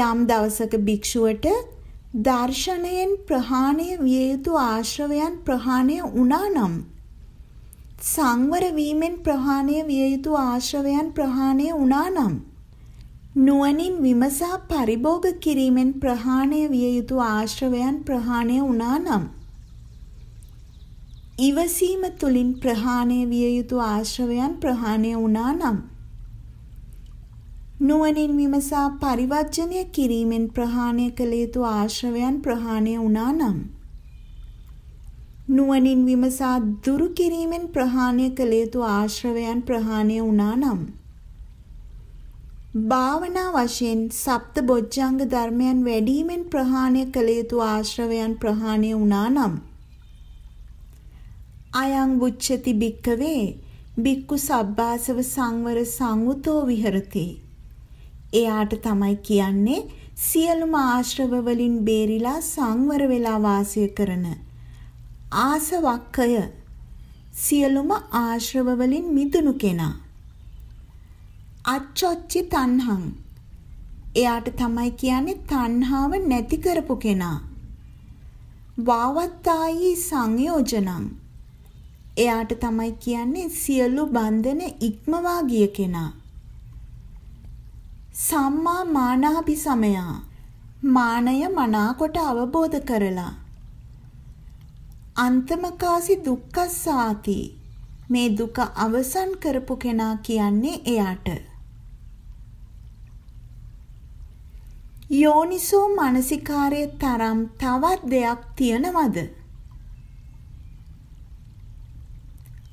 යම් දවසක භික්ෂුවට දර්ශනයෙන් ප්‍රහාණය විය යුතු ආශ්‍රවයන් ප්‍රහාණය වුණා නම් සංවර වීමෙන් ප්‍රහාණය විය යුතු ආශ්‍රවයන් ප්‍රහාණය වුණා නම් නුවණින් විමසා පරිභෝග කිරීමෙන් ප්‍රහාණය විය යුතු ආශ්‍රවයන් ප්‍රහාණය වුණා නම් ඉවසීම තුලින් ප්‍රහාණය විය යුතු ආශ්‍රවයන් ප්‍රහාණය වුණා නම් නුවණින් විමසා පරිවර්ජනය කිරීමෙන් ප්‍රහාණය කළ යුතු ආශ්‍රවයන් ප්‍රහාණය වුණා නම් නුවණින් විමසා දුරු කිරීමෙන් ප්‍රහාණය කළ යුතු ආශ්‍රවයන් ප්‍රහාණය වුණා නම් භාවනා වශයෙන් සප්ත බොජ්ජංග ධර්මයන් වැඩිවීමෙන් ප්‍රහාණය කළ යුතු ආශ්‍රවයන් ප්‍රහාණය වුණා නම් අයං බුච්චති බික්කවේ බික්කු සබ්බාසව සංවර සංවුතෝ විහෙරති. එයාට තමයි කියන්නේ සියලුම ආශ්‍රව වලින් බේරිලා සංවර වෙලා වාසය කරන ආසවක්කය සියලුම ආශ්‍රව වලින් මිදුණු කෙනා. අච්චොච්චි තණ්හං. එයාට තමයි කියන්නේ තණ්හාව නැති කරපු කෙනා. වාවත්තායි සංයෝජනං. එයාට තමයි කියන්නේ සියලු බන්ධන ඉක්මවා ගිය කෙනා. සම්මා මානාපි සමයා. මානය මනාකොට අවබෝධ කරලා. අන්තමකාසි දුක්ඛස්සාති. මේ දුක අවසන් කරපු කෙනා කියන්නේ එයාට. යෝනිසෝ මානසිකාරයේ තරම් තවත් දෙයක් තියනවද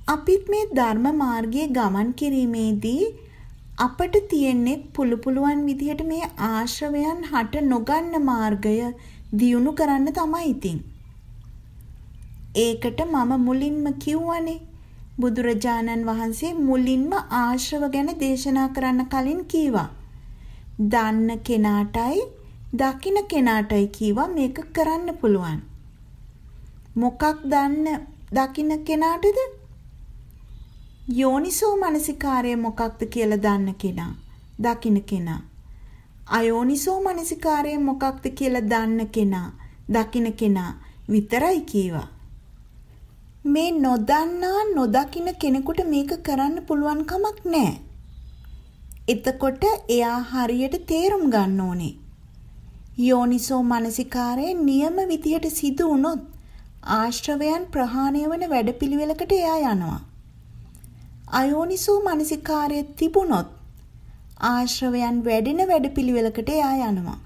අපිත් මේ ධර්ම මාර්ගයේ ගමන් කිරීමේදී අපට තියෙන්නේ පුළු පුළුවන් විදිහට මේ ආශ්‍රවයන් හට නොගන්න මාර්ගය දියුණු කරන්න තමයි ඉතින්. ඒකට මම මුලින්ම කිව්වනේ බුදුරජාණන් වහන්සේ මුලින්ම ආශ්‍රව ගැන දේශනා කරන්න කලින් කීවා. දන්න කෙනාටයි දකින කෙනාටයි කීවා මේක කරන්න පුළුවන්. මොකක් දන්න දකින කෙනාටද යෝනිසෝ මනසිකාරය මොකක්ද කියලා දන්න කෙනා, දකින්න කෙනා. අයෝනිසෝ මනසිකාරය මොකක්ද කියලා දන්න කෙනා, දකින්න කෙනා විතරයි කීවා. මේ නොදන්නා නොදකින්න කෙනෙකුට මේක කරන්න පුළුවන් කමක් නැහැ. එතකොට එයා හරියට තේරුම් ගන්න ඕනේ. යෝනිසෝ මනසිකාරයේ නියම විදියට සිදු වුණොත් ආශ්‍රවයන් ප්‍රහාණය වන වැඩපිළිවෙලකට එයා යනවා. අයෝනිසෝ මනසිකාරය තිබුණොත් ආශ්‍රවයන් වැඩෙන වැඩපිළිවෙලකට එයා යනවා.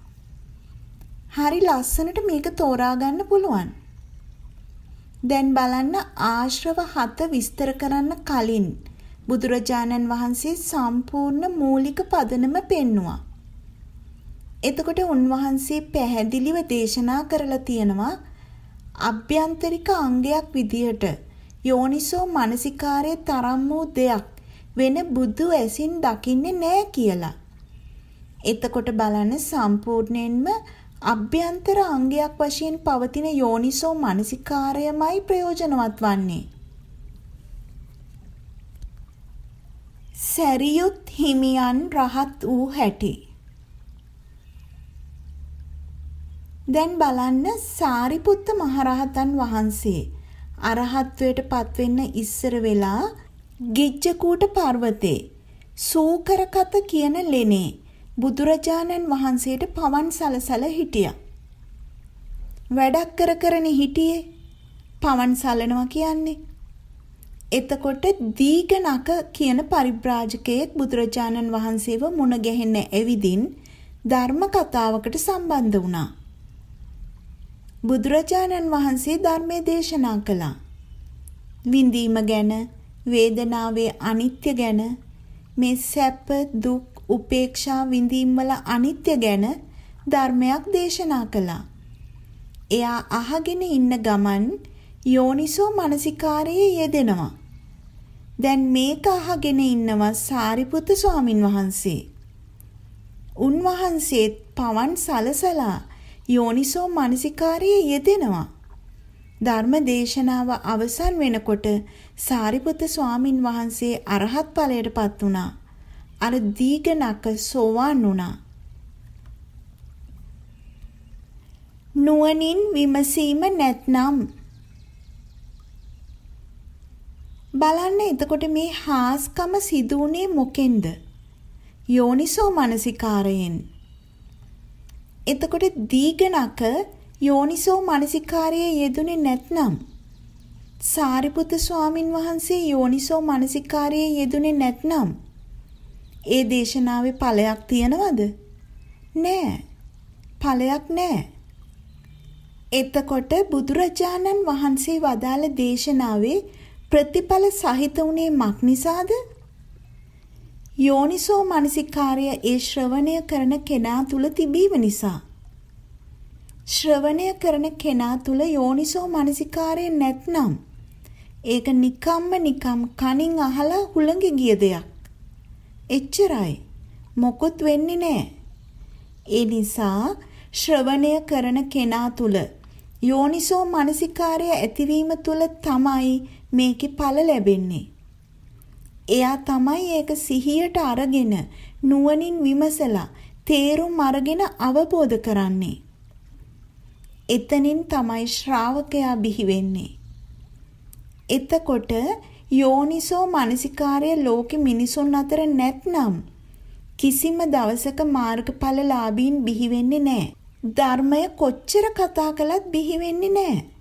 හරි ලස්සනට මේක තෝරා ගන්න පුළුවන්. දැන් බලන්න ආශ්‍රව හත විස්තර කරන්න කලින් බුදුරජාණන් වහන්සේ සම්පූර්ණ මූලික පදනම පෙන්නවා. එතකොට උන්වහන්සේ පැහැදිලිව දේශනා කරලා තියෙනවා අභ්‍යන්තරික අංගයක් විදිහට යෝනිසෝ මනසිකාරයේ තරම් වූ දෙයක් වෙන බුදු ඇසින් දකින්නේ නැහැ කියලා. එතකොට බලන්න සම්පූර්ණයෙන්ම අභ්‍යන්තර අංගයක් වශයෙන් පවතින යෝනිසෝ මනසිකාරයමයි ප්‍රයෝජනවත් වන්නේ. සැරියුත් හිමියන් රහත් වූ හැටි දැන් බලන්න සාරිපුත්ත මහරහතන් වහන්සේ අරහත්වයට පත්වෙන්න ඉස්සර වෙලා ගිජ්ජකූට පර්වතේ සූකරකත කියන ලෙනේ බුදුරජාණන් වහන්සේට පවන් සලසල හිටියා. වැඩක් කර කරනේ හිටියේ පවන් සලනවා කියන්නේ. එතකොට දීඝනක කියන පරිබ්‍රාජකයෙක් බුදුරජාණන් වහන්සේව මුණ ගැහෙන්න ඇවිදින් ධර්ම කතාවකට සම්බන්ධ වුණා. බුදුරජාණන් වහන්සේ ධර්මයේ දේශනා කළා. විඳීම ගැන, වේදනාවේ අනිත්‍ය ගැන, මේ සැප, දුක්, උපේක්ෂා විඳීම් වල අනිත්‍ය ගැන ධර්මයක් දේශනා කළා. එයා අහගෙන ඉන්න ගමන් යෝනිසෝ මනසිකාරයේ යෙදෙනවා. දැන් මේක අහගෙන ඉන්නවා සාරිපුත්තු ස්වාමින් වහන්සේ. උන්වහන්සේත් පවන් සලසලා යෝනිසෝ මනසිකාරයේ යෙදෙනවා. ධර්ම දේශනාව අවසන් වෙනකොට සාරිපුත්ත ස්වාමින් වහන්සේ අරහත් ඵලයටපත් වුණා. අර දීඝනක සෝවාන් වුණා. නුවණින් විමසීම නැත්නම් බලන්න එතකොට මේ හාස්කම සිදුුනේ මොකෙන්ද? යෝනිසෝ මනසිකාරයෙන්. එතකොට දීඝනක යෝනිසෝ මනසිකාරයේ යෙදුනේ නැත්නම් සාරිපුත්තු ස්වාමින් වහන්සේ යෝනිසෝ මනසිකාරයේ යෙදුනේ නැත්නම් ඒ දේශනාවේ ඵලයක් තියනවද? නෑ. ඵලයක් නෑ. එතකොට බුදුරජාණන් වහන්සේ වදාළ දේශනාවේ ප්‍රතිඵල සහිත උනේ මක් නිසාද? යෝනිසෝ මනසිකාර්ය ඒ ශ්‍රවණය කරන කෙනා තුල තිබීම නිසා ශ්‍රවණය කරන කෙනා තුල යෝනිසෝ මනසිකාර්ය නැත්නම් ඒක නිකම්ම නිකම් කනින් අහලා හුළඟ ගිය දෙයක්. එච්චරයි. මොකුත් වෙන්නේ නැහැ. ඒ නිසා ශ්‍රවණය කරන කෙනා තුල යෝනිසෝ මනසිකාර්ය ඇතිවීම තුල තමයි මේකේ ඵල ලැබෙන්නේ. එයා තමයි ඒක සිහියට අරගෙන නුවණින් විමසලා තේරුම් අරගෙන අවබෝධ කරන්නේ. එතනින් තමයි ශ්‍රාවකයා බිහි වෙන්නේ. එතකොට යෝනිසෝ මනසිකාරය ලෝකෙ මිනිසුන් අතර නැත්නම් කිසිම දවසක මාර්ගඵලලාභීන් බිහි වෙන්නේ නැහැ. ධර්මය කොච්චර කතා කළත් බිහි වෙන්නේ නැහැ.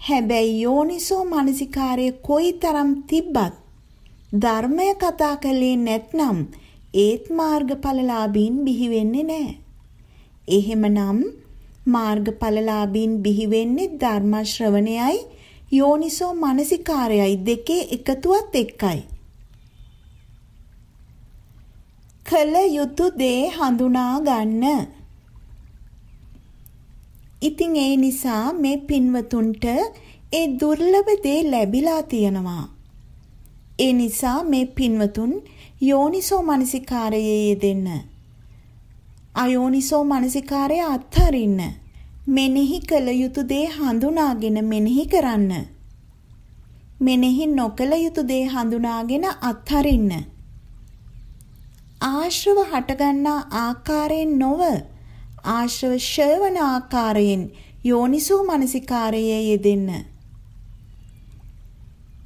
හැබැයි යෝනිසෝ මනසිකාරය කොයිතරම් තිබ්බත් ධර්මය කතා කළේ නැත්නම් ඒත් මාර්ගඵලලාභීන් බිහි වෙන්නේ නැහැ. එහෙමනම් මාර්ගඵලලාභීන් බිහි වෙන්නේ ධර්ම ශ්‍රවණයයි යෝනිසෝ මනසිකාරයයි දෙකේ එකතුවත් එක්කයි. කළ යුතු දේ හඳුනා ගන්න. ඉතින් ඒ නිසා මේ පින්වතුන්ට ඒ දුර්ලභ දේ ලැබිලා තියෙනවා. ඒ නිසා මේ පින්වතුන් යෝනිසෝ මනසිකාරයේ යෙදෙන්න. අයෝනිසෝ මනසිකාරය අත්හරින්න. මෙනෙහි කළ යුතු දේ හඳුනාගෙන මෙනෙහි කරන්න. මෙනෙහි නොකළ යුතු දේ හඳුනාගෙන අත්හරින්න. ආශ්‍රව හටගන්නා ආකාරයෙන් නොව ආශ්‍රව ෂයවන ආකාරයෙන් යෝනිසෝ මනසිකාරයේ යෙදෙන්න.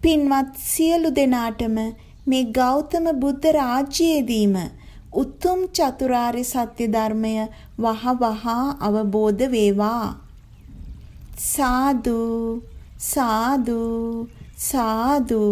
පින්වත් සියලු දෙනාටම මේ ගෞතම බුද්ධ රාජ්‍යයේදීම උතුම් චතුරාර්ය සත්‍ය ධර්මය වහ වහා අවබෝධ වේවා. සාදු සාදු සාදු